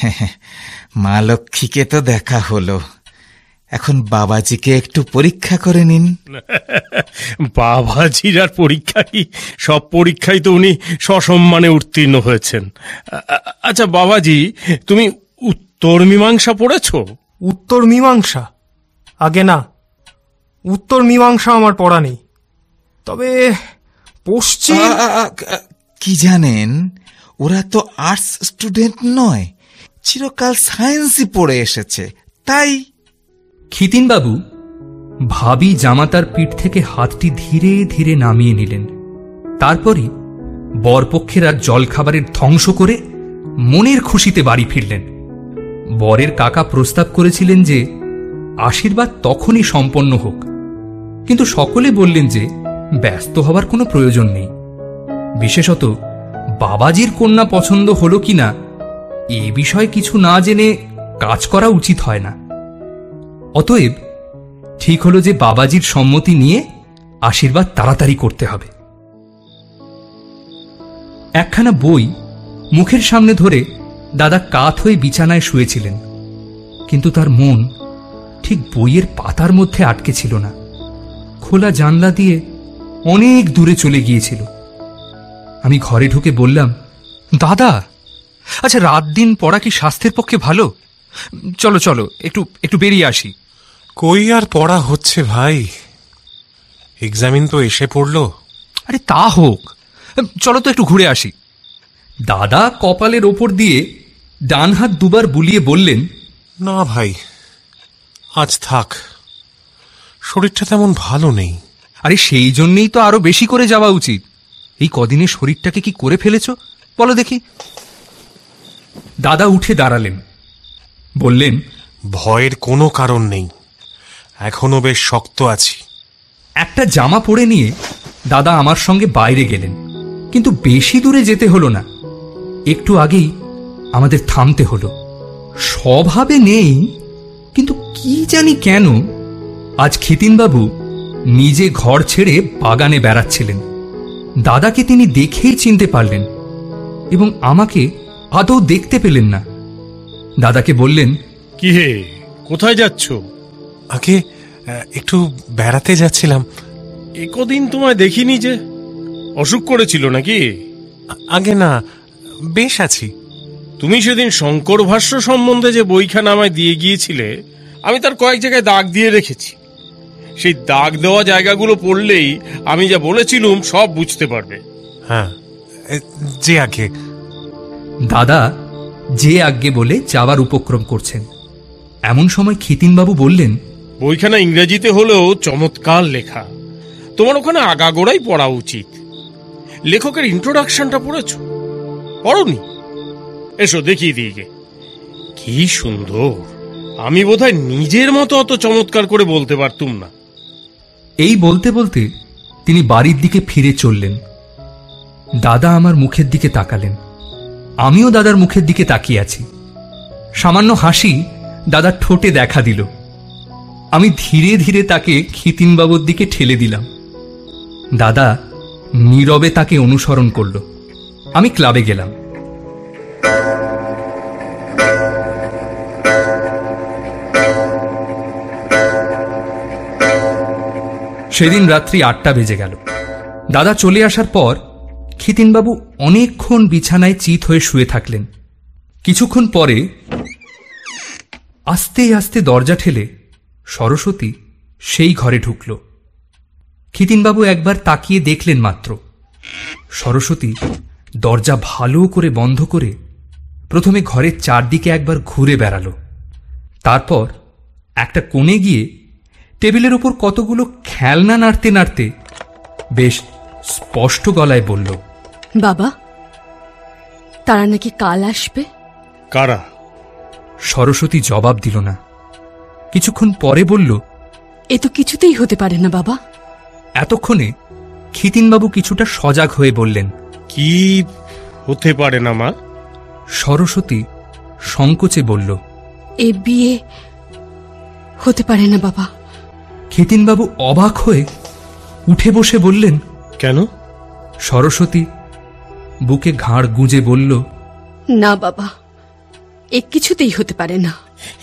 মা লক্ষ্মীকে তো দেখা হলো। এখন বাবাজিকে একটু পরীক্ষা করে নিন। বাবাজির আর পরীক্ষা কি সব পরীক্ষায় তো উনি সসম্মানে উত্তীর্ণ হয়েছেন। আচ্ছা বাবাজি তুমি উত্তর মীমাংসা পড়েছো? উত্তর মীমাংসা? আগে না উত্তর মীমাংসা আমার পড়া নেই। তবে পশ্চিম কি জানেন? ওরা তো আর্টস স্টুডেন্ট নয় চিরকাল সায়েন্সই পড়ে এসেছে তাই খিতিনবাবু ভাবি জামাতার পিঠ থেকে হাতটি ধীরে ধীরে নামিয়ে নিলেন। তারপরই বরপক্ষের আর জলখাবারের ধ্বংস করে মনের খুশিতে বাড়ি ফিরলেন। বরের কাকা প্রস্তাব করেছিলেন যে আশীর্বাদ তখনই সম্পন্ন হোক। কিন্তু সকলে বললেন যে ব্যস্ত হবার কোনো প্রয়োজন নেই। বিশেষত, বাবাজির কন্যা পছন্দ হলো কিনা এ বিষয়ে কিছু না জেনে কাজ করা উচিত হয় না। অতএব, ঠিক হলো যে বাবাজির সম্মতি নিয়ে আশীর্বাদ তাড়াতাড়ি করতে হবে। একখানা বই মুখের সামনে ধরে দাদা কাত হয়ে বিছানায় শুয়েছিলেন, কিন্তু তার মন ঠিক বইয়ের পাতার মধ্যে আটকে ছিল না। খোলা জানলা দিয়ে অনেক দূরে চলে গিয়েছিল। আমি ঘরে ঢুকে বললাম দাদা আচ্ছা রাত দিন পড়া কি স্বাস্থ্যের পক্ষে ভালো? চলো চলো একটু একটু বেরিয়ে আসি। কই আর পড়া হচ্ছে ভাই? এক্সামিন তো এসে পড়ল। আরে তা হোক চলো তো একটু ঘুরে আসি। দাদা কপালের ওপর দিয়ে ডান হাত দুবার বুলিয়ে বললেন না ভাই আজ থাক। শরীরটা তেমন ভালো নেই। আরে সেই জন্যেই তো আরও বেশি করে যাওয়া উচিত। এই কদিনে শরীরটাকে কি করে ফেলেছ? বলো দেখি। দাদা উঠে দাঁড়ালেন। বললেন ভয়ের কোনো কারণ নেই। এখনও বেশ শক্ত আছি। একটা জামা পরে নিয়ে দাদা আমার সঙ্গে বাইরে গেলেন। কিন্তু বেশি দূরে যেতে হলো না। একটু আগেই আমাদের থামতে হলো। স্বভাবে নেই কিন্তু কি জানি কেন আজ খিতিনবাবু নিজে ঘর ছেড়ে বাগানে বেড়াচ্ছিলেন। দাদাকে তিনি দেখেই চিনতে পারলেন এবং আমাকে আদৌ দেখতে পেলেন না। দাদাকে বললেন কি হে কোথায় যাচ্ছ? আগে একটু বেড়াতে যাচ্ছিলাম। একদিন তোমায় দেখিনি যে? অসুখ করেছিল নাকি? আগে না বেশ আছি। তুমি সেদিন শঙ্কর ভাষ্য সম্বন্ধে যে বইখানা আমায় দিয়ে গিয়েছিলে আমি তার কয়েক জায়গায় দাগ দিয়ে রেখেছি। সেই দাগ দেওয়া জায়গাগুলো পড়লেই আমি যা বলেছিলুম সব বুঝতে পারবে। হ্যাঁ যে আগে দাদা যে আজ্ঞে বলে যাওয়ার উপক্রম করছেন। এমন সময় খিতিনবাবু বললেন বইখানা ইংরেজিতে হলেও চমৎকার লেখা। তোমার ওখানে আগাগোড়াই পড়া উচিত। লেখকের ইন্ট্রোডাকশনটা পড়েছ? পড়নি? এসো দেখিয়ে দিয়ে কি সুন্দর! আমি বোধহয় নিজের মতো অত চমৎকার করে বলতে পারতুম না। এই বলতে বলতে তিনি বাড়ির দিকে ফিরে চললেন। দাদা আমার মুখের দিকে তাকালেন। আমিও দাদার মুখের দিকে তাকিয়ে আছি। সামান্য হাসি দাদার ঠোঁটে দেখা দিল। আমি ধীরে ধীরে তাকে খিতিনবাবুর দিকে ঠেলে দিলাম। দাদা নীরবে তাকে অনুসরণ করল। আমি ক্লাবে গেলাম। সেদিন রাত্রি আটটা বেজে গেল। দাদা চলে আসার পর খিতিনবাবু অনেকক্ষণ বিছানায় চিত হয়ে শুয়ে থাকলেন। কিছুক্ষণ পরে আস্তে আস্তে দরজা ঠেলে সরস্বতী সেই ঘরে ঢুকল। খিতিনবাবু একবার তাকিয়ে দেখলেন মাত্র। সরস্বতী দরজা ভালো করে বন্ধ করে প্রথমে ঘরের চারদিকে একবার ঘুরে বেড়ালো। তারপর একটা কোণে গিয়ে টেবিলের উপর কতগুলো খেলনা নাড়তে নাড়তে বেশ স্পষ্ট গলায় বলল বাবা তারা নাকি কাল আসবে? কারা? সরস্বতী জবাব দিল না। কিছুক্ষণ পরে বলল এ তো কিছুতেই হতে পারে না বাবা। এতক্ষণে খিতিনবাবু কিছুটা সজাগ হয়ে বললেন কি হতে পারে না মা? সরস্বতী সংকোচে বলল এ বিয়ে হতে পারে না বাবা। খিতিনবাবু অবাক হয়ে উঠে বসে বললেন কেন? সরস্বতী বুকে ঘাড় গুঁজে বলল না বাবা এ কিছুতেই হতে পারে না।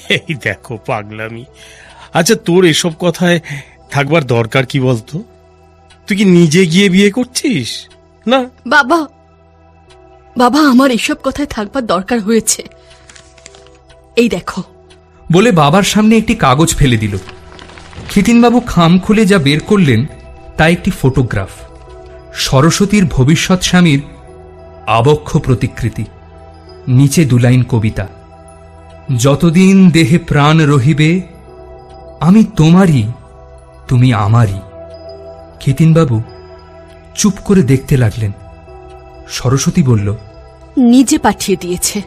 এই দেখো পাগলামি। আচ্ছা তোর এসব কথায় থাকবার দরকার কি বলতো? তুই কি নিজে গিয়ে বিয়ে করছিস? না? বাবা বাবা আমার এসব কথায় থাকবার দরকার হয়েছে। এই দেখো। বলে বাবার সামনে একটি কাগজ ফেলে দিল। খিতিনবাবু খাম খুলে যা বের করলেন তা একটি ফটোগ্রাফ। সরস্বতীর ভবিষ্যৎ স্বামীর আবক্ষ প্রতিকৃতি। নিচে দুলাইন কবিতা। যতদিন দেহে প্রাণ রহিবে আমি তোমারই তুমি আমারই। খিতিনবাবু চুপ করে দেখতে লাগলেন। সরস্বতী বলল নিজে পাঠিয়ে দিয়েছে।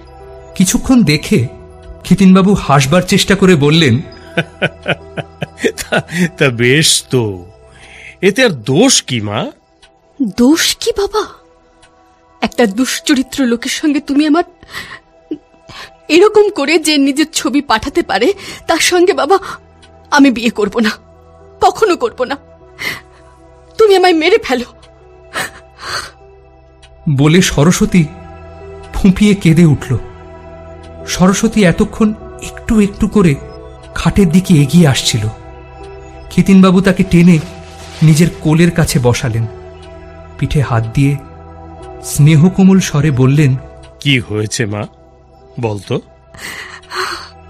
কিছুক্ষণ দেখে খিতিনবাবু হাসবার চেষ্টা করে বললেন তা- তা বেশ তো। এতে আর দোষ কি মা? দোষ কি বাবা? একটা দুশ্চরিত্র লোকের সঙ্গে তুমি আমার এরকম করে যে নিজের ছবি পাঠাতে পারে তার সঙ্গে বাবা আমি বিয়ে করব না। কখনো করব না। তুমি আমায় মেরে ফেলো। বলে সরস্বতী ফুঁপিয়ে কেঁদে উঠল। সরস্বতী এতক্ষণ একটু একটু করে খাটের দিকে এগিয়ে আসছিল। খিতিনবাবু তাকে টেনে নিজের কোলের কাছে বসালেন। পিঠে হাত দিয়ে স্নেহকোমল স্বরে বললেন কি হয়েছে মা? বলতো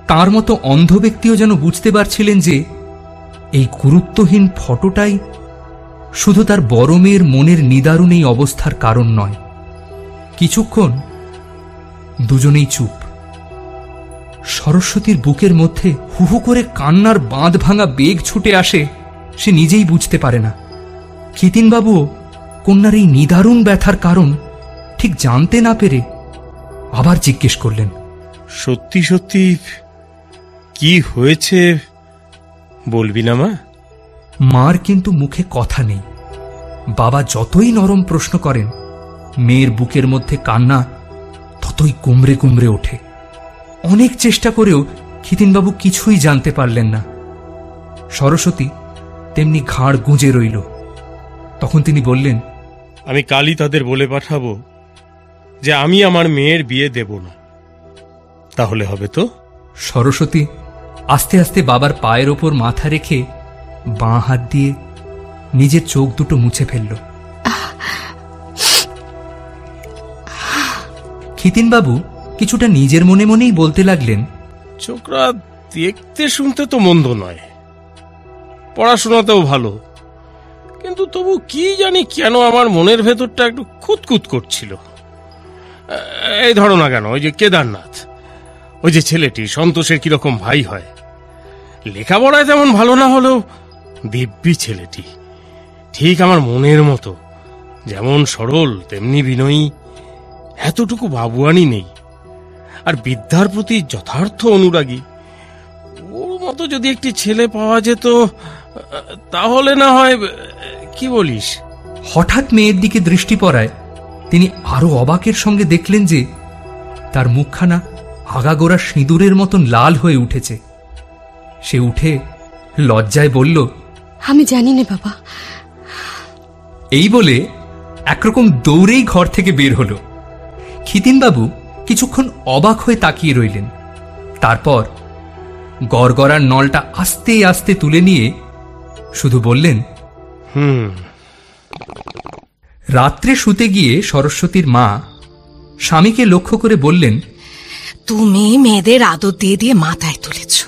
তার মতো অন্ধ ব্যক্তিও যেন বুঝতে পারছিলেন যে এই গুরুত্বহীন ফটোটাই শুধু তার বড় মেয়ের মনের নিদারুণ এই অবস্থার কারণ নয়। কিছুক্ষণ দুজনেই চুপ। সরস্বতীর বুকের মধ্যে হুহু করে কান্নার বাঁধ ভাঙা বেগ ছুটে আসে সে নিজেই বুঝতে পারে না। খিতিনবাবুও কন্যার এই নিদারুণ ব্যথার কারণ ঠিক জানতে না পেরে আবার জিজ্ঞেস করলেন সত্যি সত্যি কি হয়েছে বলবি না মা? মার কিন্তু মুখে কথা নেই। বাবা যতই নরম প্রশ্ন করেন মেয়ের বুকের মধ্যে কান্না ততই কুমড়ে কুমড়ে ওঠে। অনেক চেষ্টা করেও খিতিনবাবু কিছুই জানতে পারলেন না। সরস্বতী তেমনি ঘাড় গুঁজে রইল। তখন তিনি বললেন আমি কালই তাদের বলে পাঠাবো যে আমি আমার মেয়ের বিয়ে দেব না। তাহলে হবে তো? সরস্বতী আস্তে আস্তে বাবার পায়ের ওপর মাথা রেখে বাঁ হাত দিয়ে নিজের চোখ দুটো মুছে ফেলল। খিতিনবাবু কিছুটা নিজের মনে মনেই বলতে লাগলেন, ছোকরা, দেখতে শুনতে তো মন্দ নয়। পড়াশোনাতেও ভালো। কিন্তু তবু কি জানি কেন আমার মনের ভেতরটা একটু খুঁতকুত করছিল। এই ধরো না কেন, ওই যে কেদারনাথ। ওই যে ছেলেটি, সন্তোষের কীরকম ভাই হয়। লেখাপড়ায় তেমন ভালো না হলেও দিব্যি ছেলেটি। ঠিক আমার মনের মতো। যেমন সরল, তেমনি বিনয়ী। এতটুকু বাবুয়ানি নেই। আর বিদ্যার প্রতি যথার্থ অনুরাগী। ওর মতো যদি একটি ছেলে পাওয়া যেত তাহলে না হয় কি বলিস? হঠাৎ মেয়ের দিকে দৃষ্টি পড়ায় তিনি আরও অবাকের সঙ্গে দেখলেন যে তার মুখখানা আগাগোড়া সিঁদুরের মতন লাল হয়ে উঠেছে। সে উঠে লজ্জায় বলল আমি জানি না বাবা। এই বলে একরকম দৌড়েই ঘর থেকে বের হলো। খিতিনবাবু কিছুক্ষণ অবাক হয়ে তাকিয়ে রইলেন। তারপর গড়গড়ার নলটা আস্তে আস্তে তুলে নিয়ে শুধু বললেন হুম। রাত্রে শুতে গিয়ে সরস্বতীর মা স্বামীকে লক্ষ্য করে বললেন তুমি মেয়েদের আদর দিয়ে দিয়ে মাথায় তুলেছ।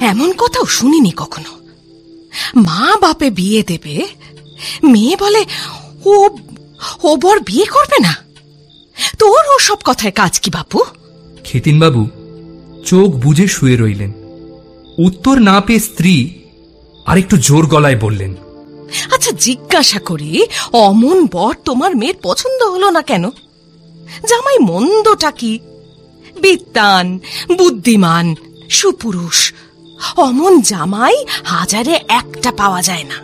এমন কথাও শুনিনি কখনো। মা বাপে বিয়ে দেবে মেয়ে বলে ও ও বর বিয়ে করবে না? তোর ও সব কথায় কাজ কি বাপু? খিতিনবাবু চোখ বুজে শুয়ে রইলেন। উত্তর না পেয়ে স্ত্রী আরেকটু জোর গলায় বললেন আচ্ছা জিজ্ঞাসা করি অমন বর তোমার মেয়ের পছন্দ হলো না কেন? জামাই মন্দটা কি? বিদ্যান বুদ্ধিমান সুপুরুষ অমন জামাই হাজারে একটা পাওয়া যায় না।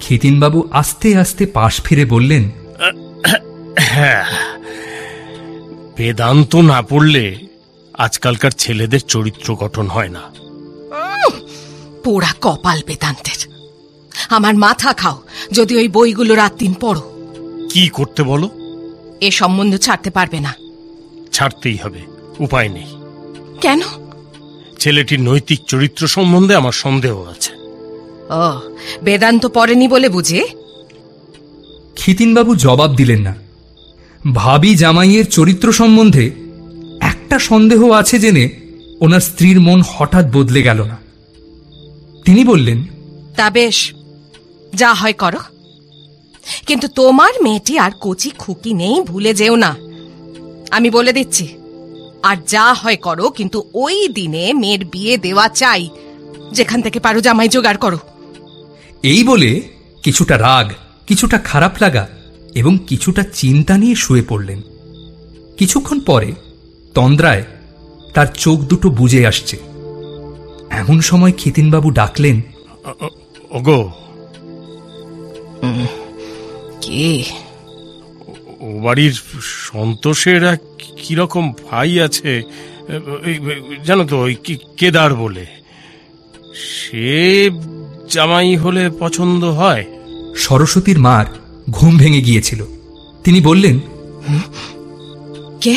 খিতিনবাবু আস্তে আস্তে পাশ ফিরে বললেন হ্যাঁ। বেদান্ত না পড়লে আজকালকার ছেলেদের চরিত্র গঠন হয় না। পোড়া কপাল বেদান্তের। আমার মাথা খাও যদি ওই বইগুলো রাত দিন পড়ো। কি করতে বলো? এ সম্বন্ধ ছাড়তে পারবে না। ছাড়তেই হবে উপায় নেই। কেন? ছেলেটির নৈতিক চরিত্র সম্বন্ধে আমার সন্দেহ আছে। ও বেদান্ত পড়েনি বলে বুঝে? খিতিনবাবু জবাব দিলেন না। ভাবি জামাইয়ের চরিত্র সম্বন্ধে একটা সন্দেহ আছে জেনে ওনার স্ত্রীর মন হঠাৎ বদলে গেল না। তিনি বললেন তা বেশ যা হয় করো। কিন্তু তোমার মেয়েটি আর কচি খুকি নেই ভুলে যেও না। আমি বলে দিচ্ছি আর যা হয় করো কিন্তু ওই দিনে মেয়ের বিয়ে দেওয়া চাই যেখান থেকে পারো জামাই জোগাড় করো। এই বলে কিছুটা রাগ কিছুটা খারাপ লাগা এবং কিছুটা চিন্তা নিয়ে শুয়ে পড়লেন। কিছুক্ষণ পরে তন্দ্রায় তার চোখ দুটো বুজে আসছে। এমন সময় খিতিনবাবু ডাকলেন ওগো। কে? ও বাড়ির সন্তোষের এক কীরকম ভাই আছে জানো তো ওই কেদার বলে। সে জামাই হলে পছন্দ হয়। সরস্বতীর মার ঘুম ভেঙে গিয়েছিল। তিনি বললেন কে?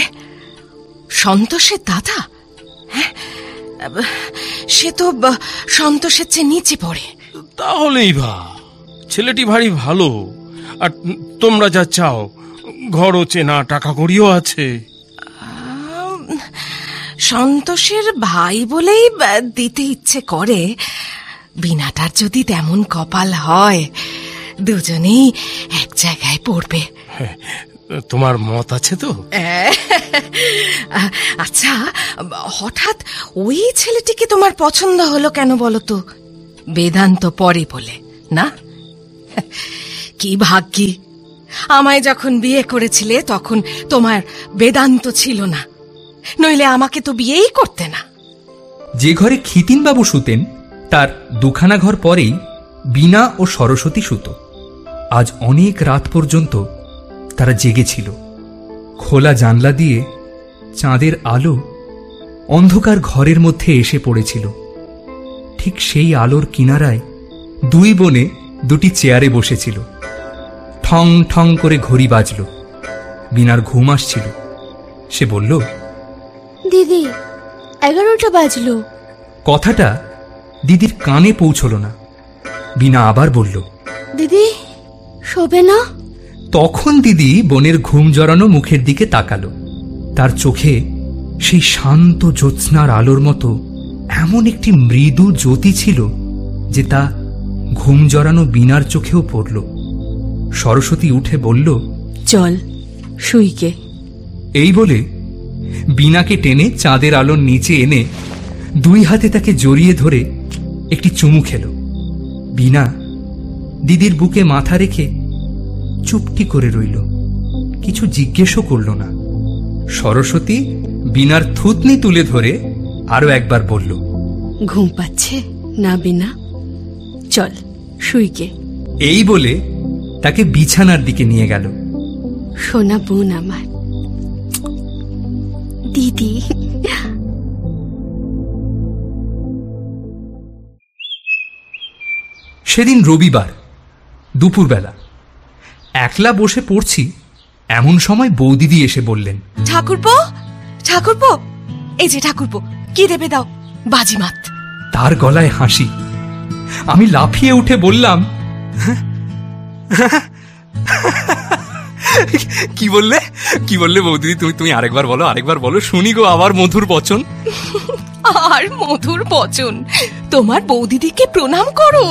সন্তোষের দাদা? হ্যাঁ? সে তো বা- সন্তোষের চেয়ে নিচে পড়ে। তাহলেই ভা ছেলেটি ভারী ভালো। আর তোমরা যা চাও ঘরও চেনা টাকা করিও আছে। আম, সন্তোষের ভাই বলেই দিতে ইচ্ছে করে। বিনাটার যদি তেমন কপাল হয় দুজনেই এক জায়গায় পড়বে। তোমার মত আছে তো? আচ্ছা হঠাৎ ওই ছেলেটিকে তোমার পছন্দ হলো কেন বলো তো? বেদান্ত পরে বলে না? কি ভাগ্যি। আমায় যখন বিয়ে করেছিলে তখন তোমার বেদান্ত ছিল না। নইলে আমাকে তো বিয়েই করতে না। যে ঘরে খিতিনবাবু শুতেন তার দুখানা ঘর পরেই বীণা ও সরস্বতী শুত। আজ অনেক রাত পর্যন্ত তারা জেগেছিল। খোলা জানলা দিয়ে চাঁদের আলো অন্ধকার ঘরের মধ্যে এসে পড়েছিল। ঠিক সেই আলোর কিনারায় দুই বনে দুটি চেয়ারে বসেছিল। ঠং ঠং করে ঘড়ি বাজল। বিনার ঘুম আসছিল। সে বলল দিদি এগারোটা বাজলো। কথাটা দিদির কানে পৌঁছল না। বিনা আবার বলল দিদি শোবে না তখন দিদি বোনের ঘুম জড়ানো মুখের দিকে তাকালো। তার চোখে সেই শান্ত জ্যোৎস্নার আলোর মতো এমন একটি মৃদু জ্যোতি ছিল যে তা ঘুম জড়ানো বিনার চোখেও পড়ল। সরস্বতী উঠে বলল চল শুইকে এই বলে বিনাকে টেনে চাঁদের আলোর নিচে এনে দুই হাতে তাকে জড়িয়ে ধরে একটি চুমু খেল। বিনা দিদির বুকে মাথা রেখে চুপটি করে রইল। কিছু জিজ্ঞেসও করল না। সরস্বতী বিনার থুতনি তুলে ধরে আরও একবার বলল ঘুম পাচ্ছে? না বিনা। চল শুইকে এই বলে তাকে বিছানার দিকে নিয়ে গেল। সোনা বোন আমার। দিদি। সেদিন রবিবার দুপুরবেলা। একলা বসে পড়ছি এমন সময় বৌদিদি এসে বললেন ঠাকুরপো ঠাকুরপো এই যে ঠাকুরপো কি দেবে দাও? বাজিমাত। তার গলায় হাসি। আমি লাফিয়ে উঠে বললাম কি বললে? কি বললে বৌদিদি? তুমি তুমি আরেকবার বলো আরেকবার বলো শুনি গো আবার মধুর বচন। আর মধুর বচন। তোমার বৌদিদিকে প্রণাম করো।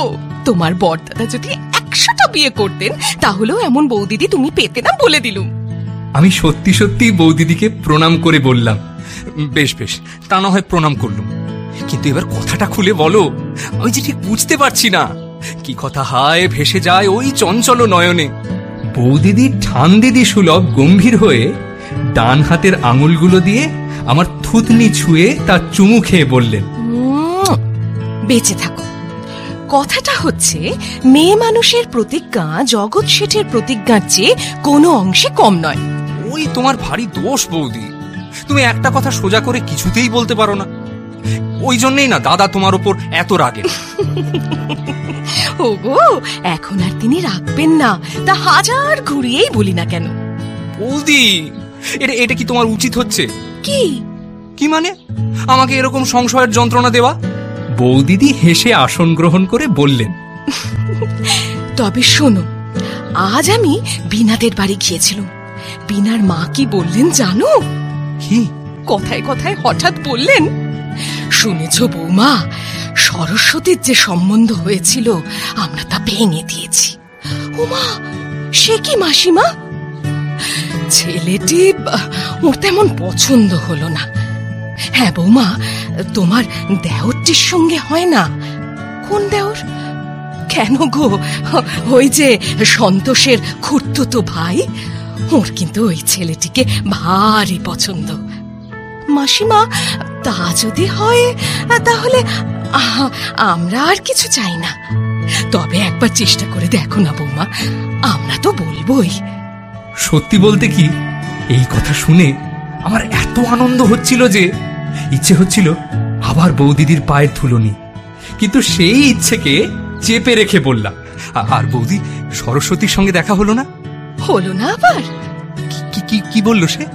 তোমার বরদাদা যদি একশোটা বিয়ে করতেন তাহলেও এমন বৌদিদি তুমি পেতে না বলে দিলুম। আমি সত্যি সত্যি বৌদিদিকে প্রণাম করে বললাম। বেশ বেশ তা না হয় প্রণাম করলুম। কিন্তু এবার কথাটা খুলে বলো আমি যে ঠিক বুঝতে পারছি না। কি কথা হায় ভেসে যায় ওই চঞ্চল নয়নে। বৌদিদি ঠান দিদি সুলভ গম্ভীর হয়ে ডান হাতের আঙুলগুলো দিয়ে আমার থুতনি ছুঁয়ে তার চুমু খেয়ে বললেন বেঁচে থাকো। কথাটা হচ্ছে মেয়ে মানুষের প্রতিজ্ঞা জগৎ শেঠের প্রতিজ্ঞার চেয়ে কোনো অংশে কম নয়। ওই তোমার ভারী দোষ বৌদি। তুমি একটা কথা সোজা করে কিছুতেই বলতে পারো না। ওই জন্যই না দাদা তোমার ওপর এত রাগে। ওগো এখন আর তিনি রাখবেন না। তা হাজার ঘুরিয়েই বলি না কেন? বৌদি এটা এটা কি তোমার উচিত হচ্ছে? কি? কি মানে? আমাকে এরকম সংশয়ের যন্ত্রণা দেওয়া? বৌদিদি হেসে আসন গ্রহণ করে বললেন তবে শোনো আজ আমি বিনাদের বাড়ি গিয়েছিলাম। বিনার মা কি বললেন জানো? কি? কথায় কথায় হঠাৎ বললেন শুনেছ বৌমা সরস্বতীর যে সম্বন্ধ হয়েছিল আমরা তা ভেঙে দিয়েছি। উমা সে কি মাসিমা? ছেলেটি ওর তেমন পছন্দ হলো না। হ্যাঁ বৌমা, তোমার দেওরটির সঙ্গে হয় না। কোন দেওর কেন গো? ওই যে সন্তোষের খুঁড়তুতো ভাই, ওর কিন্তু ওই ছেলেটিকে ভারী পছন্দ। মাসিমা, তা যদি হয়, তাহলে আমরা আর কিছু চাই না। তবে একবার চেষ্টা করে দেখো না বৌমা, আমরা তো বলবোই। সত্যি বলতে কি, এই কথা শুনে আমার এত আনন্দ হচ্ছিল যে ইচ্ছে হচ্ছিল আবার বৌদিদির পায়ের ধুলোনি কিন্তু সেই ইচ্ছেকে চেপে রেখে বললাম আর বৌদি সরস্বতীর সঙ্গে দেখা হলো না? হলো না আবার? কি কি কি সে?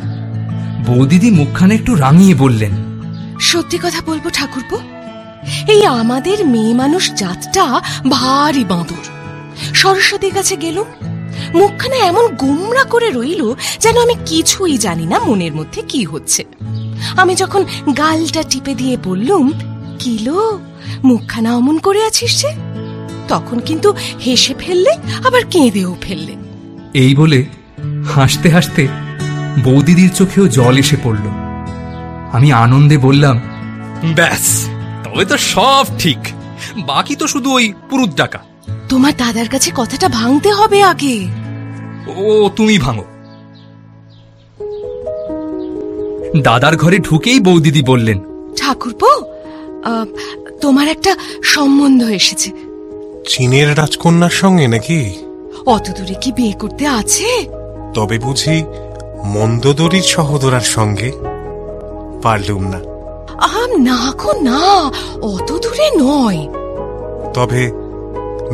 বৌদিদি মুখখানে একটু রাঙিয়ে বললেন সত্যি কথা বলব ঠাকুরপো এই আমাদের মেয়ে মানুষ জাতটা ভারী বাঁদর। সরস্বতীর কাছে গেলুম মুখখানা এমন গুমরা করে রইল যেন আমি কিছুই জানি না মনের মধ্যে কি হচ্ছে। আমি যখন গালটা টিপে দিয়ে বললুম কিলো মুখখানা অমন করে আছিস যে? তখন কিন্তু হেসে ফেললে আবার কেঁদেও ফেললে। এই বলে হাসতে হাসতে বৌদিদির চোখেও জল এসে পড়ল। আমি আনন্দে বললাম ব্যাস তবে তো সব ঠিক। বাকি তো শুধু ওই পুরুত ডাকা তোমার দাদার কাছে কথাটা ভাঙতে হবে আগে। ও তুমি ভাঙো। দাদার ঘরে ঢুকেই বৌদিদি বললেন ঠাকুরপো আহ, তোমার একটা সম্বন্ধ এসেছে। চীনের রাজকন্যার সঙ্গে নাকি? অত দূরে কি বিয়ে করতে আছে? তবে বুঝি মন্দদরির সহদরার সঙ্গে? পারলুম না। আম না গো না অত দূরে নয়। তবে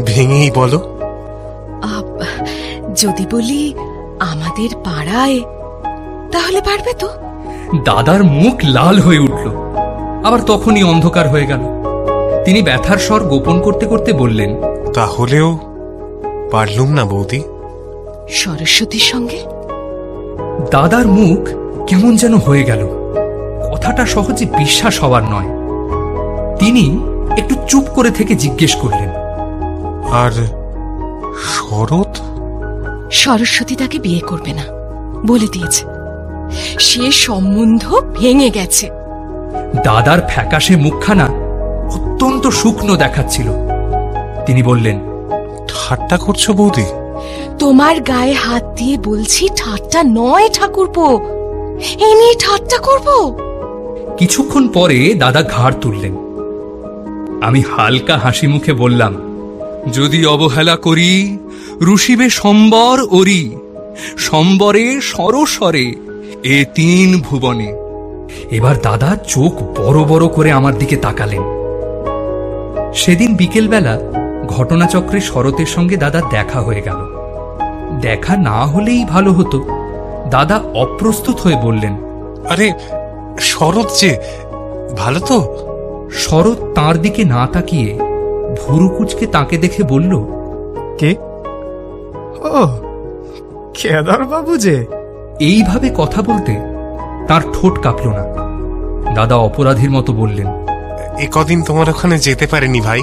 ভেঙেই বলো। আহ, যদি বলি আমাদের পাড়ায় তাহলে পারবে তো? দাদার মুখ লাল হয়ে উঠল। আবার তখনই অন্ধকার হয়ে গেল। তিনি ব্যথার স্বর গোপন করতে করতে বললেন তাহলেও পারলুম না বৌদি। সরস্বতীর সঙ্গে? দাদার মুখ কেমন যেন হয়ে গেল। কথাটা সহজে বিশ্বাস হওয়ার নয়। তিনি একটু চুপ করে থেকে জিজ্ঞেস করলেন আর শরৎ? সরস্বতী তাকে বিয়ে করবে না বলে দিয়েছে। সে সম্বন্ধ ভেঙে গেছে। দাদার ফ্যাকাশে মুখখানা অত্যন্ত শুকনো দেখাচ্ছিল। তিনি বললেন ঠাট্টা করছ বৌদি? তোমার গায়ে হাত দিয়ে বলছি ঠাট্টা নয় ঠাকুরপো। এ নিয়ে ঠাট্টা করব? কিছুক্ষণ পরে দাদা ঘাড় তুললেন। আমি হালকা হাসি মুখে বললাম যদি অবহেলা করি রুশিবে সম্বর ওরি সম্বরে সরস্বরে এ তিন ভুবনে। এবার দাদা চোখ বড় বড় করে আমার দিকে তাকালেন। সেদিন বিকেলবেলা ঘটনাচক্রে শরতের সঙ্গে দাদা দেখা হয়ে গেল। দেখা না হলেই ভালো হতো। দাদা অপ্রস্তুত হয়ে বললেন আরে শরৎ যে ভালো তো? শরৎ তার দিকে না তাকিয়ে ভুরু কুচকে তাকে দেখে বলল কে? ও কেদার বাবু যে। এইভাবে কথা বলতে তার ঠোঁট কাঁপল না। দাদা অপরাধীর মতো বললেন এ কদিন তোমার ওখানে যেতে পারেনি ভাই?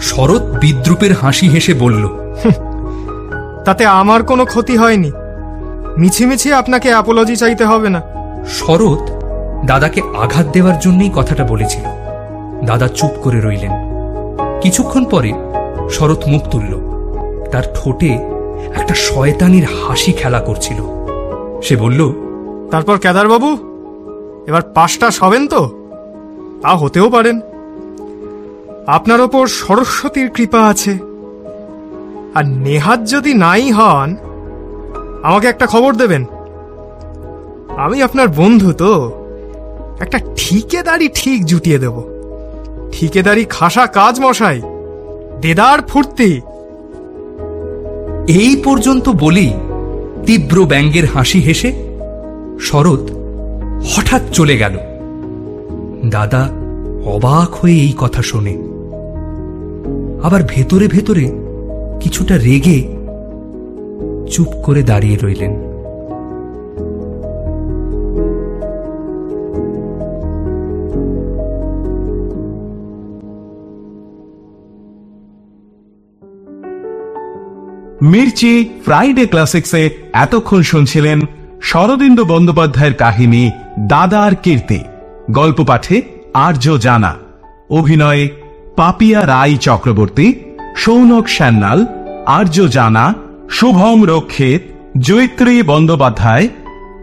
শরৎ বিদ্রুপের হাসি হেসে বলল তাতে আমার কোনো ক্ষতি হয়নি। মিছিমিছি আপনাকে অ্যাপোলজি চাইতে হবে না। শরৎ দাদাকে আঘাত দেওয়ার জন্যই কথাটা বলেছিল। দাদা চুপ করে রইলেন। কিছুক্ষণ পরে শরৎ মুখ তুলল। তার ঠোঁটে একটা শয়তানির হাসি খেলা করছিল। সে বলল, তারপর কেদারবাবু, এবার পাশটা হবেন তো? তা হতেও পারেন। আপনার ওপর সরস্বতীর কৃপা আছে। আর নেহাত যদি নাই হন, আমাকে একটা খবর দেবেন। আমি আপনার বন্ধু তো। একটা ঠিকেদারি ঠিক জুটিয়ে দেব। ঠিকেদারি খাসা কাজ মশাই, দেদার ফুর্তি। এই পর্যন্ত বলি, তীব্র ব্যঙ্গের হাসি হেসে শরৎ হঠাৎ চলে গেল। দাদা অবাক হয়ে এই কথা শোনে। আবার ভেতরে ভেতরে কিছুটা রেগে চুপ করে দাঁড়িয়ে রইলেন। মির্চি ফ্রাইডে ক্লাসিক্সে এতক্ষণ শুনছিলেন শরদিন্দু বন্দ্যোপাধ্যায়ের কাহিনী দাদার কীর্তি। গল্প পাঠে আর্য জানা। অভিনয়ে পাপিয়া রাই চক্রবর্তী, সৌনক সান্যাল আর্য Jana, Shubham Rakshit, Joitri Bandyopadhyay,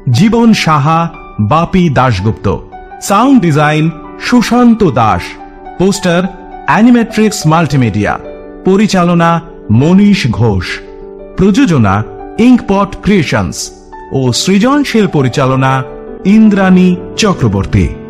Jiban Saha, Bapi Dasgupta. Sound design Sushanta Das. Poster Animetrix multimedia. পরিচালনা মনীষ ঘোষ। প্রযোজনা ইঙ্কপট ক্রিয়েশনস ও সৃজনশীল পরিচালনা ইন্দ্রাণী চক্রবর্তী।